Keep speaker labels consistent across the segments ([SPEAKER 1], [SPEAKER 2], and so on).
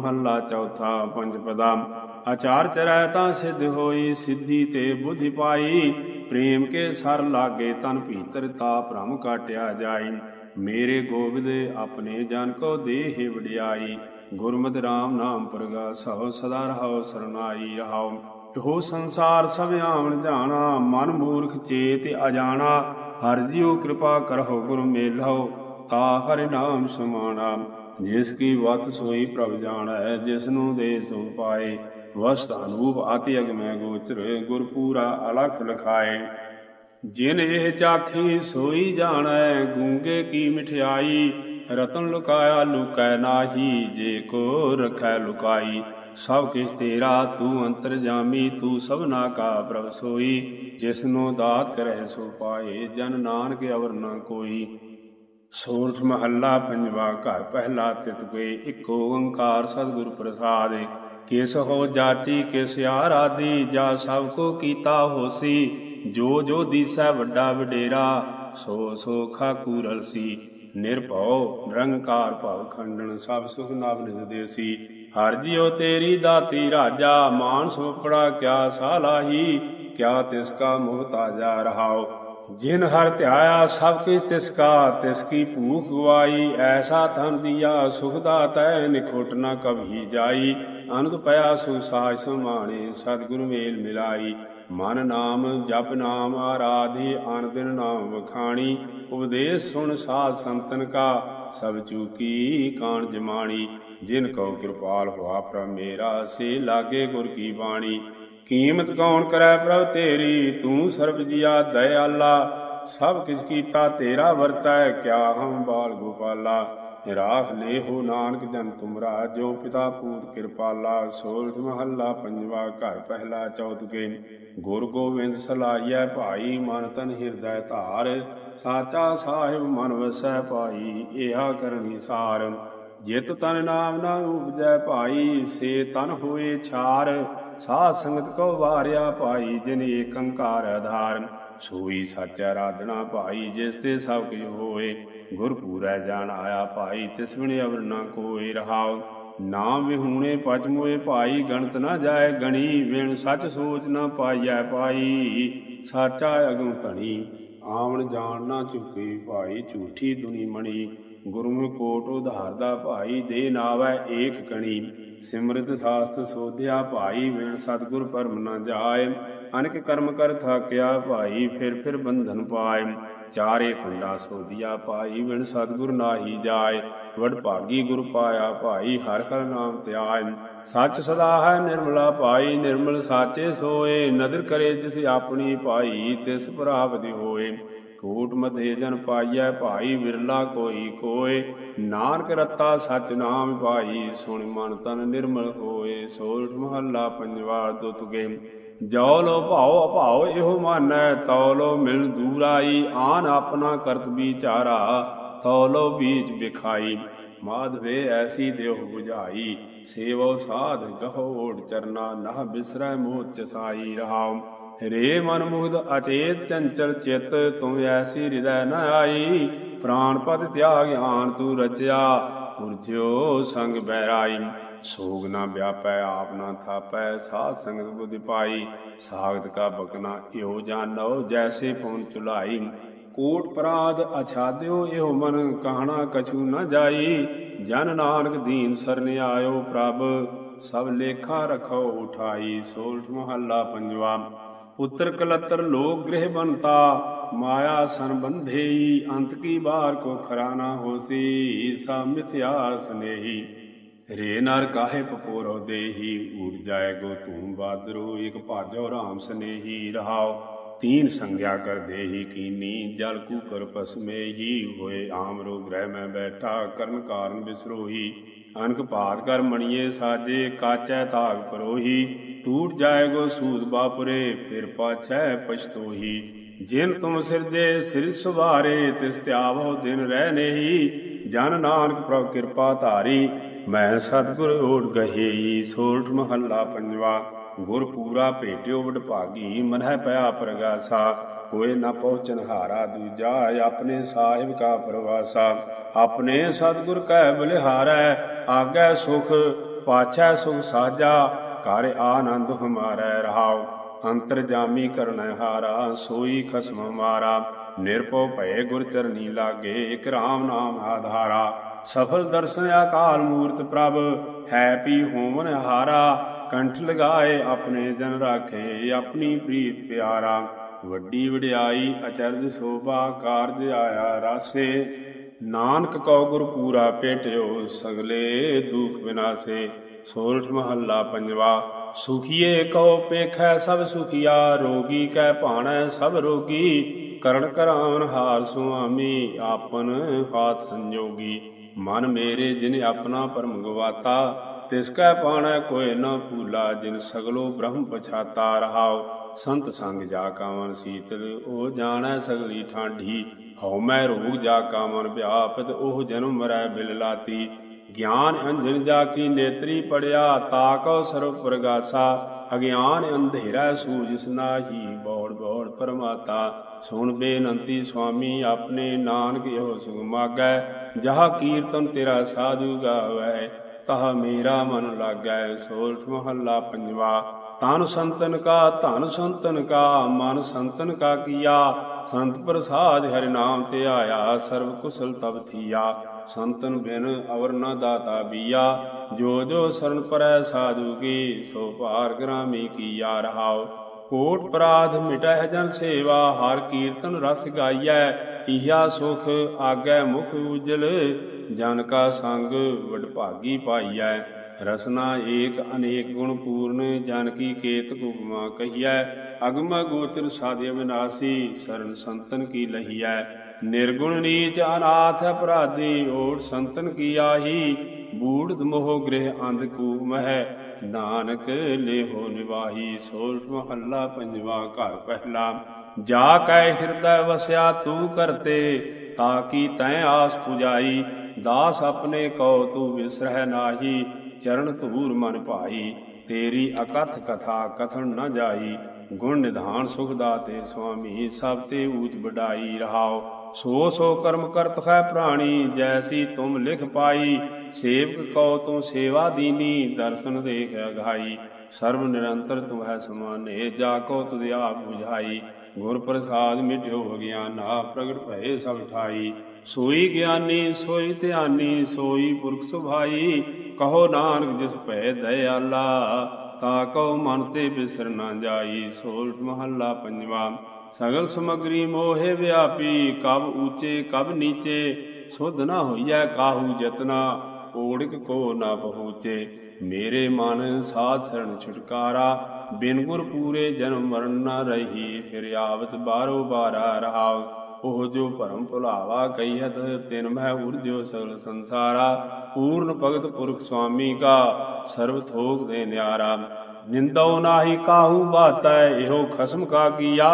[SPEAKER 1] ਮਹੱਲਾ ਚੌਥਾ ਪੰਜ ਪਦਾ। ਆਚਾਰ ਚਰੈ ਤਾਂ ਸਿੱਧ ਹੋਈ, ਸਿੱਧੀ ਤੇ ਬੁੱਧੀ ਪਾਈ। ਪ੍ਰੇਮ ਕੇ ਸਰ ਲਾਗੇ ਤਨ ਭੀਤਰ ਤਾ ਭ੍ਰਮ ਕਾਟਿਆ ਜਾਈ। ਮੇਰੇ ਗੋਬਿੰਦ ਆਪਣੇ ਜਨ ਕੋ ਦੇਹ ਵਡਿਆਈ। ਗੁਰਮਤਿ RAM ਨਾਮ ਪ੍ਰਗਾਸਹੁ ਸਦਾ ਰਹੋ ਸਰਨਾਈ ਰਹਾਉ। ਹੋ ਸੰਸਾਰ ਸਭ ਆਵਣ ਜਾਣਾ, ਮਨ ਮੂਰਖ ਚੇਤ ਅਜਾਣਾ। ਹਰਿ ਜੀਉ ਕਿਰਪਾ ਕਰਹੁ ਗੁਰ ਮੇਲਹੁ, ਤਾ ਹਰਿ ਨਾਮ ਸਮਾਣਾ। ਜਿਸ ਕੀ ਵਤ ਸੋਈ ਪ੍ਰਭ ਜਾਣੈ ਜਿਸ ਨੂੰ ਦੇ ਸੋ ਪਾਏ। ਵਸਤ ਅਨੂਪ ਆਤੀ ਅਗਮੈ ਗੋਚਰ ਗੁਰ ਪੂਰਾ ਅਲਖ ਲਖਾਏ। ਜਿਨ ਇਹ ਚਾਖੀ ਸੋਈ ਜਾਣੈ, ਗੂੰਗੇ ਕੀ ਮਠਿਆਈ। ਰਤਨ ਲੁਕਾਇਆ ਲੁਕੈ ਨਾਹੀ, ਜੇ ਕੋ ਰਖੈ ਲੁਕਾਈ। ਸਭ ਕਿਛ ਤੇਰਾ, ਤੂੰ ਅੰਤਰ ਜਾਮੀ, ਤੂੰ ਸਭਨਾ ਕਾ ਪ੍ਰਭ ਸੋਈ। ਜਿਸਨੋ ਦਾਤ ਕਰਹਿ ਸੋ ਪਾਏ, ਜਨ ਨਾਨਕ ਅਵਰ ਨਾ ਕੋਈ। ਸੋਰਠ ਮਹੱਲਾ ਪੰਜਵਾ ਘਰ, ਪਹਿਲਾ ਤਿਤ ਗਏ ਇੱਕ ਓੰਕਾਰ ਸਤਿਗੁਰ ਪ੍ਰਸਾਦ ਕਿਸ ਹੋ ਜਾਚੀ, ਕਿਸ ਆਰਾਦੀ ਜਾ ਸਭ ਕੋ ਕੀਤਾ ਹੋਸੀ, ਜੋ ਜੋ ਦੀਸੈ ਵੱਡਾ ਵਡੇਰਾ, ਸੋ ਸੋ ਖਾਕੂ ਰਲਸੀ। ਨਿਰਭਉ ਨਿਰੰਕਾਰ ਭਵ ਖੰਡਨ, ਸਭ ਸੁਖ ਨਾਮ ਨਿਦ ਦੇਸੀ। ਹਰ ਜਿਉ ਤੇਰੀ ਦਾਤੀ ਰਾਜਾ, ਮਾਨ ਸੁਪੜਾ ਕਿਆ ਸਾਲਾਹੀ, ਕਿਆ ਤਿਸ ਕਾ ਮੁਹਤਾਜਾ ਰਹਾਓ ਜਿਨ ਹਰ ਧਿਆਇਆ ਸਭ ਕੀ ਤਿਸ ਕਾ, ਤਿਸ ਕੀ ਭੂਖ ਗਵਾਈ, ਐਸਾ ਧਨ ਦਿਆ, ਸੁਖ ਦਾਤੈ ਨਿਖੋਟ ਨ ਕਭੀ ਜਾਈ। ਅਨੰਦ ਪਿਆ ਸੁਖ ਸਾਜ ਸਮਾਣੇ ਸਤਿਗੁਰ ਮੇਲ ਮਿਲਾਈ। ਮਨ ਨਾਮ, ਜਪ ਨਾਮ, ਆਰਾਧੇ ਅਨ ਦਿਨ ਨਾਮ ਵਖਾਣੀ। ਉਪਦੇਸ਼ ਸੁਣ ਸਾਧ ਸੰਤਨ ਕਾ, ਸਭ ਚੂਕੀ ਕਾਣ ਜਮਾਣੀ। ਜਿਨ ਕਉ ਕਿਰਪਾਲ ਹੋਆ ਪ੍ਰਭ ਮੇਰਾ, ਸੇ ਲਾਗੇ ਗੁਰ ਕੀ ਬਾਣੀ। ਕੀਮਤ ਕੌਣ ਕਰੈ ਪ੍ਰਭ ਤੇਰੀ? ਤੂੰ ਸਰਬ ਜੀਆ ਦਇਆਲਾ, ਸਭ ਕਿਛ ਕੀਤਾ ਤੇਰਾ ਵਰਤੈ, ਕਿਆ ਹਮ ਬਾਲ ਗੋਪਾਲਾ? ਰਾਖ ਲੇਹੋ ਨਾਨਕ ਜਨ ਤੁਮਰਾ ਜੋ ਪਿਤਾ ਪੂਤ ਕਿਰਪਾਲਾ। ਸੋਲਠ ਮਹੱਲਾ ਪੰਜਵਾ ਘਰ ਪਹਿਲਾ ਚੌਥ ਕੇ ਗੁਰ ਗੋਬਿੰਦ ਸਲਾਈਐ ਭਾਈ, ਮਨ ਤਨ ਹਿਰਦੈ ਧਾਰ। ਸਾਚਾ ਸਾਹਿਬ ਮਨ ਵਸੈ ਪਾਈ ਏਹਾ ਕਰਨੀ ਸਾਰ। ਜਿਤ ਤਨ ਨਾਮ ਨਾ ਉਪਜੈ ਭਾਈ, ਸੇ ਤਨ ਹੋਏ ਛਾਰ। ਸਾਧ ਸੰਗਤ ਕੋ ਵਾਰਿਆ ਭਾਈ, ਜਿਨ ਏਕੰਕਾਰ ਆਧਾਰ ਸੋਈ ਸੱਚ ਆਰਾਧਨਾ ਭਾਈ, ਜਿਸ ਤੇ ਸਭ ਕੁਝ ਹੋਏ ਗੁਰ ਪੂਰੈ ਜਾਣ ਆਇਆ ਭਾਈ, ਤਿਸ ਬਿਨ ਅਵਰ ਨਾ ਕੋਈ ਰਹਾਉ। ਨਾਮ ਵਿਹੂਣੇ ਪਚ ਮੋਏ ਭਾਈ, ਗਣਤ ਨਾ ਜਾਏ ਗਣੀ ਵਿਣ ਸੱਚ ਸੋਚ ਨਾ ਪਾਈਐ ਭਾਈ ਸਾਚਾ ਅਗਮ ਧਣੀ, ਆਵਣ ਜਾਣ ਨਾ ਚੁੱਕੀ ਭਾਈ, ਝੂਠੀ ਦੁਨੀ ਮਣੀ। ਗੁਰਮੁਖ ਕੋਟ ਉਧਾਰਦਾ ਭਾਈ ਦੇ ਨਾਵੈ ਏਕ ਕਣੀ। ਸਿਮਰਤ ਸਾਸਤ ਸੋਧਿਆ ਭਾਈ ਵਿਣ ਸਤਗੁਰ ਪਰਮ ਨ ਜਾਏ। ਅਨਕ ਕਰਮ ਕਰ ਥਾਕਿਆ ਭਾਈ ਫਿਰ ਫਿਰ ਬੰਧਨ ਪਾਏ। ਚਾਰੇ ਖੰਡਾ ਸੋਧਿਆ ਭਾਈ ਵਿਣ ਸਤਗੁਰ ਨਾਹੀ ਜਾਏ। ਵਡ ਭਾਗੀ ਗੁਰ ਪਾਇਆ ਭਾਈ ਹਰ ਹਰ ਨਾਮ ਧਿਆਇ ਸੱਚ ਸਦਾ ਹੈ ਨਿਰਮਲਾ ਭਾਈ, ਨਿਰਮਲ ਸਾਚੇ ਸੋਏ। ਨਦਰ ਕਰੇ ਜਿਸ ਆਪਣੀ ਭਾਈ, ਤਿਸ ਪ੍ਰਾਪਤਿ ਹੋਏ। ਛੂਟ ਮਧੇ ਜਨ ਪਾਈਐ, ਭਾਈ ਵਿਰਲਾ ਕੋਈ ਕੋਏ। ਨਾਨਕ ਰਤਾ ਸਚ ਨਾਮ ਭਾਈ, ਸੁਣ ਮਨ ਤਨ ਨਿਰਮਲ ਹੋਏ। ਸੋਰਠ ਮਹੱਲਾ ਪੰਜਵਾ ਦੁਤ ਗੇ ਜੋ ਲੋ ਭਾਉ ਅਭਾਉ ਇਹੋ ਮਾਨੈ ਤਉ ਲੋ ਮਿਲ ਦੂਰਾਈ ਆਨ ਆਪਣਾ ਕਰਤ ਵਿਚਾਰਾ ਤਉ ਲੋ ਬੀਜ ਵਿਖਾਈ। ਮਾਧਵੇ ਐਸੀ ਦੇਹ 부ਝਾਈ ਸੇਵੋ ਸਾਧ ਗਹੋ ਓੜ ਚਰਨਾ ਨਾ ਬਿਸਰੈ ਮੋਹ ਚਸਾਈ ਰਹਾਉ। ਰੇ ਮਨ ਮੁਗਧ ਅਚੇਤ ਚੰਚਲ ਚਿਤ, ਤੂੰ ਐਸੀ ਹਿਰਦੈ ਨ ਆਈ। ਪ੍ਰਾਨ ਪਦ ਤਿਆਗ ਆਨ ਤੂ ਰਚਿਆ ਪੁਰਜਿਓ ਸੰਗ ਬਹਿਰਾਈ। ਸੋਗ ਨਾ ਵਿਆਪੈ, ਆਪ ਨਾ ਥਾਪੈ, ਸਾਧ ਸੰਗਤ ਬੁਧਿ ਪਾਈ। ਸਾਗਤ ਕਾ ਬਕਨਾ ਇਹੋ ਜਾਣੋ ਜੈਸੇ ਪਉਨ ਚੁਲਾਈ। ਕੋਟ ਪਰਾਧ ਅਛਾਦਿਓ, ਇਹੋ ਮਨ ਕਹਣਾ ਕਛੂ ਨ ਜਾਈ। ਜਨ ਨਾਨਕ ਦੀਨ ਸਰਨ ਆਇਓ ਪ੍ਰਭ, ਸਭ ਲੇਖਾ ਰਖੋ ਉਠਾਈ। ਸੋਲਠ ਮਹੱਲਾ ਪੰਜਵਾ। ਪੁੱਤਰ ਕਲਤਰ ਲੋਕ ਗ੍ਰਹਿ ਬੰਤਾ ਮਾਇਆ ਸੰਬੰਧੇਈ ਅੰਤ ਕੀ ਬਾਰ ਕੋ ਖਰਾ ਨਾ ਹੋਸੀ ਸਾ ਮਿਥਿਆ ਸਨੇਹੀ। ਰੇ ਨਰ ਕਾਹੇ ਪਪੋਰੋ ਦੇਹੀ ਊੜ ਜਾਏ ਗੋ ਤੂੰ ਬਾਦਰੋ ਇਕ ਭਾਜੋ ਰਾਮ ਸਨੇਹੀ ਰਹਾਓ। ਤੀਨ ਸੰਗਿਆ ਕਰ ਦੇਹੀ ਕੀਨੀ ਜਲ ਕੂਕਰ ਪਸਮੇਹੀ ਹੋਏ ਆਮਰੋ ਗ੍ਰਹਿ ਮੈਂ ਬੈਠਾ ਕਰਨ ਕਾਰਨ ਬਿਸਰੋਹੀ ਅਨਕ ਭਾਤ ਕਰ ਮਣੀਏ ਸਾਜੇ ਕਾਚੈ ਤਾਗ ਪਰੋਹੀ ਟੂਟ ਜਾਏਗੋ ਸੂਦ ਬਾਪਰੇ ਫਿਰ ਪਾਛੈ ਪਛਤੋਹੀ ਜਿਨ ਤੁਮ ਸਿਰਜੇ ਸਿਰ ਸੁਭਾਰੇ ਤਿਸ ਧਿਆਵੋ ਦਿਨ ਰਹਿ ਨਹੀਂ ਜਨ ਨਾਨਕ ਪ੍ਰਭ ਕਿਰਪਾ ਧਾਰੀ ਮੈਂ ਸਤਿਗੁਰ ਓਟ ਗਹੇਈ ਸੋਲਠ ਮਹੱਲਾ ਪੰਜਵਾ ਗੁਰ ਪੂਰਾ ਭੇਟਿਓ ਵਡਭਾਗੀ ਮਨਹਿ ਪਿਆ ਪ੍ਰਗਾਸਾ ਹੋਏ ਨਾ ਪਹੁੰਚਨ ਹਾਰਾ ਦੂਜਾ, ਆਪਣੇ ਸਾਹਿਬ ਕਾ ਪ੍ਰਵਾਸਾ। ਆਪਣੇ ਸਤਿਗੁਰ ਕੈ ਬਲਿਹਾਰੈ, ਆਗੈ ਸੁਖ, ਪਾਛੈ ਸੁਖ ਸਾਜਾ, ਘਰ ਆਨੰਦ ਹਮਾਰੈ ਰਹਾਉ। ਅੰਤਰ ਜਾਮੀ ਕਰਨੈ ਹਾਰਾ, ਸੋਈ ਖਸਮ ਹਮਾਰਾ ਨਿਰਭਉ ਭਏ ਗੁਰ ਚਰਨੀ ਲਾਗੇ, ਇਕ ਰਾਮ ਨਾਮ ਆਧਾਰਾ। ਸਫਲ ਦਰਸ਼ਨ ਆਕਾਲ ਮੂਰਤ ਪ੍ਰਭ, ਹੈ ਪੀ ਹੋਮਨ ਹਾਰਾ, ਕੰਠ ਲਗਾਏ ਆਪਣੇ ਜਨ ਰਾਖੇ, ਆਪਣੀ ਪ੍ਰੀਤ ਪਿਆਰਾ। ਵੱਡੀ ਵਡਿਆਈ ਅਚਰਜ ਸੋਭਾ ਕਾਰਜ ਆਇਆ ਰਾਸੇ। ਨਾਨਕ ਕਉ ਗੁਰ ਪੂਰਾ ਭੇਟਿਓ ਸਗਲੇ ਦੁਖ ਵਿਨਾਸੇ ਸੋਰਠ ਮਹੱਲਾ ਪੰਜਵਾ, ਸੁਖੀਏ ਕਉ ਪੇਖੈ ਸਭ ਸੁਖੀਆ, ਰੋਗੀ ਕੈ ਭਾਣੈ ਸਭ ਰੋਗੀ। ਕਰਨ ਕਰਾਵਨ ਹਾਰ ਸੁਆਮੀ, ਆਪਨ ਹਾਥ ਸੰਜੋਗੀ। ਮਨ ਮੇਰੇ ਜਿਨ ਆਪਣਾ ਪਰਮ ਗਵਾਤਾ, ਤਿਸ ਕੈ ਪਾਣੈ ਕੋਇ ਨਾ ਭੂਲਾ, ਜਿਨ ਸਗਲੋ ਬ੍ਰਹਮ ਪਛਾਤਾ ਰਹਾਉ। ਸੰਤ ਸੰਗ ਜਾ ਕਾ ਮਨ ਸੀਤਲ, ਉਹ ਜਾਣੈ ਸਗਲੀ ਠਾਂਢੀ। ਹਉ ਮੈਂ ਰੋਗ ਜਾ ਕਾ ਵਿਆਪਤ, ਉਹ ਜਨਮ ਮਰੈ ਬਿਲ ਲਾਤੀ। ਗਿਆਨ ਅੰਜਨ ਜਾ ਕੀ ਨੇਤਰੀ ਪੜਿਆ ਤਾਕਉ ਸਰਬ ਪ੍ਰਗਾਸਾ। ਅਗਿਆਨ ਅੰਧੇਰਾ ਸੂਜਿਸ ਨਾਹੀ ਬੋੜ ਬੋੜ ਪਰਮਾਤਾ। ਸੁਣ ਬੇਨੰਤੀ ਸੁਆਮੀ, ਆਪਣੇ ਨਾਨਕ ਇਹੋ ਸੁਖ ਮਾਗੈ, ਜਹਾ ਕੀਰਤਨ ਤੇਰਾ ਸਾਧੂ ਗਾਵੈ, ਤਹ ਮੇਰਾ ਮਨ ਲਾਗੈ ਸੋਰਠ ਮਹੱਲਾ ਪੰਜਵਾ। ਤਨ ਸੰਤਨ ਕਾ, ਧਨ ਸੰਤਨ ਕਾ, ਮਨ ਸੰਤਨ ਕਾ ਕੀਆ, ਸੰਤ ਪ੍ਰਸਾਦ ਹਰਿ ਨਾਮ ਤੇ ਆਇਆ, ਸਰਬ ਕੁਸਲ ਤਬ ਥੀਆ। ਸੰਤਨ ਬਿਨ ਅਵਰ ਨ ਦਾਤਾ ਬੀਆ, ਜੋ ਜੋ ਸਰਨ ਪਰੈ ਸਾਧੂ ਕੀ, ਸੋ ਭਾਰ ਗ੍ਰਾਮੀ ਕੀਆ ਰਹਾਓ ਕੋਟ ਪ੍ਰਾਧ ਮਿਟੈ ਜਨ ਸੇਵਾ, ਹਰ ਕੀਰਤਨ ਰਸ ਗਾਈਐ ਇਹਾ ਸੁਖ ਆਗੈ ਮੁਖ ਉਜਲ, ਜਨ ਕਾ ਸੰਗ ਵਡਭਾਗੀ ਪਾਈਐ। ਰਸਨਾ ਏਕ ਅਨੇਕ ਗੁਣ ਪੂਰਨ, ਜਨ ਕੀ ਕੇਤ ਕੁਪਮਾ ਕਹੀਐ। ਅਗਮ ਗੋਚਰ ਸਾਧਿ ਵਿਨਾਸੀ ਸਰਨ ਸੰਤਨ ਕੀ ਲਹੀਐ। ਨਿਰਗੁਣ ਨੀਚ ਅਨਾਥ ਅਪਰਾਧੀ ਓਟ ਸੰਤਨ ਕੀ ਆਹੀ। ਬੂੜਦ ਮੋਹ ਗ੍ਰਹਿ ਅੰਧ ਕੂਪ ਮਹਿ ਨਾਨਕ ਲੇਹੋ ਨਿਵਾਹੀ ਸੋਲਠ ਮਹੱਲਾ ਪੰਜਵਾ ਘਰ ਪਹਿਲਾ। ਜਾ ਕੈ ਹਿਰਦੈ ਵਸਿਆ ਤੂੰ ਕਰਤੇ ਤਾ ਕੀ ਤੈ ਆਸ ਪੁਜਾਈ? ਦਾਸ ਆਪਣੇ ਕਉ ਤੂੰ ਵਿਸਰਹਿ ਨਾਹੀ, ਚਰਨ ਧੂਰ ਮਨ ਭਾਈ। ਤੇਰੀ ਅਕਥ ਕਥਾ ਕਥਨ ਨ ਜਾਈ, ਗੁਣ ਨਿਧਾਨ ਸੁਖ ਦਾਤੇ ਸੁਆਮੀ, ਸਭ ਤੇ ਊਚ ਵਡਾਈ ਰਹਾਓ। ਸੋ ਸੋ ਕਰਮ ਕਰਤ ਹੈ ਪ੍ਰਾਣੀ, ਜੈਸੀ ਤੁਮ ਲਿਖ ਪਾਈ। ਸੇਵਕ ਕਉ ਤੂੰ ਸੇਵਾ ਦੀਨੀ, ਦਰਸ਼ਨ ਦੇਖ ਅਗਾਈ ਸਰਬ ਨਿਰੰਤਰ ਤੂੰ ਹੈ ਸਮਾਨੇ, ਜਾ ਕੋ ਤੁਧ ਆਪ 부ਝਾਈ ਗੁਰ ਪ੍ਰਸਾਦ ਮਿਟਿਓ ਗਿਆਨਾ, ਪ੍ਰਗਟ ਭਏ ਸਭ ਠਾਈ। ਸੋਈ ਗਿਆਨੀ, ਸੋਈ ਧਿਆਨੀ, ਸੋਈ ਪੁਰਖ ਸੁਭਾਈ। ਕਹੋ ਨਾਨਕ ਜਿਸ ਭੈ ਦਇਆਲਾ, ਤਾ ਕਉ ਮਨ ਤੇ ਬਿਸਰ ਨਾ ਜਾਈ। ਸੋਲਟ ਮਹੱਲਾ ਪੰਜਵਾ। ਸਗਲ ਸਮਗਰੀ ਮੋਹਿ ਵਿਆਪੀ, ਕਬ ਊਚੇ, ਕਬ ਨੀਚੇ, ਸੁਧ ਨਾ ਹੋਈਐ ਕਾਹੂ ਜਤਨਾ ਓੜਕ ਕੋ ਨਾ ਪਹੁੰਚੇ। ਮੇਰੇ ਮਨ ਸਾਧ ਸਰਣ ਛੁਟਕਾਰਾ, ਬਿਨ ਗੁਰ ਪੂਰੇ ਜਨਮ ਮਰਨ ਨਾ ਰਹੀ। ਫਿਰ ਆਵਤ ਬਾਰੋ ਬਾਰਾ ਰਹਾਉ, ਉਹ ਜੋ ਭਰਮ ਭੁਲਾਵਾ ਕਹੀਤ ਤਿਨ ਮਹਿ ਉਰਜੋ ਸਗਲ ਸੰਸਾਰਾ। ਪੂਰਨ ਭਗਤ ਪੁਰਖ ਸੁਆਮੀ ਕਾ, ਸਰਬ ਥੋਕ ਦੇ ਨਿਆਰਾ। ਨਿੰਦਉ ਨਾਹੀ ਕਾਹੂ ਬਾਤੈ, ਇਹੋ ਖਸਮ ਕਾ ਕੀਆ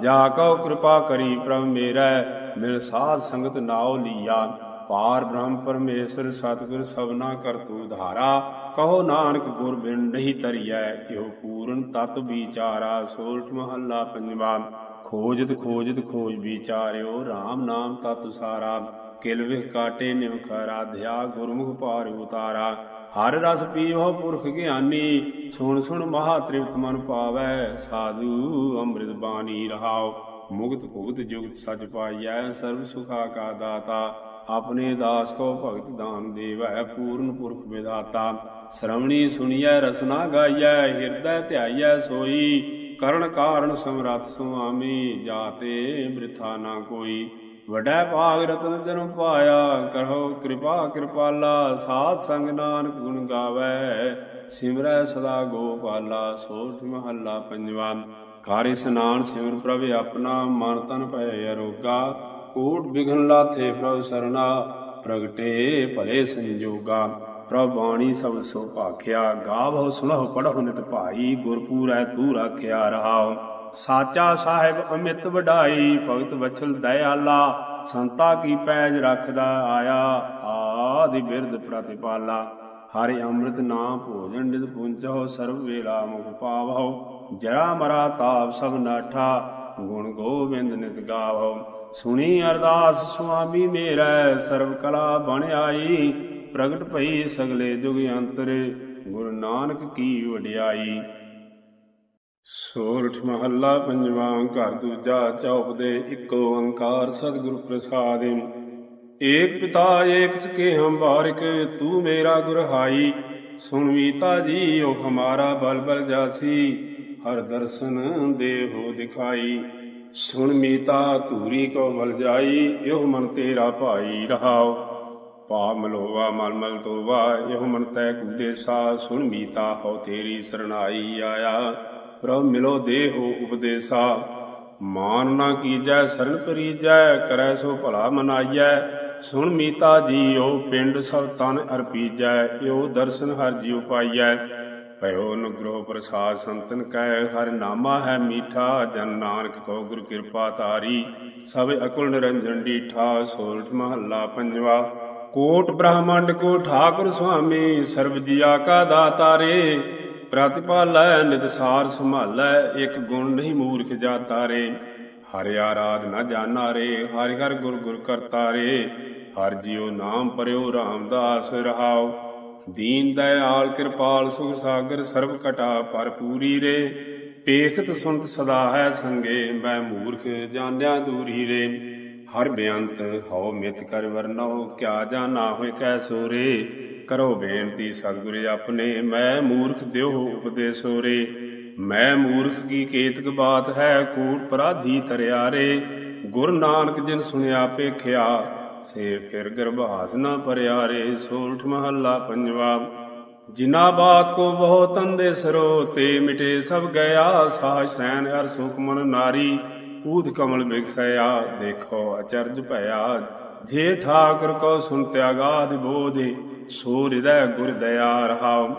[SPEAKER 1] ਜਾ ਕਉ ਕਿਰਪਾ ਕਰੀ ਪ੍ਰਭ ਮੇਰੈ, ਮਿਲ ਸਾਧ ਸੰਗਤ ਨਾਉ ਲੀਆ। ਪਾਰ ਬ੍ਰਹਮ ਪਰਮੇਸ਼ਰ, ਸਤਿਗੁਰ ਸਭਨਾ ਕਰਤੂ ਧਾਰਾ। ਕਹੋ ਨਾਨਕ ਗੁਰ ਬਿਨ ਨਹੀਂ ਤਰੀਐ, ਇਹੋ ਪੂਰਨ ਤਤ ਵਿਚਾਰਾ। ਸੋਲਠ ਮਹੱਲਾ ਪੰਜਵਾ, ਖੋਜਤ ਖੋਜਤ ਖੋਜ ਵਿਚਾਰਿਓ RAM ਨਾਮ ਤਤ ਸਾਰਾ। ਕਿਲ ਵਿਹ ਕਾਟੇ ਨਿਮਖ ਰਾਧਿਆ ਗੁਰਮੁਖ ਭਾਰ ਉਤਾਰਾ। ਹਰ ਰਸ ਪੀਵੋ ਪੁਰਖ ਗਿਆਨੀ, ਸੁਣ ਸੁਣ ਮਹਾ ਤ੍ਰਿਪਤ ਮਨ ਪਾਵੈ, ਸਾਧੂ ਅੰਮ੍ਰਿਤ ਬਾਣੀ ਰਹਾਉ। ਮੁਕਤ ਭੁਗਤ ਜੁਗਤ ਸਚ ਪਾਈਐ, ਸਰਬ ਸੁਖਾ ਕਾ ਦਾਤਾ। ਆਪਣੇ ਦਾਸ ਕੋ ਭਗਤ ਦਾਨ ਦੇਵੈ, ਪੂਰਨ ਪੁਰਖ ਵਿਦਾਤਾ ਸ਼ਰਵਣੀ ਸੁਣੀਐ, ਰਸਨਾ ਗਾਈਐ, ਹਿਰਦੈ ਧਿਆਈਐ, ਸੋਈ। ਕਰਨ ਕਾਰਨ ਸਮਰੱਥ ਸੁਆਮੀ, ਜਾਤੇ ਬ੍ਰਿਥਾ ਨਾ ਕੋਈ। ਵਡੈ ਭਾਗ ਰਤਨ ਜਨਮ ਪਾਇਆ, ਕਰੋ ਕਿਰਪਾ ਕਿਰਪਾਲਾ, ਸਾਧ ਸੰਗ ਨਾਨਕ ਗੁਣ ਗਾਵੇ। ਸਿਮਰੈ ਸਦਾ ਗੋਪਾਲਾ, ਸੋਠ ਮਹੱਲਾ ਪੰਜਵਾ। ਕਰ ਇਸਨਾਨ ਸਿਮਰ ਪ੍ਰਭ ਆਪਣਾ, ਮਨ ਤਨ ਭੈ ਅਰੋਗਾ। ਕੋਟ ਬਿਘਨ ਲਾਥੇ ਪ੍ਰਭ ਸਰਣਾ, ਪ੍ਰਗਟੇ ਭਲੇ ਸੰਜੋਗਾ। ਪ੍ਰਭ ਬਾਣੀ ਸਭ ਸੋ ਭਾਖਿਆ, ਗਾਵਹੁ ਸੁਣਹੁ ਪੜਹੁ ਨਿਤ ਭਾਈ, ਗੁਰਪੂਰੈ ਤੂ ਰਾਖਿਆ ਰਹਾਉ। ਸਾਚਾ ਸਾਹਿਬ ਅਮਿਤ ਵਡਾਈ, ਭਗਤ ਵਛਲ ਦਇਆਲਾ, ਸੰਤਾ ਕੀ ਪੈਜ ਰੱਖਦਾ ਆਇਆ, ਆਦਿ ਬਿਰਧ ਪ੍ਰਤਿਪਾਲਾ। ਹਰਿ ਅੰਮ੍ਰਿਤ ਨਾਮ ਭੋਜਨ ਨਿਤ ਪੁੰਚੋ ਸਰਬ ਵੇਲਾ ਮੁਖ ਪਾਵਹੁ। ਜਰਾ ਮਰਾ ਤਾਪ ਸਭ ਨਾਠਾ, ਗੁਣ ਗੋਬਿੰਦ ਨਿਤ ਗਾਵਹੁ। ਸੁਣੀ ਅਰਦਾਸ ਸੁਆਮੀ ਮੇਰਾ ਸਰਬ ਕਲਾ ਬਣ ਆਈ। ਪ੍ਰਗਟ ਭਈ ਸਗਲੇ ਜੁਗ ਅੰਤਰ, ਗੁਰੂ ਨਾਨਕ ਕੀ ਵਡਿਆਈ। ਸੋਰਠ ਮਹੱਲਾ ਪੰਜਵਾਂ ਘਰ ਦੂਜਾ ਚੌਪਦੇ ਦੇ ਇੱਕੋ ਓੰਕਾਰ ਸਤਿਗੁਰ ਪ੍ਰਸਾਦਿ। ਏਕ ਪਿਤਾ ਏਕ ਸਕੇ ਹਮ ਬਾਰਿਕ, ਤੂੰ ਮੇਰਾ ਗੁਰ ਹਾਈ। ਸੁਣ ਮੀਤਾ ਜੀ, ਉਹ ਹਮਾਰਾ ਬਲ ਬਲ ਜਾਸੀ। ਹਰ ਦਰਸ਼ਨ ਦੇਹੋ ਦਿਖਾਈ। ਸੁਣ ਮੀਤਾ, ਧੂਰੀ ਕੋ ਬਲ ਜਾਈ, ਇਹੋ ਮਨ ਤੇਰਾ ਭਾਈ ਰਹਾਓ। ਪਾ ਮਲੋਵਾ ਮਲ ਮਲ ਤੋਵਾ, ਇਹੋ ਮਨ ਤੈ ਕੁਦੇਸਾ ਸੁਣ ਮੀਤਾ, ਹੋ ਤੇਰੀ ਸਰਣਾਈ ਆਇਆ। ਪ੍ਰਭ ਮਿਲੋ ਦੇਹੋ ਉਪਦੇਸਾ। ਮਾਨ ਨਾ ਕੀਜੈ, ਸਰਨ ਪਰੀਜੈ, ਕਰੈ ਸੋ ਭਲਾ ਮਨਾਈਐ। ਸੁਣ ਮੀਤਾ ਜੀਓ ਪਿੰਡ ਸਭ ਤਨ ਅਰਪੀਜੈ ਏਓ ਦਰਸ਼ਨ ਹਰ ਜੀਉ ਪਾਈਐ। ਭਇਓ ਨਗਰੋ ਪ੍ਰਸਾਦ ਸੰਤਨ ਕੈ, ਹਰ ਨਾਮਾ ਹੈ ਮੀਠਾ, ਜਨ ਨਾਨਕ ਕੋ ਗੁਰ ਕਿਰਪਾ ਤਾਰੀ ਸਭ ਅਕਲ ਨਿਰੰਜਨ ਡੀਠਾ, ਸੋਲਠ ਮਹੱਲਾ ਪੰਜਵਾ। ਕੋਟ ਬ੍ਰਹਮੰਡ ਕੋ ਠਾਕੁਰ ਸੁਆਮੀ, ਸਰਬ ਜੀਆ ਕਾ ਦਾਤਾਰੇ ਪ੍ਰਤਿਪਾਲੈ ਨਿਦਸਾਰ ਸੰਭਾਲੈ, ਇੱਕ ਗੁਣ ਨਹੀਂ ਮੂਰਖ ਜਾਤਾ ਰੇ। ਹਰਿ ਆਰਾਧ ਨ ਜਾਣਾ ਰੇ, ਹਰਿ ਹਰ ਗੁਰ ਗੁਰ ਕਰਤਾ ਰੇ। ਹਰ ਜਿਉ ਨਾਮ ਪਰਿਓ ਰਾਮਦਾਸ ਰਹਾਉ। ਦੀਨ ਦਇਆਲ ਕਿਰਪਾਲ ਸੁਖ ਸਾਗਰ, ਸਰਬ ਕਟਾ ਭਰਪੂਰੀ ਰੇ। ਪੇਖਤ ਸੁਨਤ ਸਦਾ ਹੈ ਸੰਗੇ, ਮੈਂ ਮੂਰਖ ਜਾਣਿਆ ਦੂਰੀ ਰੇ। ਹਰ ਬੇਅੰਤ ਹਉ ਮਿਤ ਕਰ ਵਰਨੋ, ਕਿਆ ਜਾਣਾ ਹੋਇ ਕੈ ਸੋਰੇ ਕਰੋ ਬੇਨਤੀ ਸਤਿਗੁਰ, ਆਪਣੇ ਮੈਂ ਮੂਰਖ ਦਿਓ ਉਪਦੇਸੋ ਰੇ ਮੈਂ ਮੂਰਖ ਕੀ ਕੇਤਕ ਬਾਤ ਹੈ, ਕੂਟ ਪਰਾਧੀ ਤਰਿਆਰੇ। ਗੁਰ ਨਾਨਕ ਜਿਨ ਸੁਣਿਆ ਪੇਖਿਆ ਸੇ ਫਿਰ ਗਰਭਾਸ ਨਾ ਪਰਿਆਰੇ। ਸੋਲਠ ਮਹੱਲਾ ਪੰਜਵਾ ਜਿਨਾ ਬਾਤ ਕੋ ਬਹੁ ਤੰਦੇ ਸਰੋ, ਤੇ ਮਿਟੇ ਸਭ ਗਿਆ ਸਾਜ ਸੈਨ ਹਰ ਸੁਖ ਮਨ ਨਾਰੀ। ਊਦ ਕਮਲ ਬਿਕਸਿਆ ਦੇਖੋ ਅਚਰਜ ਭਇਆ। ਜੇ ਠਾਕੁਰ ਕੋ ਸੁਨ ਤਿਆਗਾਦ ਬੋਧੇ ਸੋ ਹਿਰਦੈ ਗੁਰ ਦਇਆ ਰਹਾਉ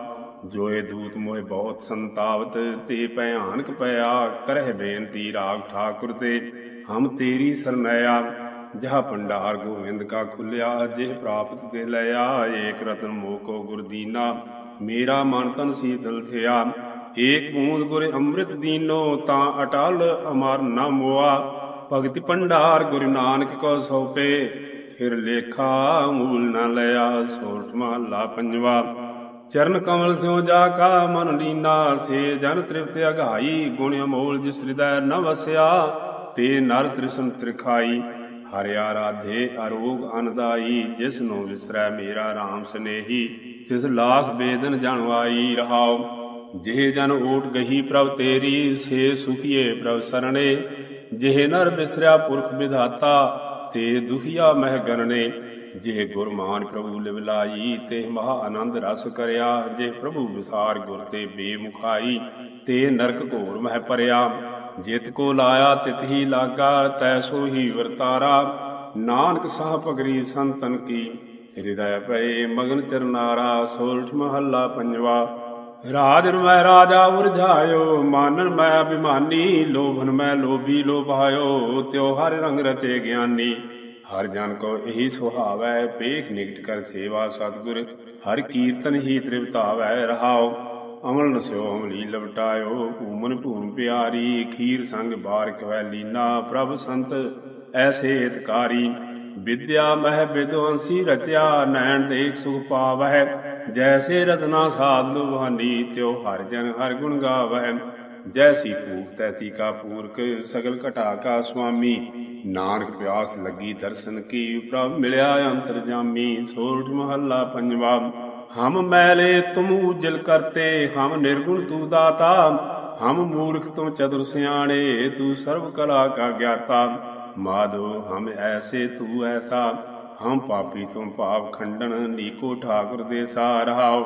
[SPEAKER 1] ਜੋਏ ਦੂਤ ਮੋਏ ਬਹੁਤ ਸੰਤਾਵਤ, ਤੇ ਭਿਆਨਕ ਪਿਆ, ਕਰਹਿ ਬੇਨਤੀ ਰਾਗ ਠਾਕੁਰ ਤੇ, ਹਮ ਤੇਰੀ ਸਰਨਿਆ ਜਹ ਭੰਡਾਰ ਗੋਵਿੰਦ ਕਾ ਖੁੱਲਿਆ, ਜਿਹ ਪ੍ਰਾਪਤ ਤੇ ਲਿਆ, ਏਕ ਰਤਨ ਮੋਕੋ ਗੁਰਦੀਨਾ ਮੇਰਾ ਮਨ ਤਨ ਸੀਤਲ ਥਿਆ। ਏਕ ਬੂੰਦ ਗੁਰ ਅੰਮ੍ਰਿਤ ਦੀਨੋ, ਤਾਂ ਅਟਲ ਅਮਰ ਨ ਮੋਆ। ਭਗਤੀ ਭੰਡਾਰ ਗੁਰੂ ਨਾਨਕ ਕੋ ਸੋਪੇ ਫਿਰ ਲੇਖਾ ਮੂਲ ਨਾ ਲਿਆ ਸੋਠ ਮਹਲਾ ਪੰਜਵਾ। ਚਰਨ ਕਮਲ ਸਿਓ ਜਾ ਕਾ ਮਨ ਲੀਨਾ, ਸੇ ਜਨ ਤ੍ਰਿਪਤ ਅਗਾਈ, ਗੁਣ ਅਮੋਲ ਜਿਸ ਹਿਰਦੈ ਨ ਵਸਿਆ, ਤੇ ਨਰ ਤ੍ਰਿਸ਼ਨ ਤ੍ਰਿਖਾਈ। ਹਰਿ ਰਾਧੇ ਅਰੋਗ ਅਨਦਾਈ, ਜਿਸ ਨੂੰ ਵਿਸਰੈ ਮੇਰਾ ਰਾਮ ਸਨੇਹੀ, ਤਿਸ ਲਾਖ ਬੇਦਨ ਜਣਵਾਈ ਰਹਾਓ ਜਿਹੇ ਜਨ ਓਟ ਗਹੀ ਪ੍ਰਭ ਤੇਰੀ, ਸੇ ਸੁਖੀਏ ਪ੍ਰਭ ਸਰਣੇ। ਜਿਹੇ ਨਰ ਬਿਸਰਿਆ ਪੁਰਖ ਵਿਧਾਤਾ ਤੇ ਦੁਖੀਆ ਮਹਿ ਗਨਨੇ ਜਿਹ ਗੁਰਮਾਨ ਪ੍ਰਭੂ ਲਿਵਲਾਈ ਤੇ ਮਹਾ ਆਨੰਦ ਰਸ ਕਰਿਆ, ਜੇ ਪ੍ਰਭੂ ਵਿਸਾਰ ਗੁਰ ਤੇ ਬੇਮੁਖਾਈ, ਤੇ ਨਰਕ ਘੋਰ ਮਹਿ ਪਰਿਆ। ਜਿਤ ਕੋ ਲਾਇਆ, ਤਿਤ ਹੀ ਲਾਗਾ ਤੈਸੋ ਹੀ ਵਰਤਾਰਾ। ਨਾਨਕ ਸਾਹ ਪਗਰੀ ਸੰਤਨ ਕੀ, ਹਿਰਦੈ ਪਏ ਮਗਨ ਚਰਨਾਰਾ, ਸੋਲਠ ਮਹੱਲਾ ਪੰਜਵਾ। ਰਾਜਨ ਮੈਂ ਰਾਜਾ ਉਰਝਾਇਓ ਮਾਨਨ ਮੈਂ ਅਭਿਮਾਨੀ, ਲੋਭਨ ਮੈਂ ਲੋਭੀ ਲੋਭਾਇਓ, ਤਿਉ ਹਰ ਰੰਗ ਰਚੇ ਗਿਆਨੀ। ਹਰ ਜਨ ਕੋ ਇਹੀ ਸੁਹਾਵੈ ਪੇਖ ਨਿਕਟ ਕਰ ਸੇਵਾ ਸਤਗੁਰ। ਹਰ ਕੀਰਤਨ ਹੀ ਤ੍ਰਿਪਤਾਵੈ ਰਹਾਉ ਅਮਲ ਨਸਿਓ ਅਮਲੀ ਲਵਟਾਇਓ। ਭੂਮਨ ਭੂਮ ਪਿਆਰੀ ਖੀਰ ਸੰਗ ਬਾਰਿਕ ਵੈ ਲੀਨਾ, ਪ੍ਰਭ ਸੰਤ ਐਸੇ ਹਿਤਕਾਰੀ ਵਿਦਿਆ ਮਹਿ ਵਿਦਵੰਸੀ ਰਚਿਆ, ਨੈਣ ਦੇਖ ਸੁਖ ਪਾਵਹਿ। ਜੈਸੇ ਰਤਨਾ ਸਾਧ ਲੁਭਾਨੀ ਤਿਉ ਹਰ ਜਨ ਹਰ ਗੁਣ ਗਾਵਹਿ। ਜੈਸੀ ਭੂਖ ਤੈਥੀ ਕਾ ਪੂਰਕ, ਸਗਲ ਘਟਾ ਕਾ ਸੁਆਮੀ। ਨਾਨਕ ਪਿਆਸ ਲੱਗੀ ਦਰਸ਼ਨ ਕੀ ਪ੍ਰਭ ਮਿਲਿਆ ਅੰਤਰ ਜਾਮੀ। ਸੋਰਠ ਮਹੱਲਾ ਪੰਜਵਾ, ਹਮ ਮੈਲੇ ਤੁਮ ਉਜਲ ਕਰਤੇ, ਹਮ ਨਿਰਗੁਣ ਤੂ ਦਾਤਾ। ਹਮ ਮੂਰਖ ਤੋਂ ਚਤੁਰ ਸਿਆਣੇ, ਤੂੰ ਸਰਬ ਕਲਾ ਕਾ ਗਿਆਤਾ। ਮਾਧੋ, ਹਮ ਐਸੇ ਤੂੰ ਐਸਾ। ਹਮ ਪਾਪੀ ਤੁਮ ਪਾਪ ਖੰਡਨ, ਨੀਕੋ ਠਾਕੁਰ ਦੇ ਸਾਰਹਾਉ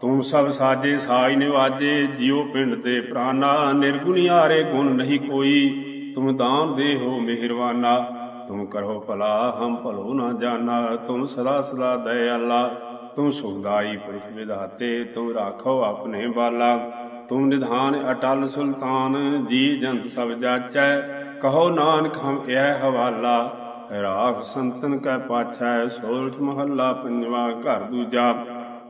[SPEAKER 1] ਤੂੰ ਸਭ ਸਾਜੇ ਸਾਜ ਨਿਵਾਜੇ, ਜਿਉ ਪਿੰਡ ਦੇ ਪ੍ਰਾਨਾ। ਨਿਰਗੁਣਿਆਰੇ ਗੁਣ ਨਹੀਂ ਕੋਈ ਤੁਮ ਦਾਨ ਦੇ ਹੋ ਮਿਹਰਵਾਨਾ ਤੁਮ ਕਰੋ ਭਲਾ, ਹਮ ਭਲੋ ਨਾ ਜਾਣਾ ਤੁਮ ਸਦਾ ਸਦਾ ਦਇਆਲਾ। ਤੁਮ ਸੁਖਦਾਈ ਪੁਰਖ ਵਿਧਾਤੇ ਤੁਮ ਰਾਖੋ ਆਪਣੇ ਬਾਲਾ। ਤੁਮ ਨਿਧਾਨ ਅਟਲ ਸੁਲਤਾਨ, ਜੀ ਜੰਤ ਸਭ ਜਾਚੈ। ਕਹੋ ਨਾਨਕ, ਹਮ ਇਹ ਹਵਾਲਾ। ਰਾਖ ਸੰਤਨ ਕੈ ਪਾਛੈ, ਸੋਲਠ ਮਹੱਲਾ ਪੰਜਵਾ ਘਰ ਦੂਜਾ।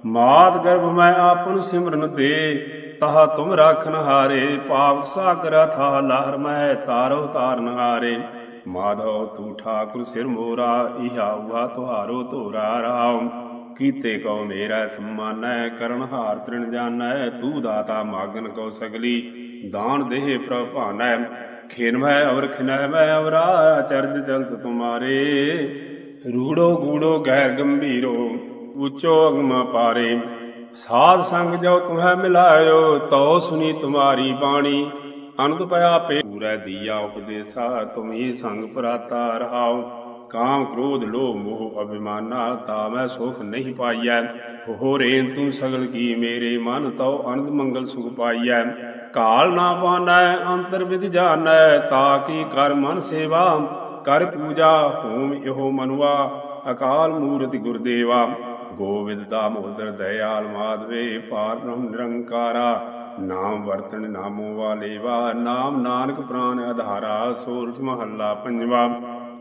[SPEAKER 1] ਮਾਤ ਗਰਭ ਮੈਂ ਆਪਨ ਸਿਮਰਨ ਦੇ, ਤਹਾ ਤੁਮ ਰਾਖਨ ਹਾਰੇ। ਪਾਪ ਸਾਗਰ ਥਾ ਲਹਰ ਮੈਂ, ਤਾਰੋ ਤਾਰਨ ਹਾਰੇ। ਮਾਧੋ ਤੂੰ ਠਾਕੁਰ ਸਿਰ ਮੋਰਾ, ਇਹਾ ਉਹਾ ਤੁਹਾਰੋ ਧੋਰਾ ਰਾਮ। ਕੀਤੇ ਕਉ ਮੇਰਾ ਸਮਾਨੈ, ਕਰਨ ਹਾਰ ਤ੍ਰਿਣ ਜਾਣੈ ਤੂ ਦਾਤਾ ਮਾਗਨ ਕਉ ਸਗਲੀ, ਦਾਨ ਦੇਹ ਪ੍ਰਭ ਭਾਨੈ ਖੇਨ ਮੈਂ ਅਵਰ ਖਿਨੈ ਮੈਂ ਅਵਰਾ, ਚਰਜ ਚਲਤ ਰੂੜੋ ਗੂੜੋ ਗੈਰ ਗੰਭੀਰੋ, ਉੱਚੋ ਅਗਮ ਪਾਰੇ। ਸਾਧ ਸੰਗ ਜੋ ਤੁਮੈ ਮਿਲਾਇਓ, ਤਉ ਸੁਨੀ ਤੁਮਾਰੀ ਬਾਣੀ। ਅਨੰਦ ਪਿਆ ਪੂਰੈ ਦੀਆ ਉਪਦੇਸਾ ਤੁਮਹੀ ਸੰਗ ਪ੍ਰਾਤਾ ਰਹਾਉ ਕਾਮ ਕ੍ਰੋਧ ਲੋਭ ਮੋਹ ਅਭਿਮਾਨਾ, ਤਾ ਮੈਂ ਸੁਖ ਨਹੀਂ ਪਾਈਐ। ਹੋ ਰੇਨ ਤੂੰ ਸਗਲ ਕੀ ਮੇਰੇ ਮਨ, ਤਉ ਅਨੰਦ ਮੰਗਲ ਸੁਖ ਪਾਈਐ। ਕਾਲ ਨਾ ਪਾਨੈ ਅੰਤਰ ਵਿਦ ਜਾਣੈ, ਤਾ ਕੀ ਕਰ ਮਨ ਸੇਵਾ? ਕਰ ਪੂਜਾ, ਹੋਮ ਇਹੋ ਮਨੁਆ, ਅਕਾਲ ਮੂਰਤਿ ਗੁਰਦੇਵਾ। ਗੋਵਿੰਦ ਦਾਮੋਦਰ ਦਇਆਲ ਮਾਧਵੇ, ਪਾਰ ਬ੍ਰਹਮ ਨਿਰੰਕਾਰਾ। ਨਾਮ ਵਰਤਨ ਨਾਮੋ ਵਾਲੇਵਾ ਨਾਮ ਨਾਨਕ ਪ੍ਰਾਨ ਆਧਾਰਾ ਸੋਰਠ ਮਹੱਲਾ ਪੰਜਵਾ।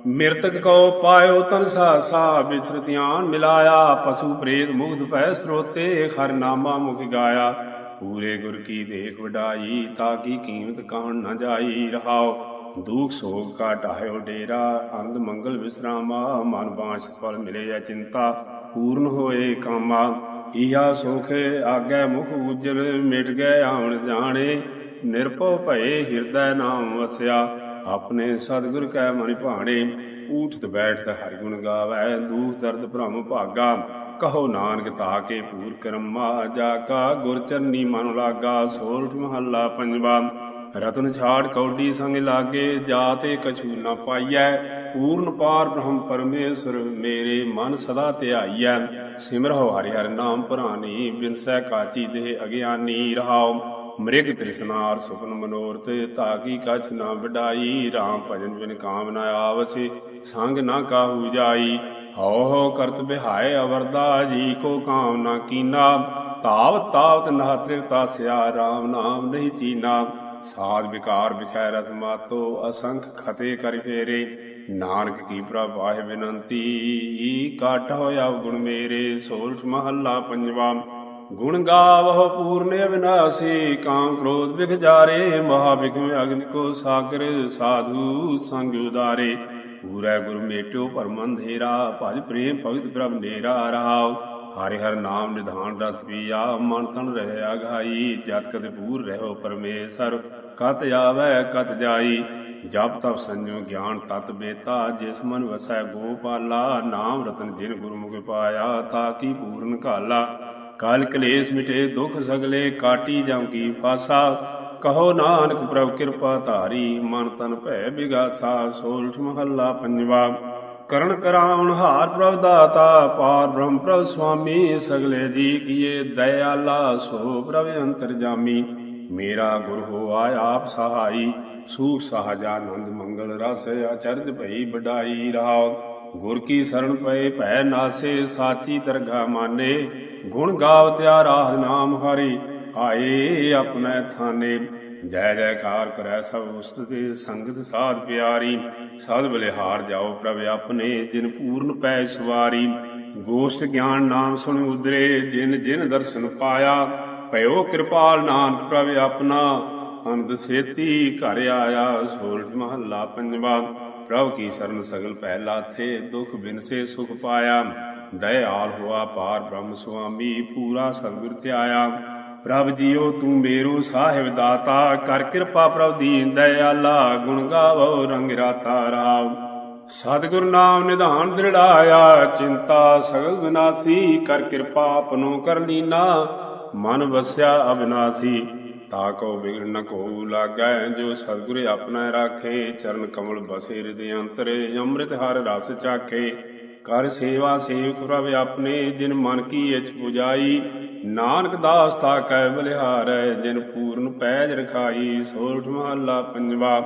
[SPEAKER 1] ਮਿਰਤਕ ਕੋ ਪਾਇਓ ਤਨ ਸਾਸਾ ਵਿਚਰ ਧਿਆਨ ਮਿਲਾਇਆ, ਪਸ਼ੂ ਪ੍ਰੇਤ ਮੁਗਧ ਪੈ ਸਰੋਤੇ, ਹਰ ਨਾਮਾ ਮੁਖ ਗਾਇਆ। ਪੂਰੇ ਗੁਰ ਕੀ ਦੇਖ ਵਡਾਈ, ਤਾਂ ਕੀ ਕੀਮਤ ਕਹਣ ਨਾ ਜਾਈ। ਰਹਾਓ, ਦੁਖ ਸੋਗ ਕਾ ਢਾਇਓ ਡੇਰਾ ਅੰਦ ਮੰਗਲ ਵਿਸਰਾਮਾ, ਮਨ ਬਾਂਛ ਫਲ ਮਿਲੇ ਆ ਚਿੰਤਾ, ਪੂਰਨ ਹੋਏ ਕਾਮਾ। ਈਹਾ ਸੁਖ ਆਗੇ ਮੁਖ ਉਜਲ ਮਿਟ ਗਏ ਆਉਣ ਜਾਣੇ। ਨਿਰਭਉ ਭਏ ਹਿਰਦੈ ਨਾਮ ਵਸਿਆ, ਆਪਣੇ ਸਤਿਗੁਰ ਕੈ ਮਨ ਭਾਣੇ। ਊਠਤ ਬੈਠਤ ਹਰਿ ਗੁਣ ਗਾਵੈ, ਦੂਖ ਦਰਦ ਭ੍ਰਮ ਭਾਗਾ। ਕਹੋ ਨਾਨਕ ਤਾ ਕੇ ਪੂਰ ਕਰਮਾ, ਜਾ ਕਾ ਗੁਰ ਚਰਨੀ ਮਨ ਲਾਗਾ ਸੋਰਠ ਮਹੱਲਾ ਪੰਜਵਾ। ਰਤਨ ਛਾੜ ਕੌਡੀ ਸੰਗ ਲਾਗੇ ਜਾਤੇ ਕਛੂ ਨ ਪਾਈਐ। ਪੂਰਨ ਪਾਰ ਬ੍ਰਹਮ ਪਰਮੇਸ਼ਰ ਮੇਰੇ ਮਨ ਸਦਾ ਧਿਆਈਐ। ਸਿਮਰਹੁ ਹਰਿ ਹਰਿ ਨਾਮ ਪ੍ਰਾਨੀ ਬਿਨਸੈ ਕਾਚੀ ਦੇਹ ਅਗਿਆਨੀ ਰਹਾਉ। ਮ੍ਰਿਗ ਤ੍ਰਿਸ਼ਨਾਰ ਸੁਪਨ ਮਨੋਰਥ, ਤਾਕੀ ਕਛ ਨਾ ਵਡਾਈ। RAM ਭਜਨ ਬਿਨ ਕਾਮ ਨਾ ਆਵਸੇ, ਸੰਗ ਨਾ ਕਾਹੂ ਜਾਈ। ਹਉ ਹਉ ਕਰਤ ਬਿਹਾਏ ਅਵਰਦਾ ਜੀ ਕੋ ਕਾਮ ਕੀਨਾ, ਤਾਵ ਤਾਵਤ ਨਾ ਤ੍ਰਿਵਤਾ ਸਿਆ RAM ਨਾਮ ਨਹੀਂ ਚੀਨਾ। ਸਾਧ ਵਿਕਾਰ ਵਿਖੈ ਰਤ ਮਾਤੋ, ਅਸੰਖ ਖਤੇ ਕਰ ਫੇਰੇ। ਨਾਨਕ ਕੀ ਪ੍ਰਭਾਹਿ ਬਿਨੰਤੀ ਕਾਟ ਹੋਇਆ ਗੁਣ ਮੇਰੇ, ਸੋਲਠ ਮਹੱਲਾ ਪੰਜਵਾ। ਗੁਣ ਗਾਵਹੁ ਪੂਰਨ ਅਵਿਨਾਸੀ ਕਾਮ ਕ੍ਰੋਧ ਵਿਖ ਜਾਰੇ ਮਹਾ ਵਿਖਮ ਅਗਨ ਕੋ ਸਾਗਰ ਸਾਧੂ ਸੰਗ ਉਦਾਰੇ ਪੂਰੈ ਗੁਰ ਮੇਟਿਓ ਪਰਮ ਅੰਧੇਰਾ ਭਜ ਪ੍ਰੇਮ ਭਗਤ ਪ੍ਰਭ ਨੇਰਾ ਰਹਾਉ ਹਰਿ ਹਰ ਨਾਮ ਨਿਧਾਨ ਰਸ ਪੀਆ, ਮਨ ਤਨ ਰਹਿ ਆਘਾਈ ਜਤ ਕਤ ਪੂਰ ਰਹਿਓ ਪਰਮੇਸ਼ਰ, ਕਤ ਆਵੈ, ਕਤ ਜਾਈ। ਜਪ ਤਪ ਸੰਜਮ ਗਿਆਨ ਤਤ ਬੇਤਾ, ਜਿਸ ਮਨ ਵਸੈ ਗੋਪਾਲਾ ਨਾਮ ਰਤਨ ਜਿਨ ਗੁਰਮੁਖ ਪਾਇਆ, ਤਾ ਕੀ ਪੂਰਨ ਕਾਲਾ ਕਾਲ ਕਲੇਸ਼ ਮਿਟੇ ਦੁਖ ਸਗਲੇ, ਕਾਟੀ ਜਮ ਕੀ ਫਾਸਾ। ਕਹੋ ਨਾਨਕ ਪ੍ਰਭ ਕਿਰਪਾ ਧਾਰੀ, ਮਨ ਤਨ ਭੈ ਬਿਗਾਸਾ, ਸੋਲਠ ਮਹੱਲਾ ਪੰਜਵਾ। ਕਰਨ ਕਰਾਉਣ ਹਾਰ ਪ੍ਰਭ ਦਾਤਾ, ਪਾਰ ਬ੍ਰਹਮ ਪ੍ਰਭ ਸੁਆਮੀ, ਸਗਲੇ ਜੀ ਕੀਏ ਦਇਆਲਾ, ਸੋ ਪ੍ਰਭ ਅੰਤਰ ਜਾਮੀ। ਮੇਰਾ ਗੁਰ ਹੋਆ ਆਪ ਸਹਾਈ, ਸੂਖ ਸਹਜਾਨੰਦ ਮੰਗਲ ਰਸ ਅਚਰਜ ਭਈ ਵਡਾਈ ਰਾਉ ਗੁਰ ਕੀ ਸਰਨ ਪਏ ਭੈ ਨਾਸੇ, ਸਾਚੀ ਦਰਗਾ ਮਾਨੇ, ਗੁਣ ਗਾਵ ਤਿਆ ਰਾਹ ਨਾਮ ਹਰੀ। ਆਏ ਆਪਣੇ ਥਾਨੇ। ਜੈ ਜੈਕਾਰ ਕਰੈ ਸਭ ਉਸਤਿ ਸੰਗਤ ਸਾਧ ਪਿਆਰੀ। ਸਦ ਬਲਿਹਾਰ ਜਾਓ ਪ੍ਰਭ ਆਪਣੇ, ਜਿਨ ਪੂਰਨ ਪੈ ਸਵਾਰੀ। ਗੋਸ਼ਟ ਗਿਆਨ ਨਾਮ ਸੁਣ ਉਦਰੇ ਜਿਨ ਜਿਨ ਦਰਸ਼ਨ ਪਾਇਆ, ਭਇਓ ਕਿਰਪਾਲ ਨਾਨਕ ਪ੍ਰਭ ਆਪਣਾ। ਅੰਦ ਸੇਤੀ ਘਰ ਆਇਆ, ਸੋਲਠ ਮਹੱਲਾ ਪੰਜਵਾ। ਪ੍ਰਭ ਕੀ ਸਰਨ ਸਗਲ ਪਹਿਲਾ ਥੇ ਦੁਖ ਬਿਨਸੇ ਸੁਖ ਪਾਇਆ। ਦਇਆਲ ਹੋਆ ਪਾਰ ਬ੍ਰਹਮ ਸੁਆਮੀ, ਪੂਰਾ ਸਤਿਗੁਰ ਧਿਆਇਆ। ਪ੍ਰਭ ਜੀਓ, ਤੂੰ ਮੇਰੂ ਸਾਹਿਬ ਦਾਤਾ, ਕਰ ਕਿਰਪਾ ਪ੍ਰਭ ਦੀਨ ਦਇਆਲਾ, ਗੁਣ ਗਾਵੋ ਰੰਗ ਰਾਤਾ ਰਾਵ ਸਤਿਗੁਰ ਨਾਮ ਨਿਧਾਨ ਦ੍ਰਿੜਾਇਆ, ਚਿੰਤਾ ਸਗਲ ਵਿਨਾਸੀ, ਕਰ ਕਿਰਪਾ ਆਪਨੋ ਕਰ ਲੀਨਾ, ਮਨ ਵਸਿਆ ਅਬਿਨਾਸੀ। ਤਾ ਕੋ ਬਿਗੜ ਨ ਕੋ ਲਾਗੈ, ਜੋ ਸਤਿਗੁਰ ਆਪਣਾ ਰਾਖੇ, ਚਰਨ ਕਮਲ ਬਸੇ ਹਿਰਦੇ ਅੰਤਰੇ, ਅੰਮ੍ਰਿਤ ਹਰ ਰਸ ਚਾਖੇ। ਕਰ ਸੇਵਾ ਸੇਵ ਪ੍ਰਭ ਆਪਣੇ ਜਿਨ ਮਨ ਕੀ ਇਛ ਪੁਜਾਈ, ਨਾਨਕ ਦਾਸ ਤਾ ਕੈ ਬਲਿਹਾਰੈ, ਜਿਨ ਪੂਰਨ ਪੈਜ ਰਖਾਈ ਸੋਰਠ ਮਹੱਲਾ ਪੰਜਵਾ।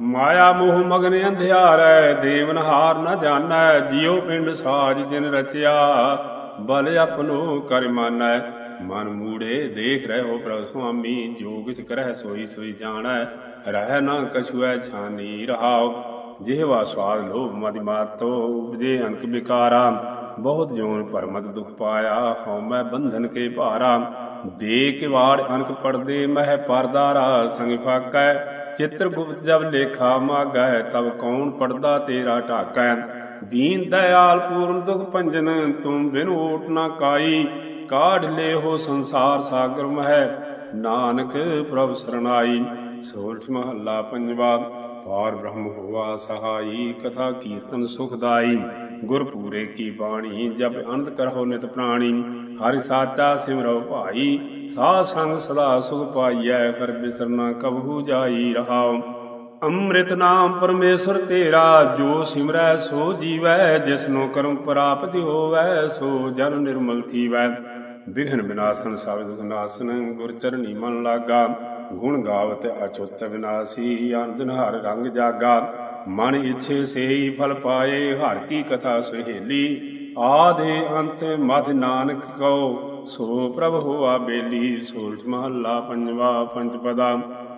[SPEAKER 1] ਮਾਇਆ ਮੋਹ ਮਗਨ ਅੰਧਿਆਰੈ, ਦੇਵਨ ਹਾਰ ਨ ਜਾਣੈ, ਜਿਉ ਪਿੰਡ ਸਾਜ ਜਿਨ ਰਚਿਆ, ਬਲ ਆਪਨੋ ਕਰ ਮਾਨੈ। ਮਨ ਮੂੜੇ ਦੇਖ ਰਹਿਓ ਪ੍ਰਭ ਸੁਆਮੀ, ਜੋ ਕਿਛ ਕਰਹਿ ਸੋਈ ਸੋਈ ਜਾਣੈ, ਰਹਿ ਨਾ ਕਛੁਐ ਛਾਨੀ ਰਹਾਉ। ਜਿਹਵਾ ਸਵਾਦ ਲੋਭ ਮਦਿ ਮਾਤੋ ਉਪਜੇ ਅੰਕ ਵਿਕਾਰਾ, ਬਹੁਤ ਜੋਨ ਭਰਮਤ ਦੁਖ ਪਾਇਆ, ਹਉ ਮੈਂ ਬੰਧਨ ਕੇ ਭਾਰਾ। ਦੇ ਕੇ ਅਨਕ ਪੜਦੇ, ਮਹਿ ਪਰਦਾਰਾ, ਸੰਗ ਫਾਕੈ। ਚਿੱਤਰ ਗੁਪਤ ਜਬ ਲੇਖਾ ਮਾਗੈ, ਤਬ ਕੌਣ ਪੜਦਾ ਤੇਰਾ ਢਾਕੈ। ਦੀਨ ਦਇਆਲ ਪੂਰਨ ਦੁਖ ਭੰਜਨ ਤੂੰ ਬਿਨ ਓਟ ਨਾ ਕਾਈ। ਕਾਢ ਲੇ ਹੋ ਸੰਸਾਰ ਸਾਗਰ ਮਹਿ, ਨਾਨਕ ਪ੍ਰਭ ਸਰਨਾਈ ਸੋਠ ਮਹੱਲਾ ਪੰਜਵਾ। ਪਾਰ ਬ੍ਰਹਮ ਹੋਆ ਸਹਾਈ, ਕਥਾ ਕੀਰਤਨ ਸੁਖਦਾਈ ਗੁਰ ਪੂਰੇ ਕੀ ਬਾਣੀ ਜਬ ਅੰਤ ਕਰਹੁ ਨਿਤ ਪ੍ਰਾਣੀ। ਹਰਿ ਸਾਚਾ ਸਿਮਰਉ ਭਾਈ, ਸਾਧ ਸੰਗ ਸਦਾ ਸੁਖ ਪਾਈਐ ਕਰ ਬਿਸਰਨਾ ਕਬਹੂ ਜਾਈ ਰਹਾਉ। ਅੰਮ੍ਰਿਤ ਨਾਮ ਪਰਮੇਸ਼ਰ ਤੇਰਾ, ਜੋ ਸਿਮਰੈ ਸੋ ਜੀਵੈ ਜਿਸਨੋ ਕਰਮ ਪ੍ਰਾਪਤਿ ਹੋਵੈ, ਸੋ ਜਨ ਨਿਰਮਲ ਥੀਵੈ। ਵਿਘਨ ਵਿਨਾਸ਼ਨ ਸਭ ਦੁਖ ਨਾਸਨ ਗੁਰ ਚਰਨੀ ਮਨ ਲਾਗਾ। ਗੁਣ ਗਾਵਤ ਅਚੁੱਤ ਵਿਨਾਸੀ ਅੰਦਨ ਹਰ ਰੰਗ ਜਾਗਾ। ਮਨ ਇਛੇ ਸੇਈ ਫਲ ਪਾਏ, ਹਰ ਕੀ ਕਥਾ ਸੁਹੇਲੀ। ਆਦੇ ਅੰਤ ਮਧ ਨਾਨਕ ਕਉ, ਸੋ ਪ੍ਰਭ ਹੋਆ ਬੇਲੀ। ਸੂਰਜ ਮਹੱਲਾ ਪੰਜਵਾ ਪੰਜ ਪਦਾ।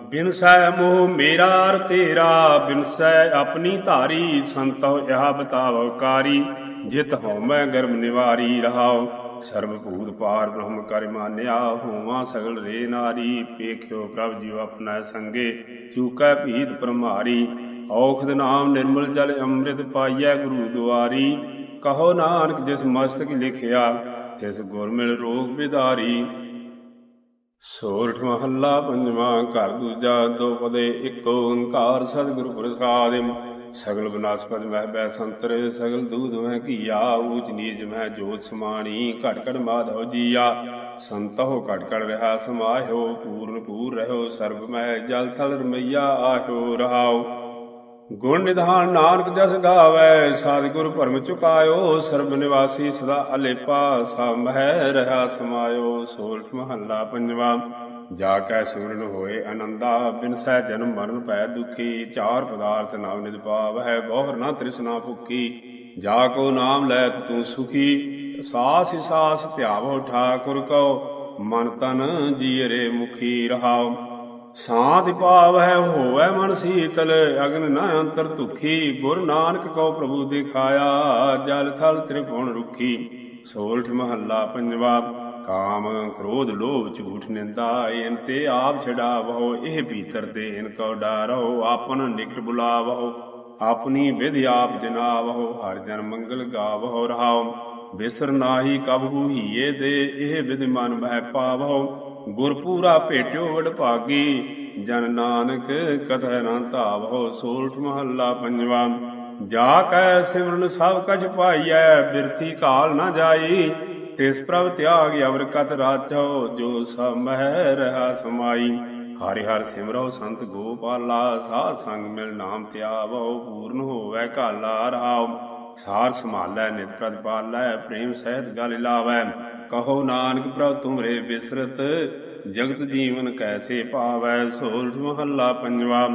[SPEAKER 1] ਬਿਨਸੈ ਮੋਹ ਮੇਰਾ ਅਰ ਤੇਰਾ ਬਿਨਸੈ ਆਪਣੀ ਧਾਰੀ, ਸੰਤੋ ਇਹ ਬਤਾਵ ਕਾਰੀ। ਜਿਤ ਹਉਮੈ ਗਰਮ ਨਿਵਾਰੀ ਰਹਾਉ। ਸਰਬ ਭੂਤ ਪਾਰ ਬ੍ਰਹਮ ਕਰ ਮਾਨਿਆ ਹੋਵਾ ਸਗਲ ਰੇ ਨਾਰੀ ਪੇਖਿਓ ਪ੍ਰਭ ਜੀਉ ਆਪਣਾ ਸੰਗੇ ਚੂਕੈ ਭੀਤ ਪਰਮਾਰੀ, ਔਖਦ ਨਾਮ ਨਿਰਮਲ ਜਲ ਅੰਮ੍ਰਿਤ ਪਾਈਐ ਗੁਰੂ ਦੁਆਰੀ। ਕਹੋ ਨਾਨਕ ਜਿਸ ਮਸਤਕ ਲਿਖਿਆ, ਤਿਸ ਗੁਰ ਮਿਲ ਰੋਗ ਵਿਦਾਰੀ। ਸੋਰਠ ਮਹੱਲਾ ਪੰਜਵਾਂ, ਘਰ ਦੂਜਾ ਦੋ ਪਦੇ, ਇੱਕ ਓੰਕਾਰ ਸਤਿਗੁਰ ਪ੍ਰਸਾਦਿ। ਸਗਲ ਬਨਾਸਪਦ ਮਹਿ ਬੈ ਸੰਤਰ, ਸਗਲ ਦੂਧ ਮਹਿ ਕੀਆ ਊਚ ਨੀਚ ਮਹਿ ਜੋਤ ਸਮਾਣੀ ਘਟ ਘਟ ਮਾਧਵ ਜੀਆ। ਸੰਤਹੁ ਘਟ ਘਟ ਰਹਾ ਸਮਾਹਿਓ ਪੂਰਨ ਪੂਰ ਰਹਿਓ ਸਰਬ ਮਹਿ ਜਲ ਥਲ ਰਮਈਆ ਆਹਿਓ ਰਹਾਓ। ਗੁਣ ਨਿਧਾਨ ਨਾਨਕ ਜਸ ਗਾਵੇ, ਸਤਿਗੁਰ ਭਰਮ ਚੁਕਾਇਓ, ਸਰਬ ਨਿਵਾਸੀ ਸਦਾ ਅਲੇਪਾ, ਸਭ ਮਹਿ ਰਹਾ ਸਮਾਇਓ, ਸੋਲਠ ਮਹੱਲਾ ਪੰਜਵਾ। ਜਾ ਕੈ ਸਿਮਰਨ ਹੋਏ ਆਨੰਦਾ ਬਿਨਸੈ ਜਨਮ ਮਰਨ ਪੈ ਦੁਖੀ, ਚਾਰ ਪਦਾਰਥ ਨਾਮ ਨਿਦ ਪਾਵ ਹੈ ਬਹੁਰ ਨਾ ਤ੍ਰਿਸ਼ਨਾ ਭੁੱਖੀ। ਜਾ ਕੋ ਨਾਮ ਲੈਤ ਤੂੰ ਸੁਖੀ, ਸਾਸ ਸਾਸ ਧਿਆਵੋ ਠਾਕੁਰ ਕਉ, ਮਨ ਤਨ ਜੀਰੇ ਮੁਖੀ ਰਹਾਉ। ਸਾਧ ਭਾਵ ਹੈ ਹੋਵੇ ਮਨ ਸੀਤਲ, ਅਗਨ ਨਾ ਅੰਤਰ ਧੁਖੀ, ਗੁਰ ਨਾਨਕ ਕੋ ਪ੍ਰਭੂ ਦਿਖਾਇਆ, ਜਲ ਥਲ ਤ੍ਰਿਭੁਵਨ ਰੁਖੀ। ਸੋਲਠ ਮਹੱਲਾ ਪੰਜਵਾ। ਕਾਮ ਕ੍ਰੋਧ ਲੋਭ ਝੂਠ ਨਿੰਦਾ ਇਨ ਤੇ ਆਪ ਛਡਾਵੋ ਇਹ ਭੀਤਰ ਤੇ ਇਨ ਕੋ ਡਾਰੋ ਆਪਨ ਨਿਕਟ ਬੁਲਾਵੋ ਆਪਣੀ ਵਿਧ ਆਪ ਜਨਾਵੋ ਹਰ ਜਨ ਮੰਗਲ ਗਾਵੋ ਰਹਾਓ ਬਿਸਰ ਨਾਹੀ ਕਬਹੂ ਹੀਏ ਦੇ, ਇਹ ਵਿਧ ਮਨ ਬਹਿ ਪਾਵੋ ਗੁਰ ਪੂਰਾ ਭੇਟਿਓ ਵਡ ਭਾਗੀ, ਜਨ ਨਾਨਕ ਕਥੈ ਨਾ ਧਾਵੋ ਸੋਲਠ ਮਹੱਲਾ ਪੰਜਵਾ, ਜਾ ਕੈ ਸਿਮਰਨ ਸਭ ਕਛ ਪਾਈਐ, ਬਿਰਥੀ ਕਾਲ ਨਾ ਜਾਈ ਤਿਸ ਪ੍ਰਭ ਤਿਆਗ ਅਵਰ ਕਤ ਰਾਚੋ, ਜੋ ਸਭ ਮਹਿ ਰਹਾ ਸਮਾਈ। ਹਰਿ ਹਰਿ ਸਿਮਰੋ ਸੰਤ ਗੋਪਾਲਾ, ਸਾਧ ਸੰਗ ਮਿਲ ਨਾਮ ਧਿਆਵੋ, ਪੂਰਨ ਹੋਵੇ ਕਾਲਾ ਰਹਾਉ ਸਾਰ ਸੰਭਾਲੈ, ਨਿਤ ਪ੍ਰਤਪਾਲੈ ਪ੍ਰੇਮ ਸਹਿਤ ਗਲ ਲਾਵੈ। ਕਹੋ ਨਾਨਕ ਪ੍ਰਭ ਤੁਮਰੇ ਬਿਸਰਤ, ਜਗਤ ਜੀਵਨ ਕੈਸੇ ਪਾਵੈ? ਸੋਲਠ ਮਹੱਲਾ ਪੰਜਵਾ।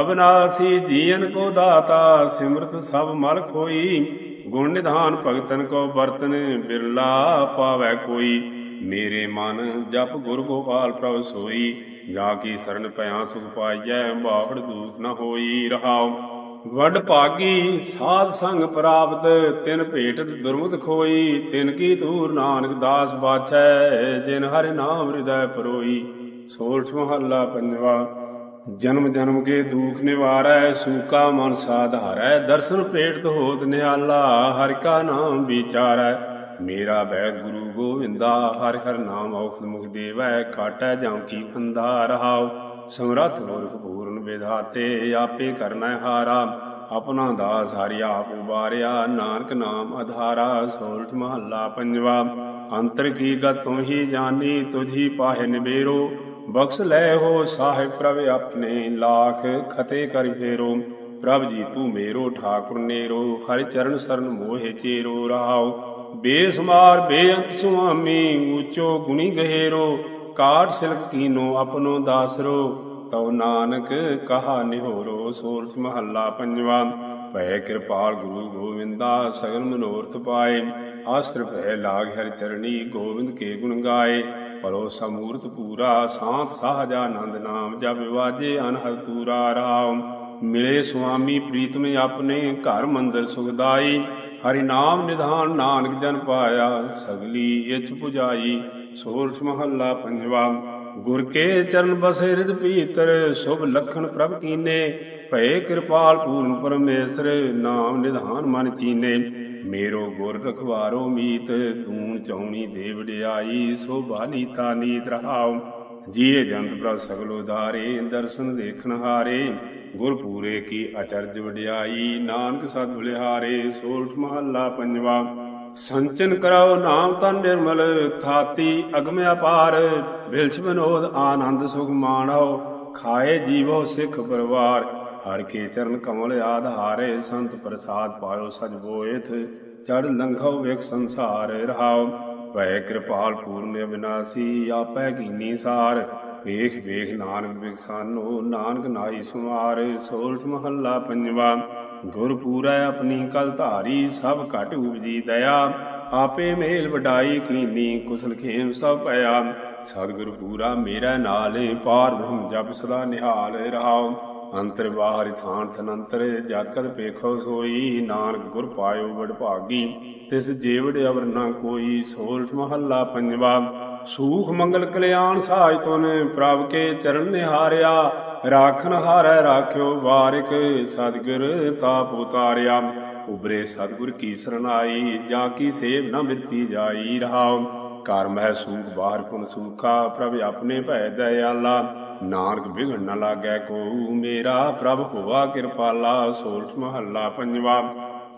[SPEAKER 1] ਅਬਨਾਸੀ ਜੀਵਨ ਕੋ ਦਾਤਾ, ਸਿਮਰਤ ਸਭ ਮਲ ਖੋਈ। ਗੁਣ ਨਿਧਾਨ ਭਗਤਨ ਕੋ ਬਰਤਨ ਬਿਰਲਾ ਪਾਵੈ ਕੋਈ। ਮੇਰੇ ਮਨ ਜਪ ਗੁਰ ਗੋਪਾਲ ਪ੍ਰਭ ਸੋਈ। ਜਾ ਕੀ ਸਰਨ ਪਿਆ ਸੁਖ ਪਾਈਐ ਬਾਹੜ ਦੁਖ ਨ ਹੋਈ ਰਹਾਉ। ਵੱਡ ਭਾਗੀ ਸਾਧ ਸੰਗ ਪ੍ਰਾਪਤ, ਤਿਨ ਭੇਟ ਦੁਰਮਤ ਖੋਈ। ਤਿਨ ਕੀ ਤੂਰ ਨਾਨਕ ਦਾਸ ਬਾਛੈ, ਜਿਨ ਹਰਿ ਨਾਮ ਹਿਰਦੈ ਪਰੋਈ। ਸੋਲਠ ਮਹੱਲਾ ਪੰਜਵਾ। ਜਨਮ ਜਨਮ ਕੇ ਦੁਖ ਨਿਵਾਰੈ, ਸੂਕਾ ਮਨ ਸਾਧਾਰੈ, ਦਰਸ਼ਨ ਭੇਟਤ ਹੋਤ ਨਿਹਾਲਾ, ਹਰਿ ਕਾ ਨਾਮ ਵਿਚਾਰੈ। ਮੇਰਾ ਬੈ ਗੁਰੂ ਗੋਵਿੰਦਾ, ਹਰਿ ਹਰਿ ਨਾਮ ਔਖਦ ਮੁਖ ਦੇਵੈ ਕਾਟੈ ਜਾਂ ਕੀ ਫੰਦਾ ਰਹਾਉ। ਸਮਰੱਥ ਗੁਰਖ ਪੂਰਨ ਵਿਧਾਤੇ, ਆਪੇ ਕਰਨਾ ਹਾਰਾ। ਆਪਣਾ ਦਾਸ ਹਰਿ ਆਪ ਉਬਾਰਿਆ, ਨਾਨਕ ਨਾਮ ਆਧਾਰਾ ਸੋਲਠ ਮਹੱਲਾ ਪੰਜਵਾ। ਅੰਤਰ ਕੀ ਗਤ ਤੂੰ ਹੀ ਜਾਣੀ ਤੁਝੀ ਪਾਹੇ ਨਿਬੇਰੋ। ਬਖਸ਼ ਲੈ ਹੋ ਸਾਹਿਬ ਪ੍ਰਭ ਆਪਣੇ, ਲਾਖ ਖਤੇ ਕਰ ਫੇਰੋ। ਪ੍ਰਭ ਜੀ ਤੂੰ ਮੇਰੋ, ਠਾਕੁਰ ਨੇਰੋ, ਹਰਿ ਚਰਨ ਸਰਨ ਮੋਹਿ ਚੇਰੋ ਰਹਾਉ ਬੇਸਮਾਰ, ਬੇਅੰਤ ਸੁਆਮੀ, ਉੱਚੋ ਗੁਣੀ ਗਹਿਰੋ ਕਾਟ ਸਿਲਕ ਕੀਨੋ ਆਪਣੋ ਦਾਸਰੋ। ਤਉ ਨਾਨਕ ਕਹਾ ਨਿਹੋਰੋ ਸੋਰਠ ਮਹੱਲਾ ਪੰਜਵਾ। ਭੈ ਕਿਰਪਾਲ ਗੁਰੂ ਗੋਵਿੰਦਾ, ਸਗਲ ਮਨੋਰਥ ਪਾਏ। ਆਸਤਰ ਭੈ ਲਾਗ ਹਰ ਚਰਣੀ, ਗੋਵਿੰਦ ਕੇ ਗੁਣ ਗਾਏ। ਪਰੋ ਸਮੂਰਤ ਪੂਰਾ ਸਾਥ ਸਾਹਜਾ ਆਨੰਦ ਨਾਮ ਜਪ ਵਾਜੇ ਅਨਹਰ ਤੂਰਾ ਰਾਮ। ਮਿਲੇ ਸੁਆਮੀ ਪ੍ਰੀਤਮ ਆਪਣੇ ਘਰ ਮੰਦਰ ਸੁਖਦਾਈ ਹਰੀ ਨਾਮ ਨਿਧਾਨ ਨਾਨਕ ਜਨ ਪਾਇਆ, ਸਗਲੀ ਇਛ ਪੁਜਾਈ। ਸੋਰਠ ਮਹੱਲਾ ਪੰਜਵਾ। ਗੁਰ ਕੇ ਚਰਨ ਬਸੇ ਰਿਦ ਪੀਤਰ ਸੁਭ ਲਖਣ ਪ੍ਰਭ ਕੀਨੇ। ਭਏ ਕਿਰਪਾਲ ਪੂਰਨ ਪਰਮੇਸ਼ਰ, ਨਾਮ ਨਿਧਾਨ ਮਨ ਚੀਨੇ। ਮੇਰੋ ਗੁਰ ਰਖਵਾਰੋ ਮੀਤ, ਤੂੰ ਚੌਣੀ ਦੇ ਵਡਿਆਈ ਸੋਭਾ ਨੀਤਾ ਨੀਤ ਰਹਾਉ। ਜੀਏ ਜੰਤ ਪ੍ਰਭ ਸਗਲੋ ਧਾਰੇ, ਦਰਸ਼ਨ ਦੇਖਣ ਹਾਰੇ। ਗੁਰ ਪੂਰੇ ਕੀ ਅਚਰਜ ਵਡਿਆਈ, ਨਾਨਕ ਸਤ ਬਲਿਹਾਰੇ, ਸੋਲਠ ਮਹੱਲਾ ਪੰਜਵਾ। ਸੰਚਨ ਕਰੋ ਨਾਮ ਤਨ ਨਿਰਮਲ, ਥਾਤੀ ਅਗਮ ਅਪਾਰ। ਬਿਲਛ ਬਨੋਦ ਆਨੰਦ ਸੁਖ ਮਾਣੋ, ਖਾਏ ਜੀਵੋ ਸਿੱਖ ਪਰਵਾਰ। ਹਰ ਕੇ ਚਰਨ ਕਮਲ ਆਧਾਰੇ ਸੰਤ ਪ੍ਰਸਾਦ ਪਾਇਓ ਸਜ ਬੋਇਥ। ਚੜ ਲੰਘੋ ਵੇਖ ਸੰਸਾਰ, ਰਹਾਓ ਵੈ ਕਿਰਪਾਲ ਪੂਰਨ ਅਬਿਨਾਸੀ, ਆਪੈ ਕੀਨੀ ਸਾਰ। ਵੇਖ ਵੇਖ ਨਾਨਕ ਬਿਕਸਾਨੋ ਨਾਨਕ ਨਾਈ ਸੁਮਾਰ। ਸੋਲਠ ਮਹੱਲਾ ਪੰਜਵਾ। ਗੁਰ ਪੂਰੈ ਆਪਣੀ ਕਲ ਧਾਰੀ, ਸਭ ਘਟ ਉਪਜੀ ਦਇਆ। ਆਪੇ ਮੇਲ ਵਡਾਈ ਕੀਨੀ, ਕੁਸਲ ਖੇਮ ਸਭ ਪਿਆ। ਸਤਿਗੁਰ ਪੂਰਾ ਮੇਰਾ ਨਾਲੇ, ਪਾਰ ਬ੍ਰਹਮ ਜਪ ਸਦਾ ਨਿਹਾਲ ਰਹਾਉ। ਅੰਤਰ ਬਾਹਰ ਥਾਨ ਥਨੰਤਰ ਜਤ ਕਦ ਪੇਖੋ ਸੋਈ, ਨਾਨਕ ਗੁਰ ਪਾਇਓ ਬੜ ਭਾਗੀ ਤਿਸ ਜੀਵੜ ਅਵਰ ਨਾ ਕੋਈ, ਸੋਲਠ ਮਹੱਲਾ ਪੰਜਵਾ। ਸੂਖ ਮੰਗਲ ਕਲਿਆਣ ਸਾਜ ਤੁਨ ਪ੍ਰਭ ਕੇ ਚਰਨ ਨਿਹਾਰਿਆ, ਰਾਖਨ ਹਾਰੈ ਰਾਖਿਓ ਵਾਰਿਕ ਸਤਿਗੁਰ ਤਾਪ ਉਤਾਰਿਆ। ਉਬਰੇ ਸਤਿਗੁਰ ਕੀ ਸਰਨਾਈ ਜਾ ਕੀ ਸੇਵ ਨਾ ਮਿਰਤੀ ਜਾਈ ਰਹਾਉ। ਘਰ ਮਹਿ ਸੂਖ, ਬਾਹਰ ਪੁਨ ਸੂਖਾ, ਪ੍ਰਭ ਆਪਣੇ ਭੈ ਦਇਆਲਾ। ਨਾਨਕ ਵਿਗੜ ਨ ਲਾਗੈ ਕੋ ਮੇਰਾ, ਪ੍ਰਭ ਹੋਵਾ ਕਿਰਪਾਲਾ, ਸੋਲਠ ਮਹੱਲਾ ਪੰਜਵਾ।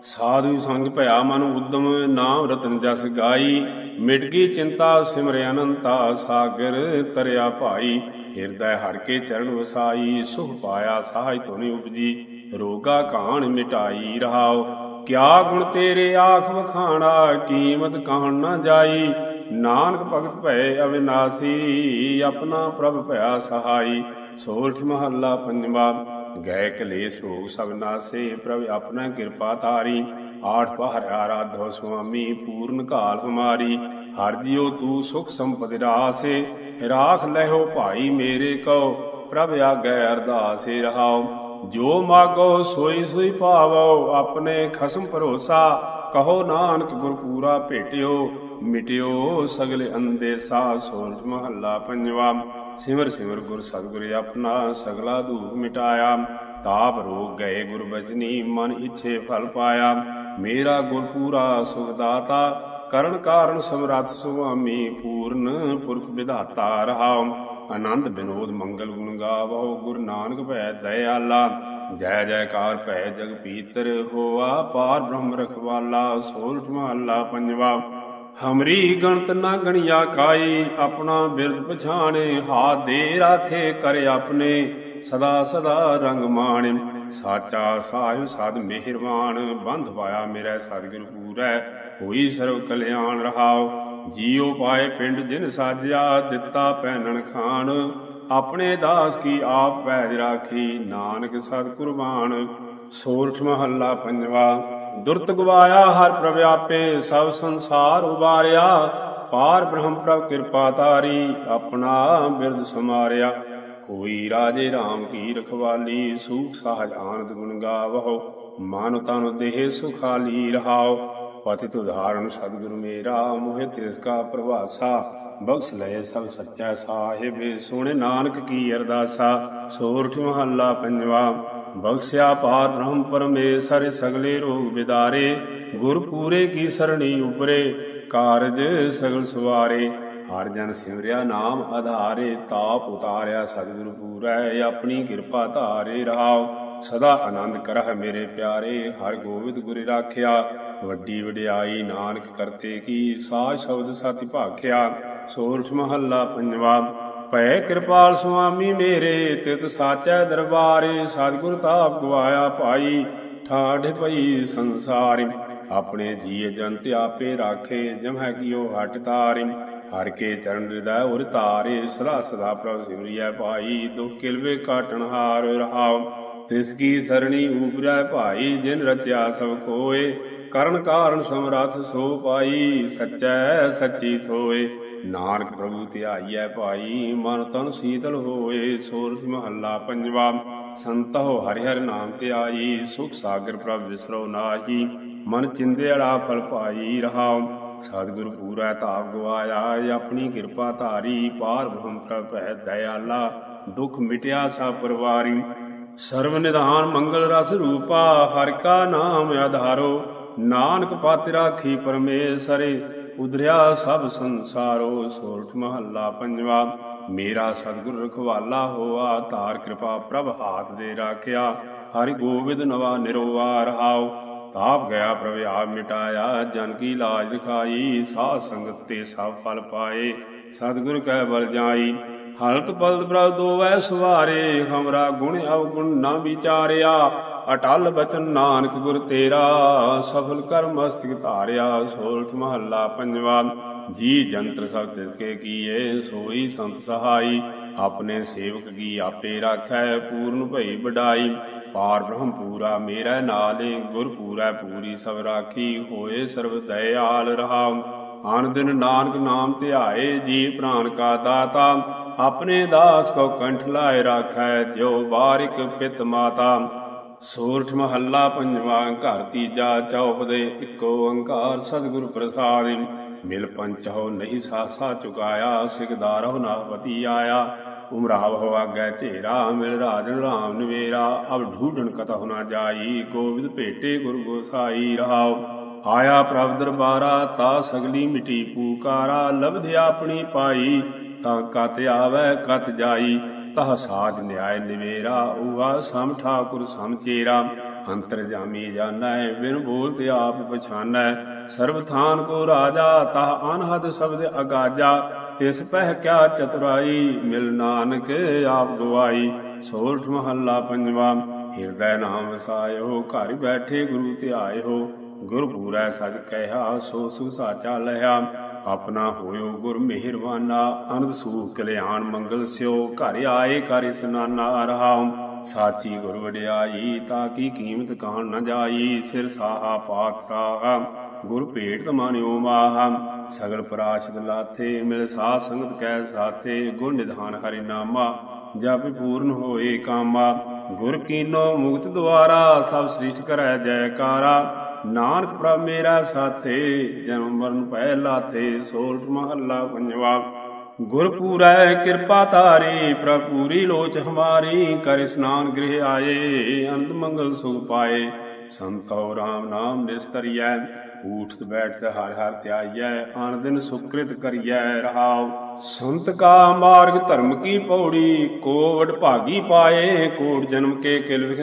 [SPEAKER 1] ਸਾਧੂ ਸੰਗ ਭਇਆ ਮਨ ਉਦਮ ਨਾਮ ਰਤਨ ਜਸ ਗਾਈ। ਮਿਟ ਗਈ ਚਿੰਤਾ ਸਿਮਰਿ ਅਨੰਤਾ ਸਾਗਰ ਤਰਿਆ ਭਾਈ। ਹਿਰਦੈ ਹਰ ਕੇ ਚਰਨ ਵਸਾਈ, ਸੁਖ ਪਾਇਆ ਸਾਜ ਧੁਨੀ ਉਪਜੀ। ਰੋਗਾ ਕਾਣ ਮਿਟਾਈ ਰਹਾਓ ਕਿਆ ਗੁਣ ਤੇਰੇ ਆਖ ਵਖਾਣਾ, ਕੀਮਤ ਕਾਹਣ ਨਾ ਜਾਈ। ਨਾਨਕ ਭਗਤ ਭੈ ਅਵਿਨਾਸੀ, ਆਪਣਾ ਪ੍ਰਭ ਭਇਆ ਸਹਾਈ। ਸੋਲਠ ਮਹੱਲਾ ਪੰਜਵਾ। ਗਏ ਕਲੇਸ਼ ਰੋਗ ਸਭ ਨਾਸੇ, ਪ੍ਰਭ ਆਪਣਾ ਕਿਰਪਾ ਧਾਰੀ। ਆਠ ਪਹਰ ਆਰਾਧੋ ਸੁਆਮੀ, ਪੂਰਨ ਕਾਲ ਹਮਾਰੀ। ਹਰ ਦਿਓ ਤੂੰ ਸੁਖ ਸੰਪਤਿ ਰਾਸੇ, ਰਾਖ ਲਹਿਓ ਭਾਈ ਮੇਰੇ ਕੋ ਪ੍ਰਭ ਆਗੇ ਅਰਦਾਸੇ ਰਹਾਓ ਜੋ ਮਾਗੋ ਸੋਈ ਸੋਈ ਭਾਵੋ, ਆਪਣੇ ਖਸਮ ਭਰੋਸਾ। ਕਹੋ ਨਾਨਕ ਗੁਰਪੂਰਾ ਭੇਟਿਓ, ਮਿਟਿਓ ਸਗਲੇ ਅੰਦੇ ਅੰਦੇਸਾ ਸੋਲਠ ਮਹੱਲਾ ਪੰਜਵਾ। ਸਿਮਰ ਸਿਮਰ ਗੁਰ ਸਤਿਗੁਰ ਆਪਣਾ ਸਗਲਾ ਧੂਪ ਮਿਟਾਇਆ। ਤਾਪ ਰੋਗ ਗਏ ਗੁਰ ਬਚਨੀ, ਮਨ ਇਛੇ ਫਲ ਪਾਇਆ। ਮੇਰਾ ਗੁਰ ਪੂਰਾ ਸੁਖ ਦਾਤਾ, ਕਰਨ ਕਾਰਨ ਸਮਰੱਥ ਸੁਆਮੀ, ਪੂਰਨ ਪੁਰਖ ਵਿਧਾਤਾ ਰਹਾਉ। ਆਨੰਦ ਬਿਨੋਦ ਮੰਗਲ ਗੁਣ ਗਾਵੋ, ਗੁਰ ਨਾਨਕ ਭੈ ਦਇਆਲਾ। ਜੈ ਜੈਕਾਰ ਭੈ ਜਗ ਪੀਤਰ ਹੋਆ, ਪਾਰ ਬ੍ਰਹਮ ਰਖਵਾਲਾ ਸੋਲਠ ਮਹੱਲਾ ਪੰਜਵਾ। ਹਮਰੀ ਗਣਤ ਨਾ ਗਣਿਆ ਕਾਈ ਆਪਣਾ ਬਿਰਦ ਪਛਾਣੇ, ਹਾਥ ਦੇ ਰਾਖੇ ਕਰ ਆਪਣੇ, ਸਦਾ ਸਦਾ ਰੰਗ ਮਾਣੇ, ਸਾਚਾ ਸਾਹਿਬ ਸਦ ਮਿਹਰਬਾਨ, ਬੰਧ ਪਾਇਆ ਮੇਰਾ ਸਤਿਗੁਰ ਪੂਰੈ, ਹੋਈ ਸਰਵ ਕਲਿਆਣ ਰਹਾਉ, ਜੀਉ ਪਾਏ ਪਿੰਡ ਜਿਨ ਸਾਜਿਆ, ਦਿੱਤਾ ਪੈਨਣ ਖਾਨ ਆਪਣੇ ਦਾਸ ਕੀ ਆਪ ਪੈਜ ਰਾਖੀ, ਨਾਨਕ ਸਤ ਕੁਰਬਾਨ, ਸੋਰਠ ਮਹੱਲਾ ਪੰਜਵਾ ਦੁਰਤ ਗਵਾਇਆ, ਹਰ ਪ੍ਰਭ ਆਪੇ ਸਭ ਸੰਸਾਰ ਉਬਾਰਿਆ। ਪਾਰ ਬ੍ਰਹਮ ਪ੍ਰਭ ਕਿਰਪਾ ਤਾਰੀ ਆਪਣਾ ਬਿਰਦ ਸਮਾਰਿਆ। ਹੋਈ ਰਾਜੇ RAM ਕੀ ਰਖਵਾਲੀ ਸੂਖ ਸਾਜ ਆਨੰਦ ਗੁਣ ਗਾਵਹੁ। ਮਨ ਤਨ ਦੇਹ ਸੁਖਾਲੀ ਰਹਾਓ ਪਤਿਤ ਉਧਾਰਨ ਸਤਿਗੁਰ ਮੇਰਾ, ਮੋਹਿ ਤਿਸ ਕਾ ਪ੍ਰਭਾਸਾ ਬਖਸ਼ ਲਏ ਸਭ ਸੱਚਾ ਸਾਹਿਬ ਸੋਹਣੇ ਨਾਨਕ ਕੀ ਅਰਦਾਸਾ। ਸੋਰਠ ਮਹੱਲਾ ਪੰਜਵਾ। ਬਖਸ਼ਿਆ ਪਾਰ ਬ੍ਰਹਮ ਪਰਮੇਸ਼ਰ ਸਗਲੇ ਰੋਗ ਵਿਦਾਰੇ ਗੁਰ ਪੂਰੇ ਕੀ ਸਰਣੀ ਉਪਰੇ, ਕਾਰਜ ਸਗਲ ਸਵਾਰੇ। ਹਰ ਜਨ ਸਿਮਰਿਆ ਨਾਮ ਆਧਾਰੇ, ਤਾਪ ਉਤਾਰਿਆ ਸਤਿਗੁਰ ਪੂਰੈ, ਆਪਣੀ ਕਿਰਪਾ ਧਾਰੇ ਰਹਾਉ। ਸਦਾ ਆਨੰਦ ਕਰਹਿ ਮੇਰੇ ਪਿਆਰੇ, ਹਰ ਗੋਬਿੰਦ ਗੁਰਿ ਰਾਖਿਆ। ਵੱਡੀ ਵਡਿਆਈ ਨਾਨਕ ਕਰਤੇ ਕੀ, ਸਾਜ ਸ਼ਬਦ ਸਤਿ ਭਾਖਿਆ। ਸੋਰਠ ਮਹੱਲਾ ਪੰਜਵਾ। ਭੈ ਕਿਰਪਾਲ ਸੁਆਮੀ ਮੇਰੇ, ਤਿਤ ਸਾਚੈ ਦਰਬਾਰੇ ਸਤਿਗੁਰ ਤਾਪ ਗਵਾਇਆ ਭਾਈ, ਠਾਠ ਪਈ ਸੰਸਾਰਿ। ਆਪਣੇ ਜੀਏ ਜੰਤ ਆਪੇ ਰਾਖੇ, ਜਮਹਿ ਕੀਓ ਹਟ ਤਾਰਿ। ਹਰ ਕੇ ਚਰਨ ਹਿਰਦੈ ਉਰ ਤਾਰੇ ਸਦਾ ਸਦਾ ਪ੍ਰਭ ਸਿਮਰਿਐ ਭਾਈ, ਦੁਖ ਕਿਲਵੇ ਕਾਟਣ ਹਾਰ ਰਹਾਉ। ਤਿਸ ਕੀ ਸਰਣੀ ਉਪਰੈ ਭਾਈ, ਜਿਨ ਰਚਿਆ ਸਭ ਕੋਏ। ਕਰਨ ਕਾਰਨ ਸਮਰੱਥ ਸੋ ਪਾਈ, ਸੱਚੈ ਸੱਚੀ ਸੋਏ। ਨਾਨਕ ਪ੍ਰਭੂ ਧਿਆਈਐ ਭਾਈ, ਮਨ ਤਨ ਸੀਤਲ ਹੋਏ ਸੋਰਠ ਮਹੱਲਾ ਪੰਜਵਾ, ਸੰਤੋ ਹਰਿ ਹਰਿ ਨਾਮ ਧਿਆਈ, ਸੁਖ ਸਾਗਰ ਪ੍ਰਭ ਵਿਸਰੋ ਨਾਹੀ, ਮਨ ਚਿੰਦੇੜਾ ਫਲ ਪਾਈ ਰਹਾਉ, ਸਤਿਗੁਰ ਪੂਰਾ ਤਾਪ ਗਵਾਇਆ, ਆਪਣੀ ਕਿਰਪਾ ਧਾਰੀ, ਪਾਰ ਬ੍ਰਹਮ ਪ੍ਰਭ ਹੈ ਦਇਆਲਾ, ਦੁਖ ਮਿਟਿਆ ਸਭ ਪਰਵਾਰੀ, ਸਰਵ ਨਿਧਾਨ ਮੰਗਲ ਰਸ ਰੂਪਾ, ਹਰਿ ਕਾ ਨਾਮ ਆਧਾਰੋ ਨਾਨਕ ਪਤ ਰਾਖੀ ਪਰਮੇਸ਼ਰੇ ਉਦਰਿਆ ਸਭ ਸੰਸਾਰੋ ਸੋਰਠ ਮਹੱਲਾ ਪੰਜਵਾ। ਮੇਰਾ ਸਤਿਗੁਰ ਰਖਵਾਲਾ ਹੋਆ ਧਾਰ ਕਿਰਪਾ ਪ੍ਰਭ ਹਾਥ ਦੇ ਰਾਖਿਆ। ਹਰਿ ਗੋਬਿੰਦ ਨਵਾ ਨਿਰੋਵਾ ਰਹਾਉ। ਤਾਪ ਗਿਆ ਪ੍ਰਭ ਆਪ ਮਿਟਾਇਆ, ਜਨ ਕੀ ਲਾਜ ਦਿਖਾਈ ਸਾਧ ਸੰਗਤ ਤੇ ਸਭ ਫਲ ਪਾਏ। ਸਤਿਗੁਰ ਕਹਿ ਬਲ ਜਾਈ, ਹਲਤ ਪਲਤ ਪ੍ਰਭ ਦੋਵੈ ਸਵਾਰੇ, ਹਮਰਾ ਗੁਣ ਅਵਗੁਣ ਨਾ ਵਿਚਾਰਿਆ। ਅਟਲ ਬਚਨ ਨਾਨਕ ਗੁਰ ਤੇਰਾ, ਸਫਲ ਕਰ ਮਸਤਕ ਧਾਰਿਆ ਸੋਲਠ ਮਹੱਲਾ ਪੰਜਵਾ। ਜੀ ਜੰਤਰ ਸਭ ਤਿਸ ਕੇ ਕੀਏ, ਸੋਈ ਸੰਤ ਸਹਾਈ। ਆਪਣੇ ਸੇਵਕ ਕੀ ਆਪੇ ਰਾਖੈ, ਪੂਰਨ ਭਈ ਵਡਾਈ। ਪਾਰ ਬ੍ਰਹਮ ਪੂਰਾ ਮੇਰਾ ਨਾਲੇ, ਗੁਰ ਪੂਰਾ ਪੂਰੀ ਸਭ ਰਾਖੀ। ਹੋਏ ਸਰਬ ਦਇਆਲ ਰਹਾਉ। ਆਨ ਦਿਨ ਨਾਨਕ ਨਾਮ ਧਿਆਏ, ਜੀ ਪ੍ਰਾਨ ਕਾ ਦਾਤਾ। ਆਪਣੇ ਦਾਸ ਕੋ ਕੰਠ ਲਾਏ ਰਾਖੈ, ਜੋ ਬਾਰਿਕ ਪਿਤ ਮਾਤਾ। ਸੋਰਠ ਮਹੱਲਾ ਪੰਜਵਾ ਘਰ ਤੀਜਾ ਚੌਪਦੇ ਇੱਕੋ ਓੰਕਾਰ ਸਤਿਗੁਰ ਪ੍ਰਸਾਦਿ। ਮਿਲ ਪੰਚਹੁ ਨਹੀਂ ਸਾਸਾ ਚੁਕਾਇਆ ਸਿਕਦਾਰਹੁ ਨਾਪਤੀ ਆਇਆ। ਉਮਰਾਵ ਹੋ ਝੇਰਾ, ਮਿਲ ਰਾਜਨ ਰਾਮ ਨਵੇਰਾ। ਅਬ ਢੂਢਣ ਕਤਹੁ ਨਾ ਜਾਈ, ਗੋਬਿੰਦ ਭੇਟੇ ਗੁਰ ਗੋਸਾਈ ਰਹਾਉ। ਆਇਆ ਪ੍ਰਭ ਦਰਬਾਰਾ, ਤਾ ਸਗਲੀ ਮਿਟੀ ਪੂਕਾਰਾ। ਲਬਧ ਆਪਣੀ ਪਾਈ, ਤਾਂ ਕਤ ਆਵੈ ਕਤ ਜਾਈ। ਤਹ ਸਾਜ ਨਿਆਇ ਨਿਵੇਰਾ ਉਹਾ ਸਮ ਠਾਕੁਰ ਸਮ ਚੇਰਾ। ਅੰਤਰ ਜਾਮੀ ਜਾਣੈ, ਬਿਨ ਬੋਲਤੇ ਆਪ ਪਛਾਨੈ। ਸਰਬ ਥਾਨ ਕੋ ਰਾਜਾ, ਤਹ ਅਨਹਦ ਸ਼ਬਦ ਅਗਾਜਾ। ਤਿਸ ਪਹਿ ਕਿਆ ਚਤੁਰਾਈ, ਮਿਲ ਨਾਨਕ ਆਪ ਗਵਾਈ। ਸੋਰਠ ਮਹੱਲਾ ਪੰਜਵਾ, ਹਿਰਦੈ ਨਾਮ ਵਸਾਇਓ, ਘਰ ਬੈਠੇ ਗੁਰੂ ਧਿਆਇਓ। ਗੁਰ ਪੂਰੈ ਸਜ ਕਹਿਆ, ਸੋ ਸੁ ਸਾਚਾ ਲਹਿਆ। ਆਪਣਾ ਹੋਇਓ ਗੁਰ ਮਿਹਰਬਾਨਾ ਅਨੰਦ ਸੂਖ ਕਲਿਆਣ ਮੰਗਲ ਸਿਓ। ਘਰ ਆਏ ਕਰ ਇਸਨਾਨਾ ਰਹਾਉ। ਸਾਚੀ ਗੁਰ ਵਡਿਆਈ, ਤਾਂ ਕੀ ਕੀਮਤ ਕਾਣ ਨ ਜਾਈ। ਸਿਰ ਸਾਹਾ ਪਾਤ ਸਾਹਾ, ਗੁਰ ਭੇਟ ਮਾਨਿਓ ਮਾਹ। ਸਗਲ ਪਰਾਸ਼ਦ ਲਾਥੇ, ਮਿਲ ਸਾਧ ਸੰਗਤ ਕੈ ਸਾਥੇ। ਗੁਰ ਨਿਧਾਨ ਹਰਿ ਨਾਮਾ, ਜਪ ਪੂਰਨ ਹੋਏ ਕਾਮਾ। ਗੁਰ ਕੀਨੋ ਮੁਕਤ ਦੁਆਰਾ, ਸਭ ਸ੍ਰਿਸ਼ਟ ਕਰੈ ਜੈਕਾਰਾ। ਨਾਨਕ ਪ੍ਰਭ ਮੇਰਾ ਸਾਥੇ, ਜਨਮ ਮਰਨ ਭੈ ਲਾਥੇ ਸੋਲਠ ਮਹੱਲਾ ਪੰਜਵਾ। ਗੁਰ ਪੂਰੈ ਕਿਰਪਾ ਧਾਰੀ, ਪ੍ਰਭ ਪੂਰੀ ਲੋਚ ਹਮਾਰੀ, ਕਰ ਇਸਨਾਨ ਗ੍ਰਹਿ ਆਏ, ਅੰਤ ਮੰਗਲ ਸੁਖ ਪਾਏ। ਸੰਤੋ ਰਾਮ ਨਾਮ ਨਿਸਤਰੀਐ ਊਠਤ ਬੈਠਤ ਹਰ ਹਰ ਧਿਆਈਐ ਆਨ ਦਿਨ ਸੁਕ੍ਰਿਤ ਕਰੀਐ ਰਹਾਉ। ਸੰਤ ਕਾ ਮਾਰਗ ਧਰਮ ਕੀ ਪੌੜੀ, ਕੋਵਡ ਭਾਗੀ ਪਾਏ, ਕੋਟ ਜਨਮ ਕੇ ਕਿਲ ਵਿਖ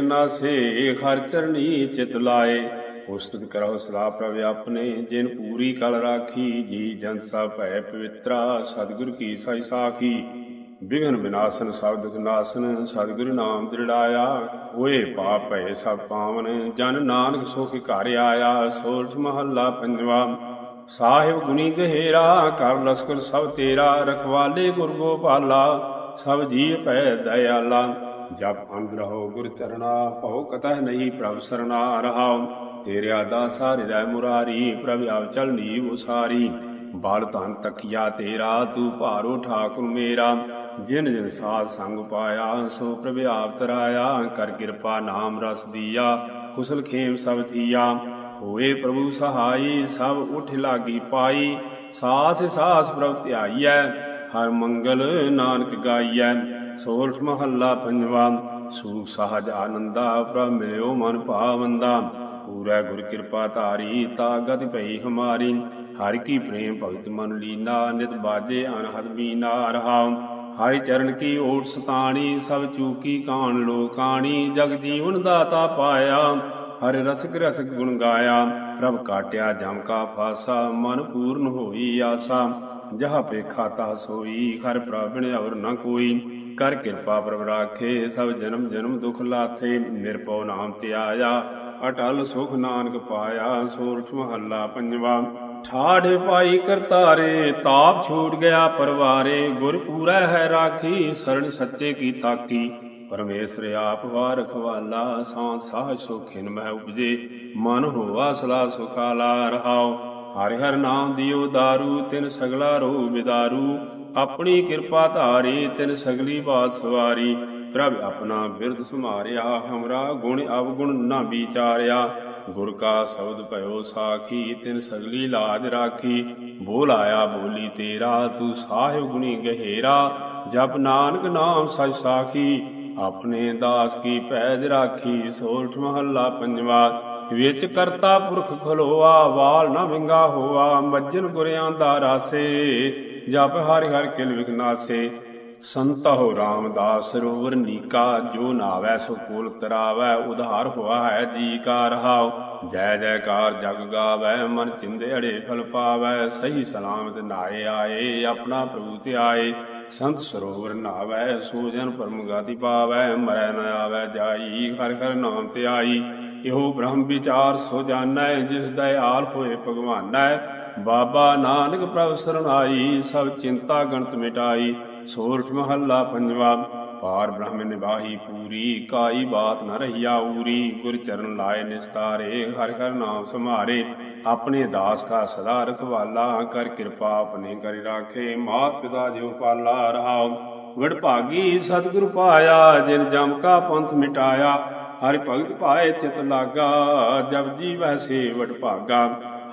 [SPEAKER 1] ਹਰ ਚਰਨੀ ਚਿਤ ਲਾਏ। ਉਸਤਤ ਕਰੋ ਸਦਾ ਪ੍ਰਭ ਆਪਣੇ, ਜਿਨ ਪੂਰੀ ਕਲ ਰਾਖੀ, ਜੀ ਜਨ ਸਭ ਭੈ ਪਵਿੱਤਰਾ, ਸਤਿਗੁਰ ਕੀ ਸਾਈ ਸਾਖੀ। ਵਿਘਨ ਵਿਨਾਸ਼ਨ ਸਭ ਦੁਖ ਨਾਸਨ, ਸਤਿਗੁਰ ਨਾਮ ਦ੍ਰਿੜਾਇਆ, ਹੋਏ ਪਾਪ ਭੈ ਸਭ ਪਾਵਨ, ਜਨ ਨਾਨਕ ਸੁਖ ਘਰ ਆਇਆ ਸੋਰਠ ਮਹੱਲਾ ਪੰਜਵਾ। ਸਾਹਿਬ ਗੁਣੀ ਗਹਿਰਾ, ਕਰ ਲਸਕਰ ਸਭ ਤੇਰਾ, ਰਖਵਾਲੇ ਗੁਰ ਗੋਪਾਲਾ, ਸਭ ਜੀ ਭੈ ਦਇਆਲਾ। ਜਪ ਅੰਧ ਰਹੋ ਗੁਰ ਚਰਣਾ, ਭਉ ਕਤਹ ਨਹੀਂ ਪ੍ਰਭ ਸਰਣਾ ਰਹਾਉ। ਤੇਰੇ ਦਾਸਾ ਹਿਰਦੈ ਮੁਰਾਰੀ, ਪ੍ਰਭ ਆਵ ਨੀਵ ਉਸਾਰੀ। ਬਲ ਧਨ ਤਕੀਆ ਤੇਰਾ, ਤੂੰ ਭਾਰੋ ਠਾਕੁਰ ਮੇਰਾ। ਜਿਨ ਜਿਨ ਸਾਧ ਸੰਗ ਪਾਇਆ, ਸੋ ਪ੍ਰਭ ਆਪ ਤਰਾਇਆ। ਕਰ ਕਿਰਪਾ ਨਾਮ ਰਸ ਦੀਆ, ਕੁਸਲ ਖੇਮ ਸਭ ਥੀਆ। ਹੋਏ ਪ੍ਰਭੂ ਸਹਾਈ, ਸਭ ਉਠ ਲਾਗੀ ਪਾਈ। ਸਾਸ ਸਾਸ ਪ੍ਰਭ ਧਿਆਈਐ, ਹਰ ਮੰਗਲ ਨਾਨਕ ਗਾਈਐ। ਸੋਰਠ ਮਹੱਲਾ ਪੰਜਵਾ, ਸੂਖ ਸਹਜ ਆਨੰਦਾ, ਪ੍ਰਭ ਮਿਲਿਓ ਮਨ ਭਾਵੰਦਾ। ਪੂਰਾ ਗੁਰ ਕਿਰਪਾ ਧਾਰੀ, ਤਾ ਗਤਿ ਭਈ ਹਮਾਰੀ। ਹਰ ਕੀ ਪ੍ਰੇਮ ਭਗਤ ਮਨ ਲੀਨਾ, ਨਿਤ ਬਾਜੇ ਅਨਹਦ ਬੀਨਾ ਰਹਾਉ ਹਰਿ ਚਰਨ ਕੀ ਓਟ ਸਤਾਣੀ, ਸਭ ਚੂਕੀ ਕਾਣ ਲੋਕਾਣੀ। ਜਗ ਜੀਵਨ ਦਾਤਾ ਪਾਇਆ, ਹਰਿ ਰਸਕ ਰਸਕ ਗੁਣ ਗਾਇਆ। ਪ੍ਰਭ ਕਾਟਿਆ ਜਮ ਕਾ ਫਾਸਾ, ਮਨ ਪੂਰਨ ਹੋਈ ਆਸਾ। ਜਹ ਪੇਖਾ ਤਾ ਸੋਈ ਹਰ ਪ੍ਰਭਣ ਅਵਰ ਨ ਕੋਈ। ਕਰ ਕਿਰਪਾ ਪ੍ਰਭ ਰਾਖੇ, ਸਭ ਜਨਮ ਜਨਮ ਦੁਖ ਲਾਥੇ ਨਿਰਪਉ ਨਾਮ ਤੇ ਆਇਆ ਅਟਲ ਸੁਖ ਨਾਨਕ ਪਾਇਆ ਸੋਰਠ ਮਹੱਲਾ ਪੰਜਵਾ। ਠਾੜੇ ਪਾਈ ਕਰਤਾਰੇ, ਤਾਪ ਛੂਟ ਗਿਆ ਪਰਵਾਰੇ। ਗੁਰ ਪੂਰਾ ਹੈ ਰਾਖੀ ਸਰਣ ਸੱਚੇ ਕੀ ਤਾਕੀ। ਪਰਮੇਸ਼ਰ ਆਪ ਵਾਰ ਖਵਾਲਾ ਸਾਂ ਸਾਹ ਸੁਖਿਨ ਮਹਿ ਉਪਜੇ। ਮਨ ਹੋਆ ਸਲਾ ਸੁਖਾਲਾ ਰਹਾਓ ਹਰਿ ਹਰ ਨਾਮ ਦਿਓ ਦਾਰੂ, ਤਿਨ ਸਗਲਾ ਰੋ ਵਿਦਾਰੂ ਆਪਣੀ ਕਿਰਪਾ ਧਾਰੀ, ਤਿਨ ਸਗਲੀ ਬਾਤ ਸਵਾਰੀ। ਪ੍ਰਭ ਆਪਣਾ ਬਿਰਧ ਸੁਮਾਰਿਆ ਹਮਰਾ ਗੁਣ ਅਵਗੁਣ ਨਾ ਵਿਚਾਰਿਆ। ਗੁਰ ਕਾ ਸ਼ਬਦ ਭਇਓ ਸਾਖੀ, ਤਿਨ ਸਗਲੀ ਲਾਜ ਰਾਖੀ। ਬੋਲ ਆਇਆ ਬੋਲੀ ਤੇਰਾ, ਤੂੰ ਸਾਹਿਬ ਗੁਣੀ ਗਹਿਰਾ। ਜਪ ਨਾਨਕ ਨਾਮ ਸਚ ਸਾਖੀ, ਆਪਣੇ ਦਾਸ ਕੀ ਪੈਜ ਰਾਖੀ। ਸੋਠ ਮਹੱਲਾ ਪੰਜਵਾ, ਵਿੱਚ ਕਰਤਾ ਪੁਰਖ ਖਲੋਆ, ਵਾਲ ਨਾ ਵਿੰਗਾ ਹੋਆ। ਮੱਜਨ ਗੁਰਿਆਂ ਦਾ ਰਾਸੇ, ਜਪ ਹਰਿ ਹਰਿ ਕਿਲ ਵਿਖਨਾਸੇ ਸੰਤਹੁ ਰਾਮਦਾਸ ਸਰੋਵਰ ਨੀਕਾ, ਜੋ ਨਾਵੈ ਸੋ ਕੋਲ ਤਰਾਵੈ, ਉਧਾਰ ਹੋਆ ਹੈ ਜੀ ਕਾ ਰਹਾਉ। ਜੈ ਜੈਕਾਰ ਜਗ ਗਾਵੈ, ਮਨ ਚਿੰਦੇ ਅੜੇ ਫਲ ਪਾਵੈ, ਸਹੀ ਸਲਾਮਤ ਨਾਏ ਆਏ, ਆਪਣਾ ਪ੍ਰਭੂ ਤੇ ਆਏ ਸੰਤ ਸਰੋਵਰ ਨਾਵੈ ਸੋ ਜਨ ਪਰਮ ਗਾਤੀ ਪਾਵੈ, ਮਰੈ ਨ ਆਵੈ ਜਾਈ, ਹਰ ਹਰ ਨਾਮ ਤੇ ਆਈ ਇਹੋ ਬ੍ਰਹਮ ਵਿਚਾਰ ਸੋ ਜਾਣੈ, ਜਿਸ ਦਇਆਲ ਹੋਏ ਭਗਵਾਨੈ। ਬਾਬਾ ਨਾਨਕ ਪ੍ਰਭ ਸਰਣਾਈ, ਸਭ ਚਿੰਤਾ ਗਣਤ ਮਿਟਾਈ। ਸੋਰਠ ਮਹੱਲਾ ਪੰਜਵਾ। ਪਾਰ ਬ੍ਰਹਮ ਨਿਵਾਹੀ ਪੂਰੀ ਕਾਈ ਬਾਤ ਨ ਰਹੀਆ ਊਰੀ। ਗੁਰ ਚਰਨ ਲਾਏ ਨਿਸਤਾਰੇ, ਹਰ ਹਰ ਨਾਮ ਸਮਾਰੇ ਆਪਣੇ ਦਾਸ ਕਾ ਸਦਾ ਰਖਵਾਲਾ, ਕਰ ਕਿਰਪਾ ਆਪਣੇ ਕਰਿ ਰਾਖੇ। ਮਾਤ ਪਿਤਾ ਜਿਉ ਪਾਲਾ ਰਹਾਉ। ਵਡ ਭਾਗੀ ਸਤਿਗੁਰ ਪਾਇਆ, ਜਿਨ ਜਮ ਕਾ ਪੰਥ ਮਿਟਾਇਆ। ਹਰਿ ਭਗਤ ਪਾਏ ਚਿਤ ਲਾਗਾ ਜਬ ਜੀਵੈ ਸੇ ਵਡ ਭਾਗਾ।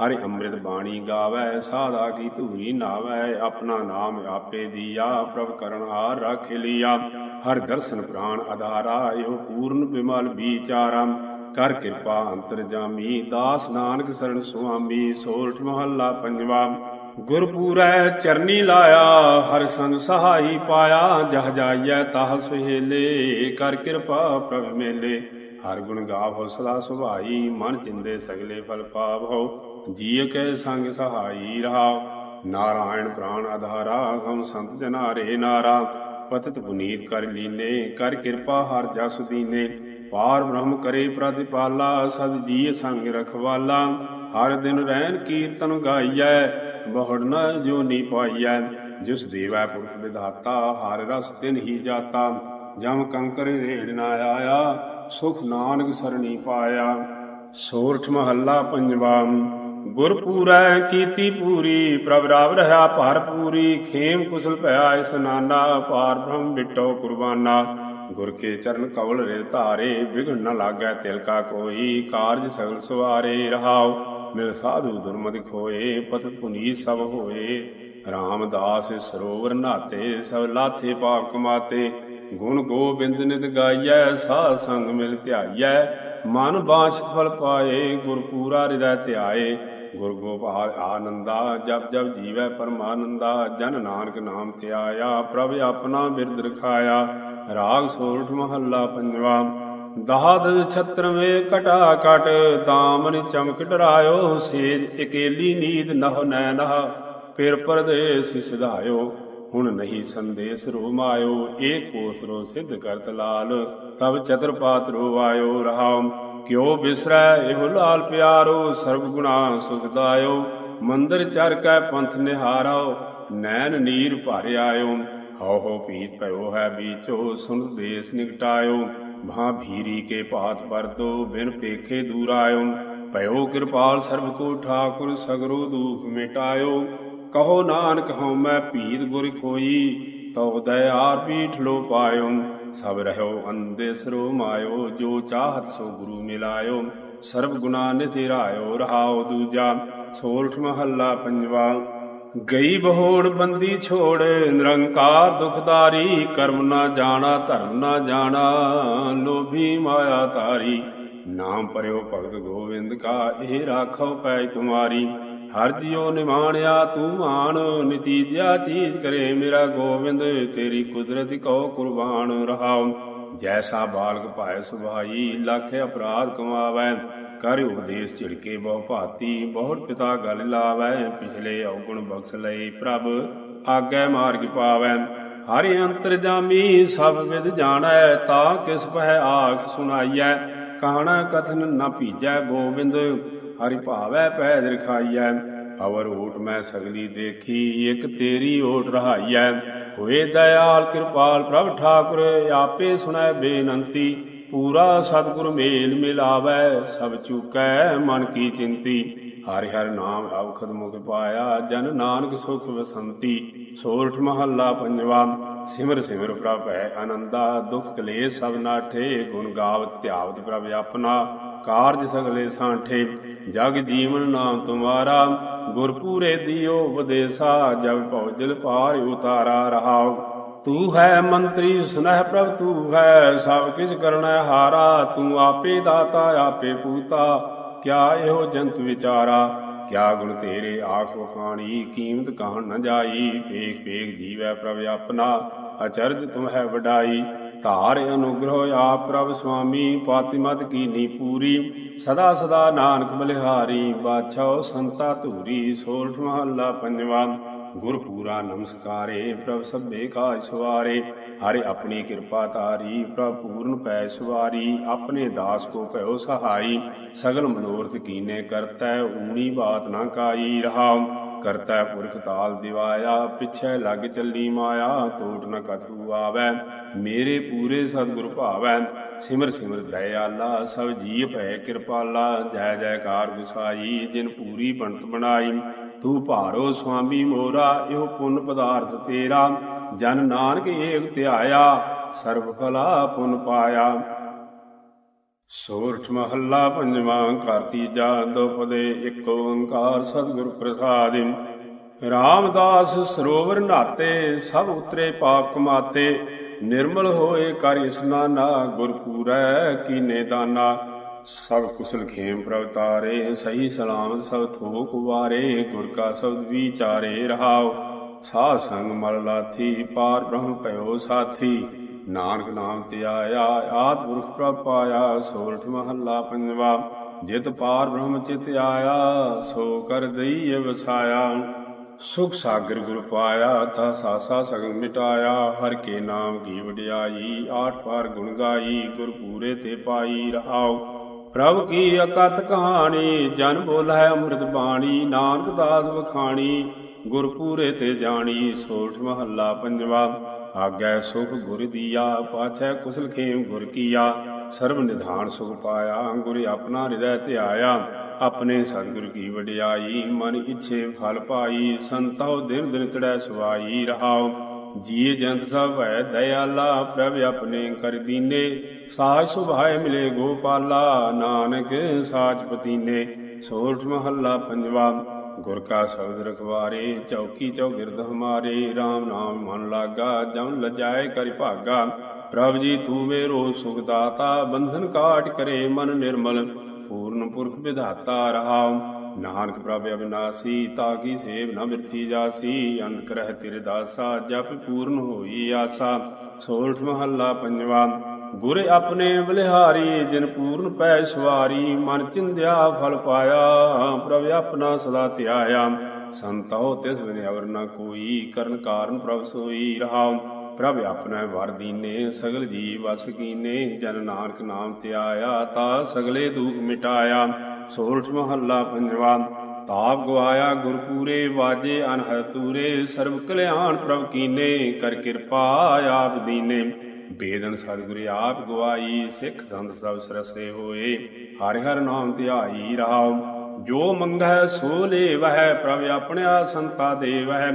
[SPEAKER 1] ਹਰਿ ਅੰਮ੍ਰਿਤ ਬਾਣੀ ਗਾਵੈ ਸਾਦਾ ਕੀ ਧੂਰੀ ਨਾਵੈ, ਆਪਣਾ ਨਾਮ ਆਪੇ ਦੀਆ, ਪ੍ਰਭ ਕਰਨ ਹਾਰ ਰਾਖੇ ਲਿਆ। ਹਰ ਦਰਸ਼ਨ ਪ੍ਰਾਨ ਆਧਾਰਾ ਇਹੋ ਪੂਰਨ ਬਿਮਲ ਵਿਚਾਰਾ। ਕਰ ਕਿਰਪਾ ਅੰਤਰ ਜਾਮੀ, ਦਾਸ ਨਾਨਕ ਸਰਣ ਸੁਆਮੀ ਸੋਰਠ ਮਹੱਲਾ ਪੰਜਵਾ। ਗੁਰਪੂਰੈ ਚਰਨੀ ਲਾਇਆ, ਹਰ ਸੰਗ ਸਹਾਈ ਪਾਇਆ। ਜਹ ਜਾਈਐ ਤਾਹ ਸੁਹੇਲੇ, ਕਰ ਕਿਰਪਾ ਪ੍ਰਭ ਮੇਲੇ। ਹਰ ਗੁਣ ਗਾਵ ਹੌਸਲਾ ਸੁਭਾਈ, ਮਨ ਜਿੰਦੇ ਸਗਲੇ ਫਲ ਪਾਵੋ। ਜੀਅ ਕੇ ਸੰਗ ਸਹਾਈ ਰਹਾਉ ਨਾਰਾਇਣ ਪ੍ਰਾਨ ਆਧਾਰਾ ਹਮ ਸੰਤ ਜਨਾਰੇ ਨਾਰਾ। ਪਤਿਤ ਪੁਨੀਤ ਕਰ ਲੀਨੇ, ਕਰ ਕਿਰਪਾ ਹਰ ਜਸ ਦੀਨੇ। ਪਾਰ ਬ੍ਰਹਮ ਕਰੇ ਪ੍ਰਤਿਪਾਲਾ ਸਦ ਜੀਅ ਸੰਗ ਰਖਵਾਲਾ। ਹਰ ਦਿਨ ਰਹਿਣ ਕੀਰਤਨ ਗਾਈਐ, ਬਹੁੜ ਨ ਜੋ ਨੀ ਪਾਈਐ। ਜਿਸ ਦੇਵੈ ਪੁਰਖ ਵਿਧਾਤਾ, ਹਰ ਰਸ ਤਿਨ ਹੀ ਜਾਤਾ। ਜਮ ਕੰਕਰ ਰੇੜ ਨਾ ਆਇਆ, ਸੁਖ ਨਾਨਕ ਸਰਣੀ ਪਾਇਆ। ਸੋਰਠ ਮਹੱਲਾ ਪੰਜਵਾ। ਗੁਰਪੂਰੈ ਕੀਤੀ ਪੂਰੀ, ਪ੍ਰਭ ਰਾਵ ਰਹਾ ਭਰ ਪੂਰੀ, ਖੇਮ ਕੁਸਲ ਭਇਆ ਇਸਨਾਨਾ ਪਾਰ ਬ੍ਰਹਮ ਬਿਟੋ ਕੁਰਬਾਨਾ। ਗੁਰ ਕੇ ਚਰਨ ਕਵਲ ਰੇ ਧਾਰੇ ਵਿਗਣ ਨ ਲਾਗੈ ਤਿਲ ਕਾ ਕੋਈ, ਕਾਰਜ ਸਗਲ ਸਵਾਰੇ ਰਹਾਓ ਮਿਲ ਸਾਧੂ ਦੁਰਮਤਿ ਖੋਏ, ਪਤਿਤ ਪੁਨੀਤ ਸਭ ਹੋਏ। ਰਾਮਦਾਸ ਸਰੋਵਰ ਨਾਤੇ, ਸਭ ਲਾਥੇ ਪਾਪ ਕਮਾਤੇ। ਗੁਣ ਗੋਬਿੰਦ ਨਿਤ ਗਾਈਐ, ਸਾਧ ਸੰਗ ਮਿਲ ਧਿਆਈਐ। ਮਨ ਬਾਛਤ ਫਲ ਪਾਏ ਗੁਰ ਪੂਰਾ ਹਿਰਦੈ ਧਿਆਏ। ਗੁਰ ਗੋਪਾਲ ਆਨੰਦਾ, ਜਪ ਜਪ ਜੀਵੈ ਪਰਮਾਨੰਦਾ, ਜਨ ਨਾਨਕ ਨਾਮ ਧਿਆਇਆ, ਪ੍ਰਭ ਆਪਣਾ ਬਿਰਦ ਰਖਾਇਆ, ਰਾਗ ਸੋਰਠ ਮਹੱਲਾ ਪੰਜਵਾ। ਦਹਾਦ ਛਤਰਵੇਂ ਕਟਾ ਕਟ, ਦਾਮਨ ਚਮਕ ਡਰਾਇਓ ਸੇਜ ਇਕੇਲੀ ਨੀਂਦ ਨਹੁ ਨੈ ਨਹ। ਫਿਰ ਪਰਦੇਸ ਸਿਧਾਇਓ, ਹੁਣ ਨਹੀਂ ਸੰਦੇਸ ਰੋ ਮਾਇਓ ਏਕ ਕੋਸਰੋ ਸਿੱਧ ਕਰਤ ਲਾਲ। ਤਬ ਚਤਰਪਾਤ ਰੋ ਆਇਓ ਰਹਾਉ। ਕਿਉ ਬਿਸਰੈ ਇਹੋ ਲਾਲ ਪਿਆਰੋ, ਸਰਬ ਗੁਣਾ ਸੁਖਦਾਇਓ ਮੰਦਰ ਚਰ ਕੈ ਪੰਥ ਨਿਹਾਰਾਓ, ਨੈਣ ਨੀਰ ਭਰ ਆਇਓ ਹਉ ਹਉ ਪੀਤ ਭਇਓ ਹੈ ਬੀਚੋ ਸੁਨ ਦੇਸ ਨਿਕਟਾਇਓ ਭਾ ਭੀਰੀ ਕੇ ਪਾਤ ਪਰਦੋ ਬਿਨ ਪੇਖੇ ਦੂਰ ਆਇਓ ਭਇਓ ਕਿਰਪਾਲ ਸਰਬ ਕੋ ਠਾਕੁਰ, ਸਗਰੋ ਦੁਖ ਮਿਟਾਇਓ। ਕਹੋ ਨਾਨਕ ਹਉ ਮੈਂ ਭੀਤ ਗੁਰ ਖੋਈ ਤਉ ਦਇਆਰ ਪੀਠ ਲੋ ਪਾਇਓ, ਸਭ ਰਹਿਓ ਅੰਦੇ ਸਰੋ ਮਾਇਓ, ਜੋ ਚਾਹਤ ਸੋ ਗੁਰੂ ਮਿਲਾਇਓ। ਸਰਬ ਗੁਨਾ ਨਿਤਿਰਾਇਓ ਰਹਾਉ ਦੂਜਾ, ਸੋਲਠ ਮਹੱਲਾ ਪੰਜਵਾ। ਗਈ ਬਹੋੜ ਬੰਦੀ ਛੋੜ, ਨਿਰੰਕਾਰ ਦੁਖਦਾਰੀ, ਕਰਮ ਨਾ ਜਾਣਾ, ਧਰਮ ਨਾ ਜਾਣਾ, ਲੋਭੀ ਮਾਇਆ ਤਾਰੀ ਨਾਮ ਪਰਿਓ ਭਗਤ ਗੋਵਿੰਦ ਕਾ, ਇਹ ਰਾਖੋ ਪੈ ਤੁਮਾਰੀ। ਹਰ ਜਿਉ ਨਿਮਾਣਿਆ, ਤੂੰ ਮਾਨ ਨਤੀਜਾ ਚੀਜ਼ ਕਰੇ ਮੇਰਾ ਗੋਬਿੰਦ, ਤੇਰੀ ਕੁਦਰਤ ਕੋ ਕੁਰਬਾਨ ਰਹਾਉ। ਜੈਸਾ ਬਾਲਕ ਭਾਇ ਸੁਭਾਈ, ਲੱਖ ਅਪਰਾਧ ਕਮਾਵੈ। ਕਰ ਉਪਦੇਸ਼ ਝਿੜਕੇ ਬਹੁ ਭਾਤੀ, ਬਹੁਤ ਪਿਤਾ ਗਲ ਲਾਵੈ। ਪਿਛਲੇ ਔਗੁਣ ਬਖਸ਼ ਲਈ ਪ੍ਰਭ ਆਗੇ ਮਾਰਗ ਪਾਵੈ। ਹਰਿ ਅੰਤਰ ਜਾਮੀ, ਸਭ ਵਿਦ ਜਾਣੈ, ਤਾ ਕਿਸ ਪਹਿ ਆਖ ਸੁਣਾਈਐ। ਕਹਣਾ ਕਥਨ ਨਾ ਭੀਜੈ ਗੋਬਿੰਦ ਹਰਿ ਭਾਵੈ ਪੈਦ ਰਖਾਈਐ, ਅਵਰ ਓਟ ਮੈਂ ਸਗਲੀ ਦੇਖੀ, ਇਕ ਤੇਰੀ ਓਟ ਰਹਾਈਐ। ਹੋਏ ਦਇਆਲ ਕਿਰਪਾਲ ਪ੍ਰਭ ਠਾਕੁਰ, ਆਪੇ ਸੁਣੈ ਬੇਨੰਤੀ। ਪੂਰਾ ਸਤਿਗੁਰ ਮੇਲ ਮਿਲਾਵੈ, ਸਭ ਚੁਕੈ ਮਨ ਕੀ ਚਿੰਤੀ। ਹਰਿ ਹਰਿ ਨਾਮ ਔਖਦ ਮੁਖ ਪਾਇਆ, ਜਨ ਨਾਨਕ ਸੁਖ ਵਸੰਤੀ। ਸੋਰਠ ਮਹੱਲਾ ਪੰਜਵਾ, ਸਿਮਰ ਸਿਮਰ ਪ੍ਰਭ ਹੈ ਆਨੰਦਾ ਦੁਖ ਕਲੇਸ਼ ਸਭ ਨਾਠੇ, ਗੁਣ ਗਾਵਤ ਧਿਆਵਤ ਪ੍ਰਭ ਆਪਣਾ। ਕਾਰਜ ਸਗਲੇ ਸਾਂਠੇ, ਜਗ ਜੀਵਨ ਨਾਮ ਤੁਮਾਰਾ ਗੁਰ ਪੂਰੇ ਦਿਓ ਉਪਦੇਸਾ, ਜਬ ਭਉਜਲ ਪਾਰ ਉਤਾਰਾ ਰਹਾਉ। ਤੂੰ ਹੈ ਮੰਤਰੀ, ਸੁਨਹਿ ਪ੍ਰਭ ਤੂੰ ਹੈ, ਸਭ ਕਿਛ ਕਰਨਾ ਹਾਰਾ, ਤੂੰ ਆਪੇ ਦਾਤਾ, ਆਪੇ ਪੂਤਾ, ਕਿਆ ਇਹੋ ਜੰਤ ਵਿਚਾਰਾ? ਕਿਆ ਗੁਣ ਤੇਰੇ ਆਖ ਵਖਾਣੀ, ਕੀਮਤ ਕਹਣ ਨ ਜਾਈ? ਵੇਖ ਵੇਖ ਜੀਵੈ ਪ੍ਰਭ ਆਪਣਾ, ਅਚਰਜ ਤੁਮ ਹੈ ਵਡਾਈ। ਧਾਰ ਅਨੁਗ੍ਰਹ ਆਪ ਪ੍ਰਭ ਸੁਆਮੀ ਪਾਤਿਮਤ ਕੀਨੀ ਪੂਰੀ, ਸਦਾ ਸਦਾ ਨਾਨਕ ਬਲਿਹਾਰੀ ਬਾਛਾਓ ਸੰਤਾ ਧੂਰੀ, ਸੋਲਠ ਮਹੱਲਾ ਪੰਜਵਾ ਗੁਰ ਪੂਰਾ ਨਮਸਕਾਰੇ, ਪ੍ਰਭ ਸਭੇ ਕਾ ਸਵਾਰੇ, ਹਰਿ ਆਪਣੀ ਕਿਰਪਾ ਤਾਰੀ ਪ੍ਰਭ ਪੂਰਨ ਪੈ ਸਵਾਰੀ ਆਪਣੇ ਦਾਸ ਕੋ ਭਇਓ ਸਹਾਈ, ਸਗਲ ਮਨੋਰਥ ਕੀਨੇ ਕਰਤੈ, ਊਣੀ ਬਾਤ ਨਾ ਕਾਈ ਰਹਾਉ। ਕਰਤੈ ਪੁਰਖ ਤਾਲ ਦਿਵਾਇਆ, ਪਿਛੈ ਲੱਗ ਚੱਲੀ ਮਾਇਆ, ਤੋਟ ਨ ਕਥੂ ਆਵੈ, ਮੇਰੇ ਪੂਰੇ ਸਤਿਗੁਰ ਭਾਵੈ, ਸਿਮਰ ਸਿਮਰ ਦਇਆਲਾ, ਸਭ ਜੀਅ ਭੈ ਕਿਰਪਾਲਾ, ਜੈ ਜੈਕਾਰ ਗੁਸਾਈ ਜਿਨ ਪੂਰੀ ਪੰਤ ਬਣਾਈ, ਤੂੰ ਭਾਰੋ ਸੁਆਮੀ ਮੋਰਾ, ਇਹੋ ਪੁੰਨ ਪਦਾਰਥ ਤੇਰਾ, ਜਨ ਨਾਨਕ ਏਕ ਧਿਆਇਆ ਸਰਬ ਫਲਾ ਪੁੰਨ ਪਾਇਆ। ਸੋਰਠ ਮਹੱਲਾ ਪੰਜਵਾਂ ਘਰ ਤੀਜਾ ਦੁਪਦੇ ਇੱਕ ਓੰਕਾਰ ਸਤਿਗੁਰ ਪ੍ਰਸਾਦਿ। ਰਾਮਦਾਸ ਸਰੋਵਰ ਨਾਤੇ ਸਭ ਉਤਰੇ ਪਾਪ ਕਮਾਤੇ। ਨਿਰਮਲ ਹੋਏ ਕਰ ਇਸਨਾਨਾ ਗੁਰ ਪੂਰੈ ਕੀਨੇ ਦਾਨਾ। ਸਭ ਕੁਸਲ ਖੇਮ ਪ੍ਰਭ ਸਹੀ ਸਲਾਮਤ ਸਭ ਥੋਕ ਵਾਰੇ, ਗੁਰ ਕਾ ਸ਼ਬਦ ਵਿਚਾਰੇ ਰਹਾਓ। ਸਾਧ ਸੰਗ ਮਲ ਲਾਥੀ, ਪਾਰ ਬ੍ਰਹਮ ਭਇਓ ਸਾਥੀ। ਨਾਨਕ ਨਾਮ ਤੇ ਆਇਆ, ਆਦ ਪੁਰਖ ਪ੍ਰਭ ਪਾਇਆ, ਸੋਰਠ ਮਹੱਲਾ ਪੰਜਵਾ, ਜਿਤ ਪਾਰ ਬ੍ਰਹਮ ਚਿਤ ਆਇਆ, ਸੋ ਕਰ ਦਈਏ ਵਸਾਇਆ। ਸੁਖ ਸਾਗਰ ਗੁਰ ਪਾਇਆ, ਤਾ ਸਾਸਾ ਸਗਨ ਮਿਟਾਇਆ, ਹਰ ਕੇ ਨਾਮ ਕੀ ਵਡਿਆਈ, ਆਠ ਪਾਰ ਗੁਣ ਗਾਈ, ਗੁਰ ਪੂਰੇ ਤੇ ਪਾਈ ਰਹਾਉ। ਪ੍ਰਭ ਕੀ ਅਕਥ ਕਹਾਣੀ, ਜਨ ਬੋਲੈ ਅੰਮ੍ਰਿਤ ਬਾਣੀ, ਨਾਨਕ ਦਾਸ ਵਖਾਣੀ, ਗੁਰ ਪੂਰੇ ਤੇ ਜਾਣੀ ਸੋਠ ਮਹੱਲਾ ਪੰਜਵਾ। ਆਗੈ ਸੁਖ ਗੁਰ ਦੀਆ, ਪਾਛੈ ਕੁਸਲ ਖੇਮ ਗੁਰ ਕੀਆ। ਸਰਬ ਨਿਧਾਨ ਸੁਖ ਪਾਇਆ ਗੁਰ ਆਪਣਾ ਹਿਰਦੈ ਧਿਆਇਆ। ਆਪਣੇ ਸਤਿਗੁਰ ਕੀ ਵਡਿਆਈ, ਮਨ ਇੱਛੇ ਫਲ ਪਾਈ। ਸੰਤੋ ਦਿਨ ਦਿਨ ਚੜੈ ਸੁਆਈ ਰਹਾਉ। ਜੀਏ ਜੰਤ ਸਭ ਹੈ ਦਇਆਲਾ, ਪ੍ਰਭ ਆਪਣੇ ਕਰ ਦੀਨੇ। ਸਾਜ ਸੁਭਾਏ ਮਿਲੇ ਗੋਪਾਲਾ, ਨਾਨਕ ਸਾਚ ਪਤੀਨੇ। ਸੋਰਠ ਮਹੱਲਾ ਪੰਜਵਾ। ਗੁਰ ਕਾ ਸ਼ਬਦ ਰਖਵਾਰੇ, ਚੌਕੀ ਚੌਗਿਰਦ ਹਮਾਰੇ RAM ਨਾਮ ਮਨ ਲਾਗਾ, ਜਮ ਲਜਾਏ ਕਰਿ ਭਾਗਾ। ਪ੍ਰਭ ਜੀ ਤੂੰ ਮੇਰੋ ਸੁਖ ਦਾਤਾ, ਬੰਧਨ ਕਾਟ ਕਰੇ ਮਨ ਨਿਰਮਲ, ਪੂਰਨ ਪੁਰਖ ਵਿਧਾਤਾ ਰਹਾਉ। ਨਾਨਕ ਪ੍ਰਭ ਅਬਿਨਾਸੀ, ਤਾਂ ਕੀ ਸੇਵ ਨ ਮਿਰਥੀ ਜਾਸੀ ਅੰਤ ਕਰਹਿ ਤੇਰੇ ਦਾਸਾ, ਜਪ ਪੂਰਨ ਹੋਈ ਆਸਾ। ਸੋਲਠ ਮਹੱਲਾ ਪੰਜਵਾ। ਗੁਰ ਆਪਣੇ ਬਲਿਹਾਰੀ ਜਿਨ ਪੂਰਨ ਪੈ ਸਵਾਰੀ, ਮਨ ਚਿੰਦਿਆ ਫਲ ਪਾਇਆ, ਪ੍ਰਭ ਆਪਣਾ ਸਦਾ ਧਿਆਇਆ। ਸੰਤੋ ਤਿਸ ਬਿਨ ਅਵਰ ਨ ਕੋਈ, ਕਰਨ ਕਾਰਨ ਪ੍ਰਭ ਸੋਈ ਰਹਾਉ ਪ੍ਰਭ ਆਪਣਾ ਵਰ ਦੀਨੇ, ਸਗਲ ਜੀਵ ਵਸ ਕੀਨੇ, ਜਨ ਨਾਨਕ ਨਾਮ ਧਿਆਇਆ ਤਾ ਸਗਲੇ ਦੁਖ ਮਿਟਾਇਆ। ਸੋਰਠ ਮਹੱਲਾ ਪੰਜਵਾ, ਤਾਪ ਗਵਾਇਆ ਗੁਰ ਪੂਰੇ ਵਾਜੇ ਅਨਹਰ ਸਰਬ ਕਲਿਆਣ ਪ੍ਰਭ ਕੀਨੇ, ਕਰ ਕਿਰਪਾ ਆਪ ਦੀਨੇ। ਬੇਦਨ ਸਤਿਗੁਰ ਆਪ ਗਵਾਈ, ਸਿੱਖ ਸੰਤ ਸਭ ਸਰਸੇ ਹੋਏ। ਹਰਿ ਹਰਿ ਨਾਮ ਧਿਆਈ ਰਹਾਉ। ਜੋ ਮੰਗੈ ਸੋ ਲੇਵਹਿ, ਪ੍ਰਭ ਆਪਣਿਆ ਸੰਤਾ ਦੇਵਹਿ।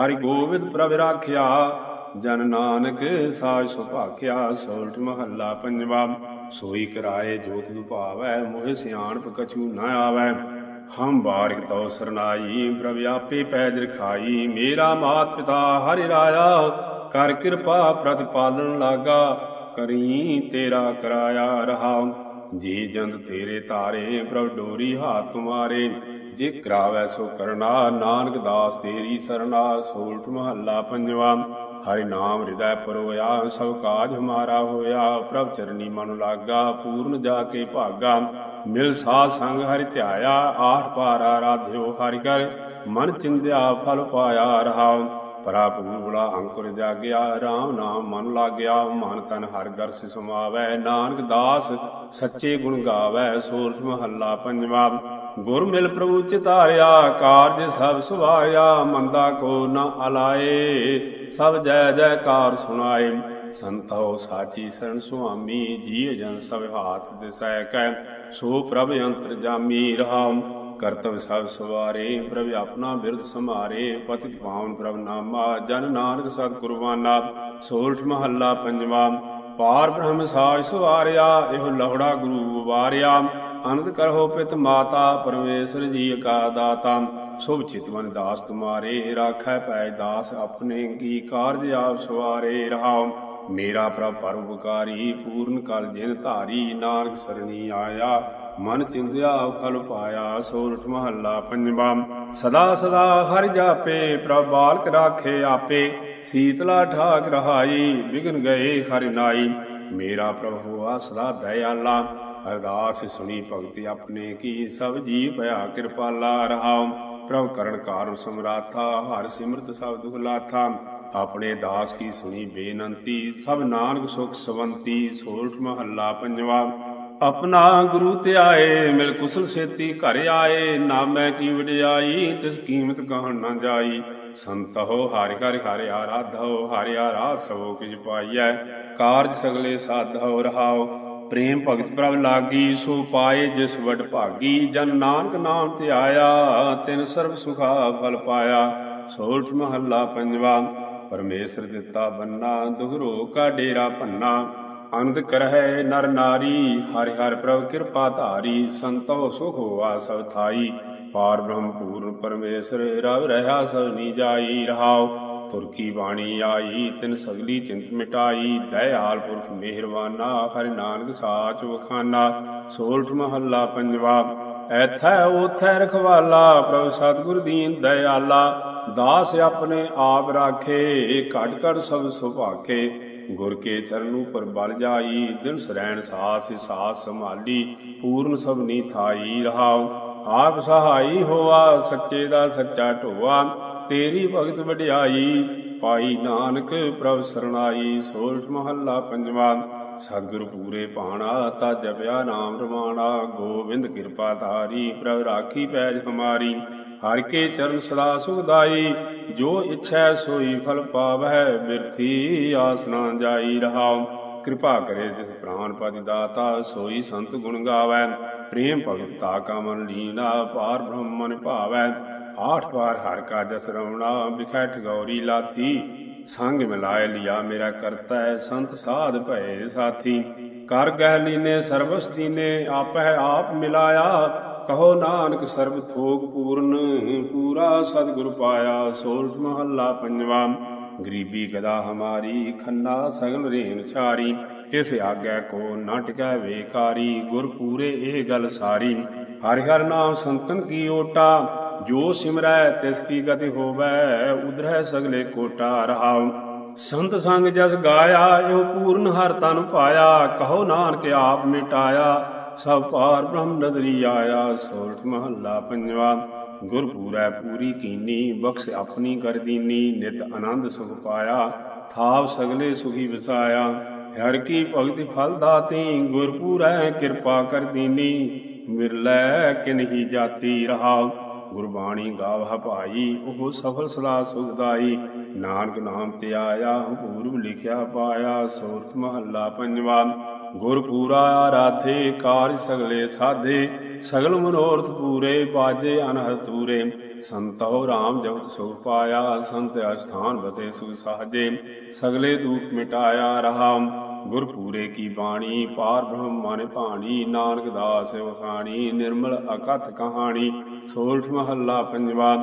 [SPEAKER 1] ਹਰਿ ਗੋਬਿੰਦ ਪ੍ਰਭ ਰਾਖਿਆ, ਜਨ ਨਾਨਕ ਸਾਜ ਸੁਭਾਖਿਆ ਸੋਲਠ ਮਹੱਲਾ ਪੰਜਵਾ। ਸੋਈ ਕਰਾਏ ਜੋਤ ਦੁਭਾਵੈ ਮੋਹਿ ਸਿਆਣਪ ਕਛੂ ਨਾ ਆਵੈ। ਹਮ ਬਾਰਿਕ ਤਉ ਸਰਨਾਈ, ਪ੍ਰਭ ਆਪੇ ਪੈਜ ਰਖਾਈ। ਮੇਰਾ ਮਾਤ ਪਿਤਾ ਹਰਿ ਰਾਇਆ ਕਰ ਕਿਰਪਾ ਪ੍ਰਤਿਪਾਲਨ ਲਾਗਾ, ਕਰੀ ਤੇਰਾ ਕਰਾਇਆ ਰਹਾ। ਜੀ ਜੰਦ ਤੇਰੇ ਤਾਰੇ ਪ੍ਰਭ ਡੋਰੀ ਹਾਥ ਤੁਮਾਰੇ ਜੇ ਕਰਾਵੈ ਸੋ ਕਰਨਾ ਨਾਨਕ ਦਾਸ ਤੇਰੀ ਸਰਨਾ ਸੋਲਠ ਮਹੱਲਾ ਪੰਜਵਾ। ਹਰਿ ਨਾਮ ਹਿਰਦੈ ਪਰੋਇਆ, ਸਭ ਕਾਜ ਹਮਾਰਾ ਹੋਇਆ। ਪ੍ਰਭ ਚਰਨੀ ਮਨ ਲਾਗਾ, ਪੂਰਨ ਜਾ ਕੇ ਭਾਗਾ। ਮਿਲ ਸਾਧ ਸੰਗ ਹਰਿ ਧਿਆਇਆ, ਆਠ ਪਾਰ ਆਰਾਧਿਓ ਹਰਿ ਕਰ ਮਨ ਚਿੰਦਿਆ ਫਲ ਪਾਇਆ ਰਹਾਉ ਪਰਾ ਪੂਰਬਲਾ ਅੰਕੁਰ ਜਾਗਿਆ RAM ਨਾਮ ਮਨ ਲਾਗਿਆ ਮਨ ਤਨ ਹਰ ਦਰਸ ਸਮਾਵੈ, ਨਾਨਕ ਦਾਸ ਸੱਚੇ ਗੁਣ ਗਾਵੈ ਸੋਰਠ ਮਹੱਲਾ ਪੰਜਵਾ। ਗੁਰ ਮਿਲ ਪ੍ਰਭੂ ਚਿਤਾਰਿਆ, ਕਾਰਜ ਸਭ ਸੁਭਾਇਆ, ਮੰਦਾ ਕੋ ਨਾ ਅਲਾਏ, ਸਭ ਜੈ ਜੈਕਾਰ ਸੁਣਾਏ। ਸੰਤੋ ਸਾਚੀ ਸਰਨ ਸੁਆਮੀ ਜੀ ਜਨ ਸਭ ਹਾਥ ਦਿਸੈ ਕੈ ਸੋ ਪ੍ਰਭ ਅੰਤਰ ਜਾਮੀ ਰਹਾਮ ਕਰਤਵ ਸਭ ਸਵਾਰੇ, ਪ੍ਰਭ ਆਪਣਾ ਬਿਰਧ ਸਮਾਰੇ ਪਤਿਤ ਪਾਵਨ ਪ੍ਰਭ ਨਾਮਾ, ਜਨ ਨਾਨਕ ਸਤ ਕੁਰਬਾਨਾ, ਸੋਲਠ ਮਹੱਲਾ ਪੰਜਵਾ, ਪਾਰ ਬ੍ਰਹਮ ਸਾਜ ਸਵਾਰਿਆ, ਇਹੋ ਲਹੜਾ ਗੁਰੂ ਵਾਰਿਆ ਅਨੰਦ ਕਰੋ ਪਿਤ ਮਾਤਾ, ਪਰਮੇਸ਼ਰ ਜੀ ਕਾ ਦਾਤਾ, ਸੁਭ ਚਿਤਵਨ ਦਾਸ ਤੁਮਾਰੇ, ਰਾਖੈ ਪੈ ਦਾਸ ਆਪਣੇ, ਕੀ ਕਾਰਜ ਆਪ ਸਵਾਰੇ ਰਹਾਉ, ਮੇਰਾ ਪ੍ਰਭ ਪਰਉਪਕਾਰੀ, ਪੂਰਨ ਕਰ ਜਿਨ ਧਾਰੀ, ਨਾਨਕ ਸਰਣੀ ਆਇਆ ਮਨ ਚਿੰਦਿਆ ਫਲ ਪਾਇਆ ਸੋਰਠ ਮਹੱਲਾ ਪੰਜਵਾ। ਸਦਾ ਸਦਾ ਹਰਿ ਜਾਪੇ, ਪ੍ਰਭ ਬਾਲਕ ਰਾਖੇ ਆਪੇ। ਸੀਤਲਾ ਠਾਕ ਰਹਾਈ ਵਿਗਨ ਗਏ ਹਰਿ ਨਾਈ। ਮੇਰਾ ਪ੍ਰਭ ਹੋਆ ਸਦਾ ਦਇਆਲਾ, ਅਰਦਾਸ ਸੁਣੀ ਭਗਤੀ ਆਪਣੇ ਕੀ, ਸਭ ਜੀ ਭਇਆ ਕਿਰਪਾਲਾ ਰਹਾਉ। ਪ੍ਰਭ ਕਰਨ ਕਾਰਨ ਸਮਰਾਥਾ, ਹਰ ਸਿਮਰਤ ਸਭ ਦੁਖ ਲਾਥਾ ਆਪਣੇ ਦਾਸ ਕੀ ਸੁਣੀ ਬੇਨੰਤੀ, ਸਭ ਨਾਨਕ ਸੁਖ ਸਵੰਤੀ ਸੋਰਠ ਮਹੱਲਾ ਪੰਜਵਾ। ਆਪਣਾ ਗੁਰੂ ਧਿਆਏ, ਮਿਲ ਕੁਸਲ ਸੇਤੀ ਘਰ ਆਏ ਨਾਮੈ ਕੀ ਵਡਿਆਈ, ਤਿਸ ਕੀਮਤ ਕਹਣ ਨਾ ਜਾਈ। ਸੰਤੋ ਹਰਿ ਹਰਿ ਹਰਿ ਆਰਾਧੋ, ਹਰਿ ਆਰਾਧ ਸਭੋ ਕਿਛ ਪਾਈਐ। ਕਾਰਜ ਸਗਲੇ ਸਾਧੋ ਰਹਾਓ। ਪ੍ਰੇਮ ਭਗਤ ਪ੍ਰਭ ਲਾਗੀ, ਸੋ ਪਾਏ ਜਿਸ ਵਡ ਭਾਗੀ। ਜਨ ਨਾਨਕ ਨਾਮ ਧਿਆਇਆ ਤਿਨ ਸਰਬ ਸੁਖਾ ਫਲ ਪਾਇਆ। ਸੋਠ ਮਹੱਲਾ ਪੰਜਵਾ, ਪਰਮੇਸ਼ਰ ਦਿੱਤਾ ਬੰਨਾ, ਦੁਖ ਰੋਗ ਕਾ ਡੇਰਾ ਭੰਨਾ। ਅਨੰਦ ਕਰਹਿ ਨਰ ਨਾਰੀ, ਹਰਿ ਹਰਿ ਪ੍ਰਭ ਕਿਰਪਾ ਧਾਰੀ, ਸੰਤੋ ਸੁਖ ਹੋਆ ਸਭ ਥਾਈ। ਪਾਰ ਬ੍ਰਹਮ ਪੂਰਨ ਪਰਮੇਸ਼ਰ, ਰਵ ਰਹਾ ਸਭ ਨੀ ਜਾਈ ਰਹਾਉ। ਤੁਰਕੀ ਬਾਣੀ ਆਈ, ਤਿਨ ਸਗਲੀ ਚਿੰਤ ਮਿਟਾਈ। ਦਇਆਲ ਪੁਰਖ ਮਿਹਰਬਾਨਾ, ਹਰਿ ਨਾਨਕ ਸਾਚ ਵਖਾਨਾ। ਸੋਲਠ ਮਹੱਲਾ ਪੰਜਵਾ, ਐਥੈ ਉਥੈ ਰਖਵਾਲਾ, ਪ੍ਰਭ ਸਤਿਗੁਰ ਦੀਨ ਦਇਆਲਾ। ਦਾਸ ਆਪਣੇ ਆਪ ਰਾਖੇ, ਘਟ ਘਟ ਸਭ ਸੁਭਾਕੇ ਗੁਰ ਕੇ ਚਰਨ ਉਪਰ ਬਲ ਜਾਈ, ਦਿਨ ਸਰੈਣ ਸਾਸ ਸਾਸ ਸੰਭਾਲੀ, ਪੂਰਨ ਸਭ ਥਾਈ ਰਹਾਉ। ਆਪ ਸਹਾਈ ਹੋਆ, ਸੱਚੇ ਦਾ ਸੱਚਾ ਢੋਆ, ਤੇਰੀ ਭਗਤ ਵਡਿਆਈ। ਪਾਈ ਨਾਨਕ ਪ੍ਰਭ ਸਰਣਾਈ ਸੋਲਠ ਮਹੱਲਾ ਪੰਜਵਾ। ਸਤਿਗੁਰ ਪੂਰੇ ਪਾਣਾ, ਤਾ ਜਪਿਆ ਨਾਮ ਰਵਾਣਾ। ਗੋਬਿੰਦ ਕਿਰਪਾ ਧਾਰੀ, ਪ੍ਰਭ ਰਾਖੀ ਪੈਜ ਹਮਾਰੀ। ਹਰ ਕੇ ਚਰਨ ਸਦਾ ਸੁਖਦਾਈ, ਜੋ ਇੱਛੈ ਸੋਈ ਫਲ ਪਾਵੈ ਬਿਰਥੀ ਆਸ ਨਾ ਜਾਈ ਰਹਾਉ। ਕਿਰਪਾ ਕਰੇ ਜਿਸ ਪ੍ਰਾਨ ਪਤਿ ਦਾਤਾ, ਸੋਈ ਸੰਤ ਗੁਣ ਗਾਵੈ। ਪ੍ਰੇਮ ਭਗਤ ਤਾ ਕਾ ਮਨ ਲੀਨਾ, ਪਾਰ ਬ੍ਰਹਮ ਮਨ ਭਾਵੈ। ਆਠ ਵਾਰ ਹਰ ਕਾ ਜਸ ਰਵਣਾ ਬਿਖੈ ਗੌਰੀ ਲਾਥੀ। ਸੰਗ ਮਿਲਾਇ ਲਿਆ ਮੇਰਾ ਕਰਤਾ ਹੈ ਸੰਤ ਸਾਧ ਭਏ ਸਾਥੀ। ਕਰ ਗਹਿ ਲੀਨੇ ਸਰਬਸ ਦੀਨੇ ਆਪਹਿ ਆਪ ਮਿਲਾਇਆ। ਕਹੋ ਨਾਨਕ ਸਰਬ ਥੋਗ ਪੂਰਨ, ਪੂਰਾ ਸਤਿਗੁਰ ਪਾਇਆ ਸੋਲਠ ਮਹੱਲਾ ਪੰਜਵਾ। ਗਰੀਬੀ ਗਦਾ ਹਮਾਰੀ, ਖੰਨਾ ਸਗਲ ਰੇਨ ਛਾਰੀ, ਇਸ ਆਗੈ ਕੋ ਨਾ ਟਿਕੈ ਵੇਕਾਰੀ, ਗੁਰ ਪੂਰੇ ਇਹ ਗੱਲ ਸਾਰੀ। ਹਰਿ ਹਰਿ ਨਾਮ ਸੰਤਨ ਕੀ ਓਟਾ, ਜੋ ਸਿਮਰੈ ਤਿਸ ਕੀ ਗਤੀ ਹੋਵੈ, ਉਧਰੈ ਸਗਲੇ ਕੋਟਾ ਰਹਾਉ। ਸੰਤ ਸੰਗ ਜਸ ਗਾਇਆ, ਇਹੋ ਪੂਰਨ ਹਰ ਤਨ ਪਾਇਆ, ਕਹੋ ਨਾਨਕ ਆਪ ਮਿਟਾਇਆ। ਸਭ ਪਾਰ ਬ੍ਰਹਮ ਨਦਰੀ ਆਇਆ, ਸੋਰਠ ਮਹੱਲਾ ਪੰਜਵਾ। ਗੁਰ ਪੂਰੈ ਪੂਰੀ ਕੀਨੀ, ਬਖਸ਼ ਆਪਣੀ ਕਰ ਦੀਨੀ, ਨਿਤ ਆਨੰਦ ਸੁਖ ਪਾਇਆ ਥਾਪ ਸਗਲੇ ਸੁਖੀ ਵਸਾਇਆ। ਹਰ ਕੀ ਭਗਤੀ ਫਲ ਦਾਤੀ ਗੁਰ ਪੂਰੈ ਕਿਰਪਾ ਕਰ ਦੀਨੀ। ਮਿਰਲੇ ਕਿਨਹੀ ਜਾਤੀ ਰਹਾਉ ਗੁਰਬਾਣੀ ਗਾਵਹ ਭਾਈ, ਉਹ ਸਫਲ ਸਦਾ ਸੁਖਦਾਈ ਨਾਨਕ ਨਾਮ ਤੇ ਆਇਆ, ਪੂਰਬ ਲਿਖਿਆ ਪਾਇਆ ਸੋਰਠ ਮਹੱਲਾ ਪੰਜਵਾ। ਗੁਰ ਪੂਰਾ ਆਰਾਧੇ, ਕਾਰਜ ਸਗਲੇ ਸਾਧੇ, ਸਗਲ ਮਨੋਰਥ ਪੂਰੇ ਬਾਜੇ ਅਨਹਦ ਤੂਰੇ। ਸੰਤੋ RAM ਜਗਤ ਸੁਖ ਪਾਇਆ, ਸੰਤ ਅਸਥਾਨ ਬਸੇ ਸੁਖ ਸਾਜੇ। ਸਗਲੇ ਦੁਖ ਮਿਟਾਇਆ ਰਹਾ। ਗੁਰ ਪੂਰੇ ਕੀ ਬਾਣੀ, ਪਾਰ ਬ੍ਰਹਮ ਮਨ ਭਾਣੀ, ਨਾਨਕ ਦਾਸ ਵਖਾਣੀ ਨਿਰਮਲ ਅਕਥ ਕਹਾਣੀ, ਸੋਲਠ ਮਹੱਲਾ ਪੰਜਵਾ,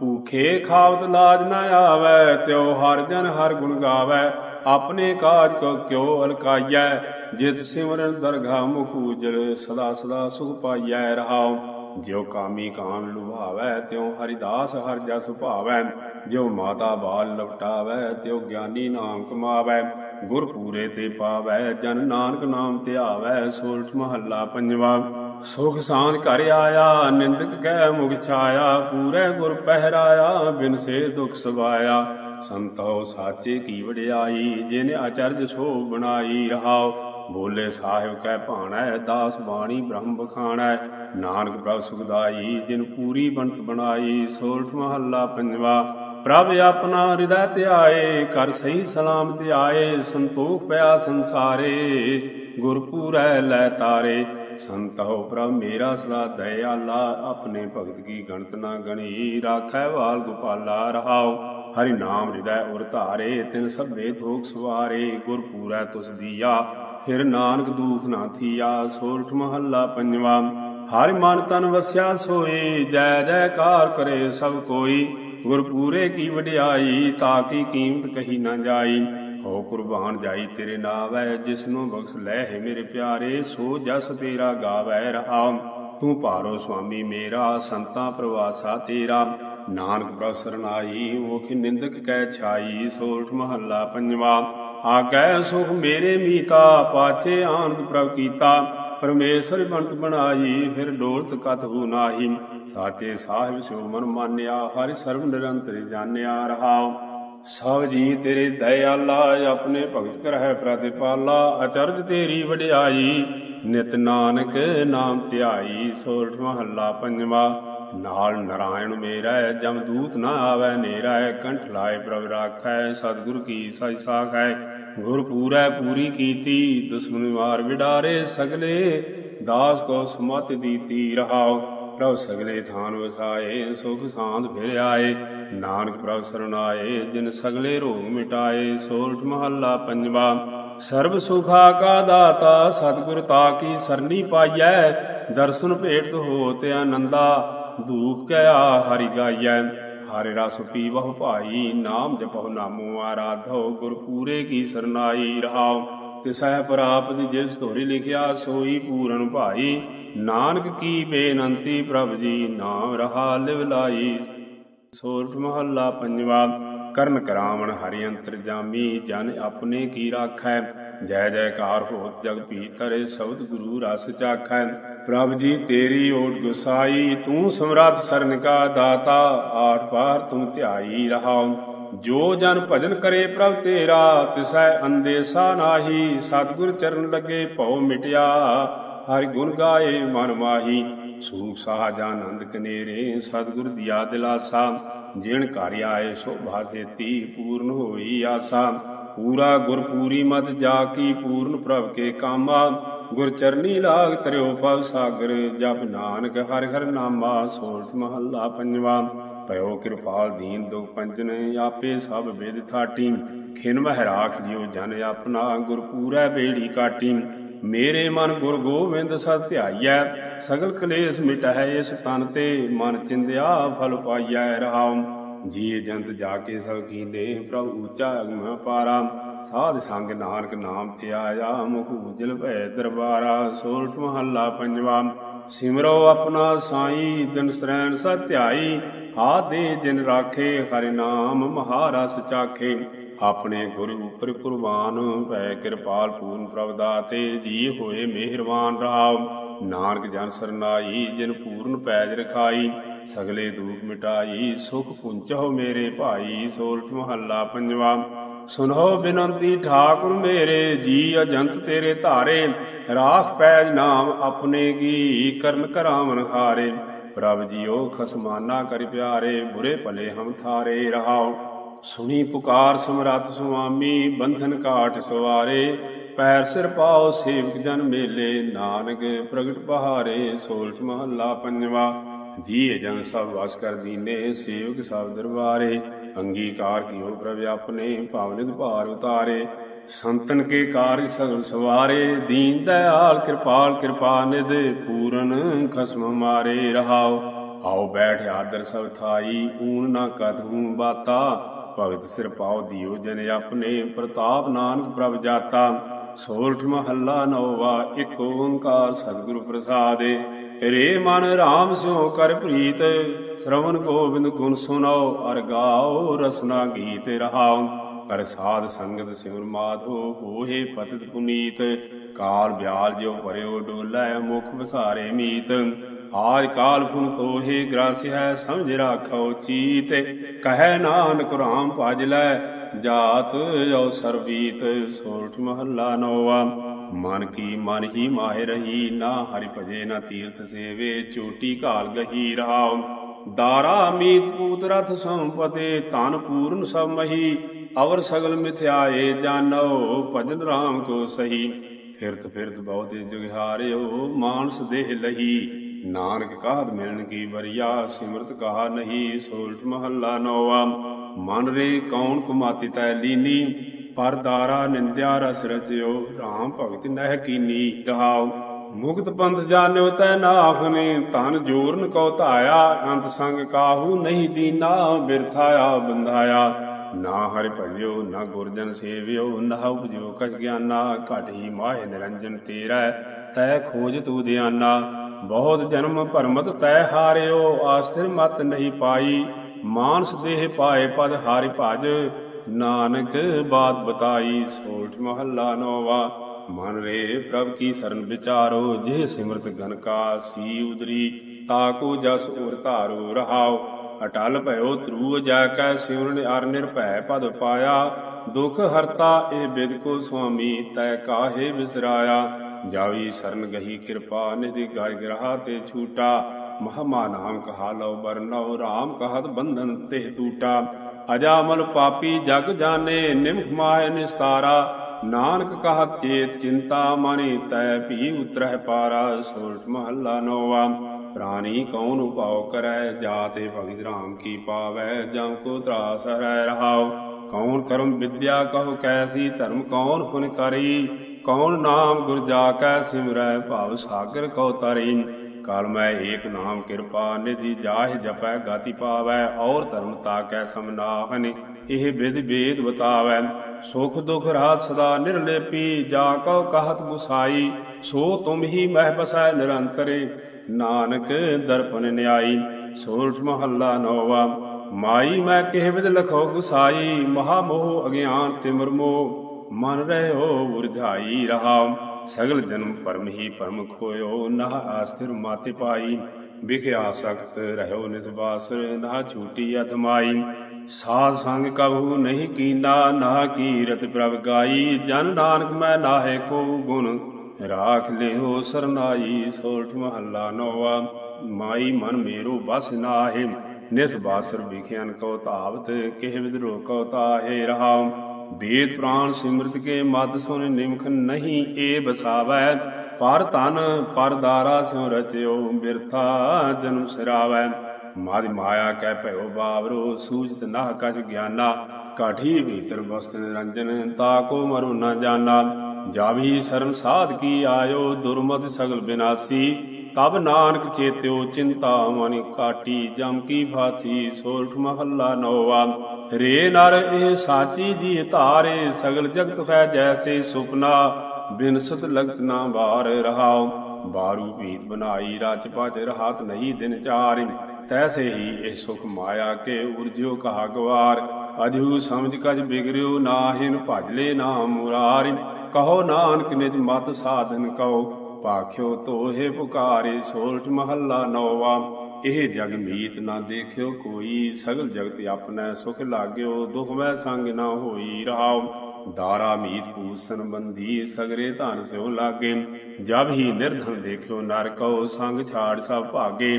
[SPEAKER 1] ਭੂਖੇ ਖਾਵਤ ਲਾਜ ਨਾ ਆਵੈ, ਤਿਉ ਹਰ ਜਨ ਹਰ ਗੁਣ ਗਾਵੈ, ਆਪਣੇ ਕਾਜ ਕੋ ਕਿਉ ਅਲਕਾਈਐ ਜਿਤ ਸਿਮਰਨ ਦਰਗਾ ਮੁਖ ਉਜਲ ਸਦਾ ਸਦਾ ਸੁਖ ਪਾਈਐ ਰਹਾਉ। ਜਿਉ ਕਾਮੀ ਕਾਮ ਲੁਭਾਵੈ, ਤਿਉ ਹਰਿਦਾਸ ਹਰ ਜਸ ਭਾਵੈ, ਜਿਉ ਮਾਤਾ ਬਾਲ ਲਵਟਾਵੈ ਤਿਉ ਗਿਆਨੀ ਨਾਮ ਕਮਾਵੈ ਗੁਰ ਪੂਰੇ ਤੇ ਪਾਵੈ, ਜਨ ਨਾਨਕ ਨਾਮ ਧਿਆਵੈ, ਸੋਲਠ ਮਹੱਲਾ ਪੰਜਵਾ। ਸੁਖ ਸਾਂਝ ਘਰ ਆਇਆ, ਨਿੰਦਕ ਕਹਿ ਮੁਖ ਛਾਇਆ, ਪੂਰੇ ਗੁਰ ਪਹਿਰਾਇਆ, ਬਿਨ ਸੇ ਦੁਖ ਸਵਾਇਆ। ਸੰਤੋ ਸਾਚੇ ਕੀ ਵਡਿਆਈ, ਜਿਨ ਆਚਰਜ ਸੋ ਬਣਾਈ ਰਹਾਉ। ਬੋਲੇ ਸਾਹਿਬ ਕਹਿ ਭਾਣੈ, ਦਾਸ ਬਾਣੀ ਬ੍ਰਹਮ ਬਖਾਣੈ। ਨਾਨਕ ਪ੍ਰਭ ਸੁਖਦਾਈ, ਜਿਨ ਪੂਰੀ ਬੰਤ ਬਣਾਈ ਸੋਰਠ ਮਹੱਲਾ ਪੰਜਵਾ। ਪ੍ਰਭ ਆਪਣਾ ਹਿਰਦੈ ਧਿਆਏ, ਕਰ ਸਹੀ ਸਲਾਮ ਆਏ ਸੰਤੋਖ ਪਿਆ ਸੰਸਾਰੇ। ਗੁਰਪੂਰੈ ਲੈ ਤਾਰੇ। ਸੰਤੋ ਪ੍ਰਭ ਮੇਰਾ ਸਦਾ ਦਇਆਲਾ, ਆਪਣੇ ਭਗਤ ਕੀ ਗਣਤ ਨਾ ਗਣੀ। ਰਾਖੈ ਵਾਲ ਗੋਪਾਲਾ ਰਹਾਓ ਹਰੀ ਨਾਮ ਹਿਰਦੈ ਉਰ ਧਾਰੇ, ਤਿਨ ਸਭੇ ਥੋਕ ਸਵਾਰੇ, ਗੁਰ ਪੂਰੈ ਤੁਸ ਦੀਆ। ਫਿਰ ਨਾਨਕ ਦੂਖ ਨਾ ਥੀਆ, ਸੋਰਠ ਮਹੱਲਾ ਪੰਜਵਾ। ਹਰਿ ਮਨ ਤਨ ਵਸਿਆ ਸੋਈ, ਜੈ ਜੈਕਾਰ ਕਰੇ ਸਭ ਕੋਈ। ਗੁਰ ਪੂਰੇ ਕੀ ਵਡਿਆਈ, ਤਾਂ ਕੀ ਕੀਮਤ ਕਹੀ ਨਾ ਜਾਈ। ਹੋ ਕੁਰਬਾਨ ਜਾਈ ਤੇਰੇ ਨਾਵੈ ਜਿਸ ਨੂੰ ਬਖਸ਼ ਲੈ ਹੈ ਮੇਰੇ ਪਿਆਰੇ, ਸੋ ਜਸ ਤੇਰਾ ਗਾਵੈ ਰਹਾ। ਤੂੰ ਭਾਰੋ ਸੁਆਮੀ ਮੇਰਾ, ਸੰਤਾਂ ਪ੍ਰਵਾਸਾ ਤੇਰਾ। ਨਾਨਕ ਪ੍ਰਭ ਸਰਨਾਈ ਮੁਖ ਨਿੰਦਕ ਕਹਿ ਛਾਈ, ਸੋਠ ਮਹੱਲਾ ਪੰਜਵਾ। ਆਗੈ ਸੁਖ ਮੇਰੇ ਮੀਤਾ, ਪਾਛੇ ਆਨੰਦ ਪ੍ਰਭ ਕੀਤਾ। ਪਰਮੇਸ਼ਰ ਬੰਤ ਬਣਾਈ, ਫਿਰ ਡੋਲਤ ਕਤ ਨਾਹੀ। ਸਾਚੇ ਸਾਹਿਬ ਸੋ ਮਨ ਮਾਨਿਆ, ਹਰਿ ਸਰਬ ਨਿਰੰਤਰ ਜਾਣਿਆ ਰਹਾਉ ਸਭ ਜੀ ਤੇਰੇ ਦਇਆਲਾ, ਆਪਣੇ ਭਗਤ ਕਰਹਿ ਪ੍ਰਤਿਪਾਲਾ। ਅਚਰਜ ਤੇਰੀ ਵਡਿਆਈ, ਨਿਤ ਨਾਨਕ ਨਾਮ ਧਿਆਈ ਸੋਰਠ ਮਹੱਲਾ ਪੰਜਵਾ। ਨਾਲ ਨਰਾਇਣ ਮੇਰਾ ਜਮਦੂਤ ਨਾ ਆਵੈ, ਨੇਰਾ ਕੰਠ ਲਾਏ ਪ੍ਰਭ ਰਾਖੈ, ਸਤਿਗੁਰ ਕੀ ਸਜ ਸਾਖੈ ਗੁਰ ਪੂਰੈ ਪੂਰੀ ਕੀਤੀ ਦੁਸ਼ਮਨ ਮਾਰ ਵਿਡਾਰੇ ਸਗਲੇ, ਦਾਸ ਕੋ ਸਮਤ ਦੀਤੀ ਰਹਾਉ, ਪ੍ਰਭ ਸਗਲੇ ਥਾਨ ਵਸਾਏ, ਸੁਖ ਸਾਂਦ ਫਿਰ ਆਏ, ਨਾਨਕ ਪ੍ਰਭ ਸਰਨਾਏ ਜਿਨ ਸਗਲੇ ਰੋਗ ਮਿਟਾਏ ਸੋਲਠ ਮਹੱਲਾ ਪੰਜਵਾ, ਸਰਬ ਸੁਖਾ ਕਾ ਦਾਤਾ, ਸਤਿਗੁਰ ਤਾ ਕੀ ਸਰਨੀ ਪਾਈਐ, ਦਰਸ਼ਨ ਭੇਟ ਹੋ ਤੇ ਆਨੰਦਾ ਦੂਖ ਕਿਆ ਹਰਿ ਗਾਈਐ, ਹਰਿ ਰਸ ਪੀ ਬਹੁ ਭਾਈ, ਨਾਮ ਜਪਹੁ ਨਾਮੋ ਆਰਾਧੋ ਗੁਰ ਪੂਰੇ ਕੀ ਸਰਨਾਈ ਰਹਾਉ। ਤਿਸੈ ਪ੍ਰਾਪਤ ਜਿਸ ਧੋਰੀ ਲਿਖਿਆ ਸੋਈ ਪੂਰਨ ਭਾਈ, ਨਾਨਕ ਕੀ ਬੇਨੰਤੀ ਪ੍ਰਭ ਜੀ ਨਾਮ ਰਹਾ ਲਿਵ ਲਾਈ। ਸੋਰਠ ਮਹੱਲਾ ਪੰਜਵਾ, ਕਰਨ ਕਰਾਵਣ ਹਰਿ ਅੰਤਰ ਜਾਮੀ ਜਨ ਆਪਣੇ ਕੀ ਰਾਖੈ, ਜੈ ਜੈਕਾਰ ਹੋਤ ਜਗ ਪੀਤਰ ਸ਼ਬਦ ਗੁਰੂ ਰਸ ਚਾਖੈ। ਪ੍ਰਭ ਜੀ, ਤੇਰੀ ਓਟ ਗੁਸਾਈ, ਤੂੰ ਸਮਰੱਥ ਸਰਨ ਕਾ ਦਾਤਾ ਆਠ ਪਾਰ ਤੂੰ ਧਿਆਈ ਰਹਾਉ। ਜੋ ਜਨ ਭਜਨ ਕਰੇ ਪ੍ਰਭ ਤੇਰਾ, ਤਿਸੈ ਅੰਦੇਸਾ ਨਾਹੀ। ਸਤਿਗੁਰ ਚਰਨ ਲੱਗੇ ਭਉ ਮਿਟਿਆ, ਹਰਿ ਗੁਣ ਗਾਏ ਮਨ ਮਾਹੀ। ਸੂਖ ਸਾਜ ਆਨੰਦ ਕਨੇਰੇ, ਸਤਿਗੁਰ ਦਿਆ ਦਿਲਾਸਾ। ਜਿਣ ਘਰ ਆਏ ਸੋਭਾ ਥੇਤੀ ਪੂਰਨ ਹੋਈ ਆਸਾ। ਪੂਰਾ ਗੁਰ ਪੂਰੀ ਮਤ ਜਾ ਕੀ ਪੂਰਨ ਪ੍ਰਭ ਕੇ ਕਾਮਾ। ਗੁਰ ਚਰਨੀ ਲਾਗ ਤਰਿਓ ਪਵ ਸਾਗਰ, ਜਪ ਨਾਨਕ ਹਰਿ ਹਰਿ ਨਾਮਾ ਸੋਰਠ ਮਹੱਲਾ ਪੰਜਵਾ। ਭਇਓ ਕਿਰਪਾਲ ਦੀਨ ਦੁਖ ਪੰਜਨ, ਆਪੇ ਸਭ ਵੇਦ ਥਾਟੀ ਖਿਨ ਮਹਿ ਰਾਖ ਲਿਓ ਜਨ ਆਪਣਾ ਗੁਰ ਪੂਰੈ ਬੇੜੀ ਕਾਟੀ ਮੇਰੇ ਮਨ ਗੁਰ ਗੋਬਿੰਦ ਸਤ ਧਿਆਈਐ, ਸਗਲ ਕਲੇਸ਼ ਮਿਟਹਿ ਇਸ ਤਨ ਤੇ। ਮਨ ਚਿੰਦਿਆ ਫਲ ਪਾਈਐ ਰਹਾਉ। ਜੀ ਜੰਤ ਜਾ ਕੇ ਸਭ ਕੀਨੇ, ਪ੍ਰਭ ਉੱਚਾ ਅਗਮ ਪਾਰਾ। ਸਾਧ ਸੰਗ ਨਾਨਕ ਨਾਮ ਤੇ ਆਇਆ ਮੁਖ ਉਜਲ ਭੈ ਦਰਬਾਰਾ ਸੋਰਠ ਮਹੱਲਾ ਪੰਜਵਾ, ਸਿਮਰੋ ਆਪਣਾ ਸਾਈ, ਦਿਨ ਸਰੈਣ ਸਤ ਧਿਆਈ ਜਿਨ ਰਾਖੇ, ਹਰਿ ਨਾਮ ਮਹਾਰਸ ਚਾਖੇ। ਆਪਣੇ ਗੁਰੂ ਉਪਰ ਕੁਰਬਾਨ, ਭੈ ਕਿਰਪਾਲ ਪੂਰਨ ਪ੍ਰਭ ਦਾਤੇ, ਜੀ ਹੋਏ ਮਿਹਰਬਾਨ ਰਾਮ। ਨਾਨਕ ਜਨ ਸਰਨਾਈ, ਜਿਨ ਪੂਰਨ ਪੈਜ ਰਖਾਈ, ਸਗਲੇ ਦੁਖ ਮਿਟਾਈ, ਸੁਖ ਪੁੰਚੋ ਮੇਰੇ ਭਾਈ ਸੋਲਠ ਮਹੱਲਾ ਪੰਜਵਾ। ਸੁਨੋ ਬਿਨੰਤੀ ਠਾਕੁਰ ਮੇਰੇ, ਜੀ ਅਜੰਤ ਤੇਰੇ ਧਾਰੇ। ਰਾਖ ਪੈਜ ਨਾਮ ਆਪਣੇ ਕੀ ਕਰਨ ਕਰਾਵਨ ਹਾਰੇ। ਪ੍ਰਭ ਜੀਓ ਖਸਮਾਨਾ ਕਰ ਪਿਆਰੇ, ਬੁਰੇ ਭਲੇ ਹਮ ਥਾਰੇ ਰਹਾਓ ਸੁਣੀ ਪੁਕਾਰ ਸਮਰੱਥ ਸੁਆਮੀ, ਬੰਧਨ ਕਾਟ ਸਵਾਰੇ। ਪੈਰ ਸਿਰ ਪਾਓ ਸੇਵਕ ਜਨ ਮੇਲੇ, ਨਾਨਕ ਪ੍ਰਗਟ ਪਹਾਰੇ ਸੋਲਠ ਮਹੱਲਾ ਪੰਜਵਾ। ਜੀਏ ਜਨ ਸਭ ਵਸ ਕਰ ਦੀਨੇ, ਸੇਵਕ ਸਭ ਦਰਬਾਰੇ। ਅੰਗੀਕਾਰ ਕੀਓ ਪ੍ਰਭ ਆਪਣੇ ਭਾਵਨਿਕ ਭਾਰ ਉਤਾਰੇ। ਸੰਤਨ ਕੇ ਕਾਰਜ ਸਗਲ ਸਵਾਰੇ। ਦੀਨ ਦਇਆਲ ਕਿਰਪਾਲ ਕਿਰਪਾ ਨਿਧ ਪੂਰਨ ਖਸਮ ਮਾਰੇ ਰਹਾਓ। ਆਓ ਬੈਠ ਆਦਰ ਸਭ ਥਾਈ ਊਨ ਨਾ ਕਤਹੂ ਬਾਤਾ। ਭਗਤ ਸਿਰ ਪਾਉ ਦਿਓ ਜਨ ਆਪਣੇ, ਪ੍ਰਤਾਪ ਨਾਨਕ ਪ੍ਰਭ ਜਾਤਾ। ਸੋਰਠ ਮਹੱਲਾ ਨੋਵਾ, ਇੱਕ ਓੰਕਾਰ ਸਤਿਗੁਰ ਪ੍ਰਸਾਦੇ। ਰੇ ਮਨ RAM ਸਿਓ ਕਰ ਪ੍ਰੀਤ ਸ਼ਰਵਨ ਗੋਬਿੰਦ ਗੁਣ ਸੁਨਾਓ ਅਰ ਗਾਓ ਰਸਨਾ ਗੀਤ ਰਹਾਉ। ਕਰ ਸਾਧ ਸੰਗਤ ਸਿਮਰ ਮਾਧੋ, ਹੋਏ ਪਤਿਤ ਪੁਨੀਤ। ਕਾਲ ਬਿਆਲ ਜਿਉ ਭਰਿਓ ਡੋਲੇ, ਮੁਖ ਵਿਸਾਰੇ ਮੀਤ। ਆਜ ਕਾਲ ਫੁਨ ਤੋਹੇ ਗ੍ਰਾਸ ਹੈ ਸਮਝ ਰਾਖੋ ਚੀਤ। ਕਹੈ ਨਾਨਕ ਰਾਮ ਭਜ ਲੈ, ਜਾਤ ਜੋ ਸਰਬੀਤ, ਸੋਰਠ ਮਹੱਲਾ ਨੋਵਾ ਮਨ ਕੀ ਮਨ ਹੀ ਮਾਹਿ ਰਹੀ ਨਾ ਹਰਿ ਭਜੇ, ਨਾ ਤੀਰਥ ਸੇਵੇ ਚੋਟੀ ਘਾਲ ਗਹੀ ਰਹਾਉ ਦਾਰਾ, ਮੀਤ, ਪੂਤ, ਰਥ ਸੰਪਤੇ ਧਨ ਪੂਰਨ ਸਭ ਮਹੀ। ਅਵਰ ਸਗਲ ਮਿਥਿਆਏ ਜਾਨੋ, ਭਜਨ ਰਾਮ ਕੋ ਸਹੀ। ਫਿਰਤ ਫਿਰਤ ਬਹੁਤੇ ਜੁਗਹਾਰਿਓ ਮਾਨਸ ਦੇਹ ਲਹੀ। ਨਾਨਕ ਕਾਹਦ ਮਿਲਣ ਕੀ ਬਰੀਆ ਸਿਮਰਤ ਕਹਾ ਨਹੀਂ, ਸੋਲਟ ਮਹੱਲਾ ਨੋਵਾ ਮਨ ਰੇ ਕੌਣ ਕੁਮਾਤੀ ਤੈ ਲੀਨੀ ਪਰ ਦਾਰਾ ਨਿੰਦਿਆ ਰਸ ਰਚਿਓ, ਰਾਮ ਭਗਤ ਨਹਿ ਕੀਨੀ ਰਹਾਉ ਮੁਕਤ ਪੰਥ ਜਾਣਿਓ ਤੈ ਨਾਖਨੇ ਧਨ ਜੋਰਨ ਕੋ ਧਾਇਆ, ਅੰਤ ਸੰਗ ਕਾਹੂ ਨਹੀਂ ਦੀਨਾ ਬਿਰਥਾਇਆ ਬੰਧਾਇਆ। ਨਾ ਹਰਿ ਭਜਿਓ, ਨਾ ਗੁਰਜਨ ਸੇਵਿਓ, ਨਾ ਉਪਜਿਓ ਕਛ ਗਿਆਨਾ, ਘਟ ਹੀ ਮਾਹਿ ਨਿਰੰਜਨ ਤੇਰਾ, ਤੈ ਖੋਜ ਤੂ ਦਿਆਨਾ। ਬਹੁਤ ਜਨਮ ਭਰਮਤ ਤੈ ਹਾਰਿਓ, ਆਸਥਿਰ ਮਤ ਨਹੀਂ ਪਾਈ। ਮਾਨਸ ਦੇਹ ਪਾਏ ਪਦ ਹਾਰਿ ਭਜ ਨਾਨਕ ਬਾਤ ਬਤਾਈ, ਸੋਠ ਮਹੱਲਾ ਨੋਵਾ। ਮਨ ਰੇ ਪ੍ਰਭ ਕੀ ਸਰਨ ਵਿਚਾਰੋ, ਜੇ ਸਿਮਰਤ ਗਨ ਕਾ ਸੀ ਉਦਰੀ ਤਾਕੋ ਜਸ ਉਰ ਧਾਰੋ ਰਹਾਓ। ਅਟਲ ਭਇਓ ਤਰੂ ਜਾ ਕੈ ਸਿਉਰਨ ਅਰ ਨਿਰਭੈ ਪਦ ਪਾਇਆ। ਦੁਖ ਹਰਤਾ ਇਹ ਬਿਦ ਕੋ ਸੁਆਮੀ, ਤੈ ਕਾਹੇ ਵਿਸਰਾਇਆ ਜਾਵੀ ਸਰਨ ਗਹੀ ਕਿਰਪਾ, ਨਿਧਿ ਗਾਇ ਗ੍ਰਹਾ ਤੇ ਛੂਟਾ। ਮਹਮਾ ਨਾਮ ਕਹਾ ਲਉ ਬਰਨਉ RAM ਕਹਤ ਬੰਧਨ ਤੇ ਟੂਟਾ ਅਜਾਮਲ ਪਾਪੀ ਜਗ ਜਾਣੇ, ਨਿਮਖ ਮਾਹਿ ਨਿਸਤਾਰਾ। ਨਾਨਕ ਕਹਤ ਚੇਤ ਚਿੰਤਾ ਮਨਿ ਤੈ ਭੀ ਉਤਰਹਿ ਪਾਰਾ ਸੋਰਠ ਮਹੱਲਾ ਨੋਵਾ। ਪ੍ਰਾਨੀ ਕੌਣ ਉਪਾਉ ਕਰੈ, ਜਾਤੇ ਭਗਤ ਰਾਮ ਕੀ ਪਾਵੈ ਜਮ ਕੋ ਤਰਾਸ ਹਰੈ ਰਹਾਉ। ਕੌਣ ਕਰਮ ਵਿਦਿਆ ਕਹੋ ਕੈਸੀ, ਧਰਮ ਕੌਣ ਪੁਨ ਕਰੀ। ਕੌਣ ਨਾਮ ਗੁਰ ਜਾ ਕੈ ਸਿਮਰੈ ਭਾਵ ਸਾਗਰ ਕਉ ਤਰੀ। ਕਾਲ ਮੈਂ ਏਕ ਨਾਮ ਕਿਰਪਾ, ਨਿਧੀ ਜਾਹਿ ਜਪੈ, ਗਾਤੀ ਪਾਵੈ, ਔਰ ਧਰਮ ਤਾਕੈ ਸਮਨਾਹਨ ਇਹ ਵਿਦ ਵੇਦ ਬਤਾਵੈ ਸੁਖ ਦੁਖ ਰਾਤ ਸਦਾ ਨਿਰਲੇਪੀ ਜਾ ਕਉ ਕਹਤ ਗੁਸਾਈ, ਸੋ ਤੁਮ ਹੀ ਮਹਿ ਬਸੈ ਨਿਰੰਤਰੇ। ਨਾਨਕ ਦਰਪਨ ਨਿਆਈ ਸੋਰਠ ਮਹੱਲਾ ਨੋਵਾ। ਮਾਈ ਮੈਂ ਕਿਹ ਵਿਦ ਲਖੋ ਗੁਸਾਈ, ਮਹਾ ਮੋਹ ਅਗਿਆਨ ਤਿਮਰ ਮੋਹ। ਮਨ ਰਹਿਓ ਉਰਝਾਈ ਰਹਾ ਸਗਲ ਜਨਮ ਪਰਮ ਹੀ ਪਰਮ ਖੋਇਓ। ਨਾ ਆਸਥਿਰ ਮਾਤੇ ਪਾਈ। ਵਿਖਿਆ ਸਖਤ ਰਹਿਓ ਨਿਸਬਾਸਰ ਨਾ ਛੂਟੀ ਅਧਮਾਈ ਸਾਧ ਸੰਗ ਕਬਹੂ ਨਹੀਂ ਕੀਨਾ। ਨਾ ਕੀਰਤ ਪ੍ਰਭ ਗਾਈ। ਜਨ ਨਾਨਕ ਮੈਂ ਨਾਹੇ ਕੋ ਗੁਣ। ਰਾਖ ਲਿਓ ਸਰਨਾਈ। ਸੋਠ ਮਹੱਲਾ ਨੋਵਾ ਮਾਈ ਮਨ ਮੇਰੋ ਬਸ ਨਾਹੇ। ਨਿਸ ਬਾਸਰ ਵਿਖਿਆਨ ਕਉ ਧਾਵਤ। ਕਿਹ ਵਿਦਰੋ ਕਉ ਤਾਹੇ ਰਹਾਉ। ਵੇਦ ਪ੍ਰਾਨ ਸਿਮਰਤ ਕੇ ਮਦ ਸੁਨ ਨਿਮਖ ਨਹੀਂ ਏ ਬਸਾਵੈ, ਪਰ ਤਨ ਪਰ ਦਾਰਾ ਸਿਉ ਰਚਿਓ ਬਿਰਥਾ ਜਨਮ ਸਿਰਾਵੈ। ਮਾਦ ਮਾਇਆ ਕਹਿ ਭਇਓ ਬਾਵਰੋ ਸੂਜਤ ਨਾ ਕਛ ਗਿਆਨਾ। ਕਾਠੀ ਭੀਤਰ ਬਸਤ ਨਿਰੰਜਨ, ਤਾ ਕੋ ਮਰੁ ਨ ਜਾਣਾ ਜਾਵੀ ਸ਼ਰਨ ਸਾਧ ਕੀ ਆਇਓ, ਦੁਰਮਤ ਸਗਲ ਬਿਨਾਸੀ। ਤਬ ਨਾਨਕ ਚੇਤਿਓ ਚਿੰਤਾ ਮਨ ਕਾਟੀ, ਜਮ ਕੀ ਫਾਸੀ ਸੋਰਠ ਮਹੱਲਾ ਨੋਵਾ। ਰੇ ਨਰ ਇਹ ਸਾਚੀ ਜੀ ਧਾਰੇ, ਸਗਲ ਜਗਤ ਹੈ ਜੈਸੇ ਸੁਪਨਾ, ਬਿਨਸਤ ਲਗਤ ਨਾ ਵਾਰ ਰਹਾਉ। ਬਾਰੂ ਭੀਤ ਬਨਾਈ ਰਚ ਪਚ ਰਹਾਤ ਨਹੀਂ ਦਿਨ ਚਾਰਿ। ਤੈਸੇ ਹੀ ਇਹ ਸੁਖ ਮਾਇਆ ਕੇ ਉਰਜਿਓ ਕਹਾ ਗਵਾਰ। ਅਜੂ ਸਮਝ ਕਜ ਬਿਗਰਿਓ ਨਾਹਿਨ ਭਜਲੇ ਨਾਮ ਮੁਰਾਰਿ। ਕਹੋ ਨਾਨਕ ਨਿਜ ਮਤ ਸਾਧਨ ਕਉ। ਪਾਖਿਓ ਤੋਹੇ ਪੁਕਾਰੇ, ਸੋਲਟ ਮਹੱਲਾ ਨੋਵਾ। ਇਹ ਜਗ ਮੀਤ ਨਾ ਦੇਖਿਓ, ਕੋਈ ਸਗਲ ਜਗਤ ਆਪਣਾ ਸੁਖ ਲਾਗਿਓ, ਦੁਖ ਮੈਂ ਸੰਗ ਨਾ ਹੋਈ ਰਹਾਉ ਦਾਰਾ ਮੀਤ ਪੂਸਨ ਬੰਦੀ ਸਗਰੇ ਧਨ ਸਿਓ ਲਾਗੇ। ਜਬ ਹੀ ਨਿਰਧਨ ਦੇਖਿਓ ਨਰ ਨਰਕਉ ਸੰਗ ਛਾੜ ਸਭ ਭਾਗੇ।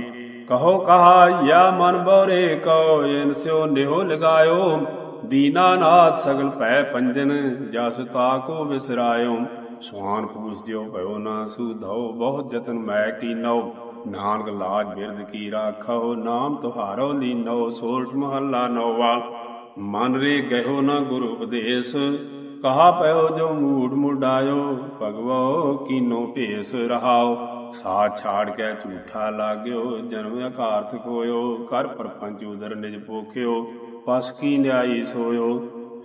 [SPEAKER 1] ਕਹੋ ਕਹਾ ਯਾ ਮਨ ਬੋਰੇ ਕਉ, ਇਨ ਸਿਓ ਨਿਹੋ ਲਗਾਇਓ। ਦੀਨਾਨਾਥ ਸਗਲ ਪੈ ਪੰਜਨ, ਜਸ ਤਾਕੋ ਵਿਸਰਾਇਓ ਸੁਹਾਨ ਪੂਛ ਦਿਓ, ਭਇਓ ਨਾ ਸੁਧੋ ਬਹੁਤ ਜਤਨ ਮੈਂ ਕੀਨੋ। ਨਾਨਕ ਲਾਜ ਬਿਰਦ ਕੀ ਰਾਖੋ, ਨਾਮ ਤੁਹਾਰੋ ਲੀਨੋ, ਸੋਰਠ ਮਹੱਲਾ ਨੋਵਾ। ਮਨ ਰੇ ਗਇਓ ਨਾ ਗੁਰੂ ਉਪਦੇਸ਼, ਕਹਾ ਪਇਓ ਜੋ ਮੂੜ ਮੁਡਾਇਓ, ਭਗਵੋ ਕੀਨੋ ਭੇਸ ਰਹਾਓ। ਸਾਥ ਛਾੜ ਕੇ ਝੂਠਾ ਲਾਗਿਓ, ਜਨਮ ਅਕਾਰਥ ਕੋਇਓ ਕਰ ਪਰਪੰਚ ਉਦਰ ਨਿਜ ਪੋਖਿਓ ਪਸ ਕੀ ਨਿਆਈ ਸੋਇਓ।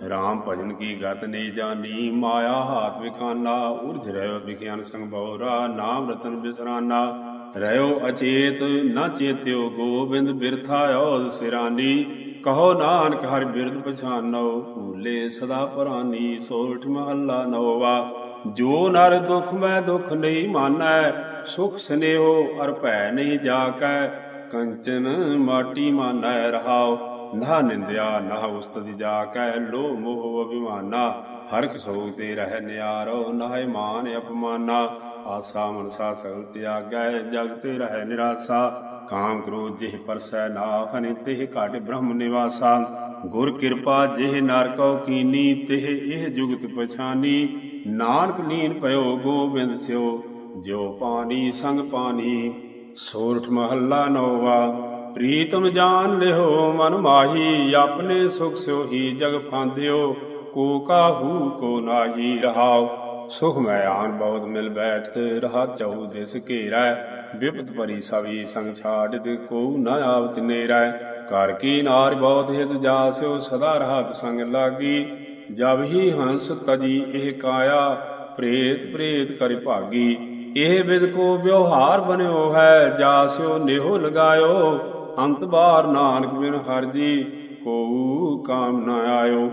[SPEAKER 1] ਰਾਮ ਭਜਨ ਕੀ ਗਤ ਨਹੀਂ ਜਾਣੀ ਮਾਇਆ ਹਾਥ ਵਿਖਾਨਾ, ਉਰਜ ਰਹਿਓ ਵਿਖਿਆਨ ਸੰਗ ਬਉਰਾ ਨਾਮ ਰਤਨ ਬਿਸਰਾਨਾ। ਰਹਿਓ ਅਚੇਤ, ਨਾ ਚੇਤਿਓ ਗੋਬਿੰਦ, ਬਿਰਥਾ ਔਦ ਸਿਰਾਨੀ। ਕਹੋ ਨਾਨਕ ਹਰਿ ਬਿਰਦ ਪਛਾਨੋ, ਭੂਲੇ ਸਦਾ ਪਰਾਨੀ ਸੋਠ ਮਹੱਲਾ ਨੋਵਾ। ਜੋ ਨਰ ਦੁਖ ਮੈਂ ਦੁਖ ਨਹੀਂ ਮਾਨੈ, ਸੁਖ ਸਨੇਹੋ ਅਰ ਭੈ ਨਹੀਂ ਜਾਕੈ। ਕੰਚਨ ਮਾਟੀ ਮਾਨੈ ਰਹਾਓ ਨਾ ਨਿੰਦਿਆ ਨਾ ਜਾ ਜਾਕੈ ਲੋ ਮੋਹ ਅਭਿਮਾਨਾ। ਹਰਖ ਸੋਗ ਤੇ ਰਹਿ ਨਿਆਰੋ, ਨਾਹਿ ਮਾਨ ਅਪਮਾਨਾ। ਆਸਾ ਮਨਸਾ ਸਗਲ ਤਿਆਗੈ, ਜਗ ਤੇ ਰਹਿ ਨਿਰਾਸਾ। ਕਾਮ ਕ੍ਰੋਧ ਜਿਹ ਪਰਸੈ ਨਾ ਹਨਿ ਤਿਹ ਘਟ ਬ੍ਰਹਮ ਨਿਵਾਸਾ। ਗੁਰ ਕਿਰਪਾ ਜਿਹ ਨਰ ਕੀਨੀ, ਤਿਹ ਇਹ ਜੁਗਤ ਪਛਾਨੀ। ਨਾਨਕ ਲੀਨ ਭਇਓ ਗੋਬਿੰਦ ਸਿਓ, ਜਿਉ ਪਾਣੀ ਸੰਗ ਪਾਣੀ। ਸੋਰਠ ਮਹੱਲਾ ਨੋਵਾ। ਪ੍ਰੀਤਮ ਜਾਨ ਲਿਹੋ ਮਨ ਮਾਹੀ, ਆਪਣੇ ਸੁਖ ਸਿਓਹੀ ਜਗ ਫਾਂਦਿਓ, ਕੋ ਕਾਹੂ ਕੋ ਨਾਹੀ ਰਹਾਉ। ਸੁਖ ਮੈਂ ਆਨ ਬਹੁਤ ਮਿਲ ਬੈਠ, ਰਹਾ ਚਉ ਦਿਸ ਘੇਰੈ। ਵਿਪਤ ਭਰੀ ਸਭੀ ਸੰਗ ਛਾੜ ਤੇ ਕੋ ਨ ਆਵਤ ਨੇਰੈ। ਕਰ ਕੀ ਨਾਰ ਬਹੁਤ ਹਿਤ ਜਾਸਿਓ, ਸਦਾ ਰਹਤ ਸੰਗ ਲਾਗੀ। ਜਬ ਹੀ ਹੰਸ ਤਜੀ, ਇਹ ਕਾਇਆ, ਪ੍ਰੇਤ ਪ੍ਰੇਤ ਕਰ ਭਾਗੀ। ਇਹ ਵਿਦ ਕੋ ਵਿਵਹਾਰ ਬਨਿਓ ਹੈ, ਜਾਸਿਓ ਨਿਹੋ ਲਗਾਇਓ। ਅੰਤ ਬਾਰ ਨਾਨਕ ਬਿਨ ਹਰ ਜੀ ਕੋ ਕਾਮ ਨ ਆਇਓ।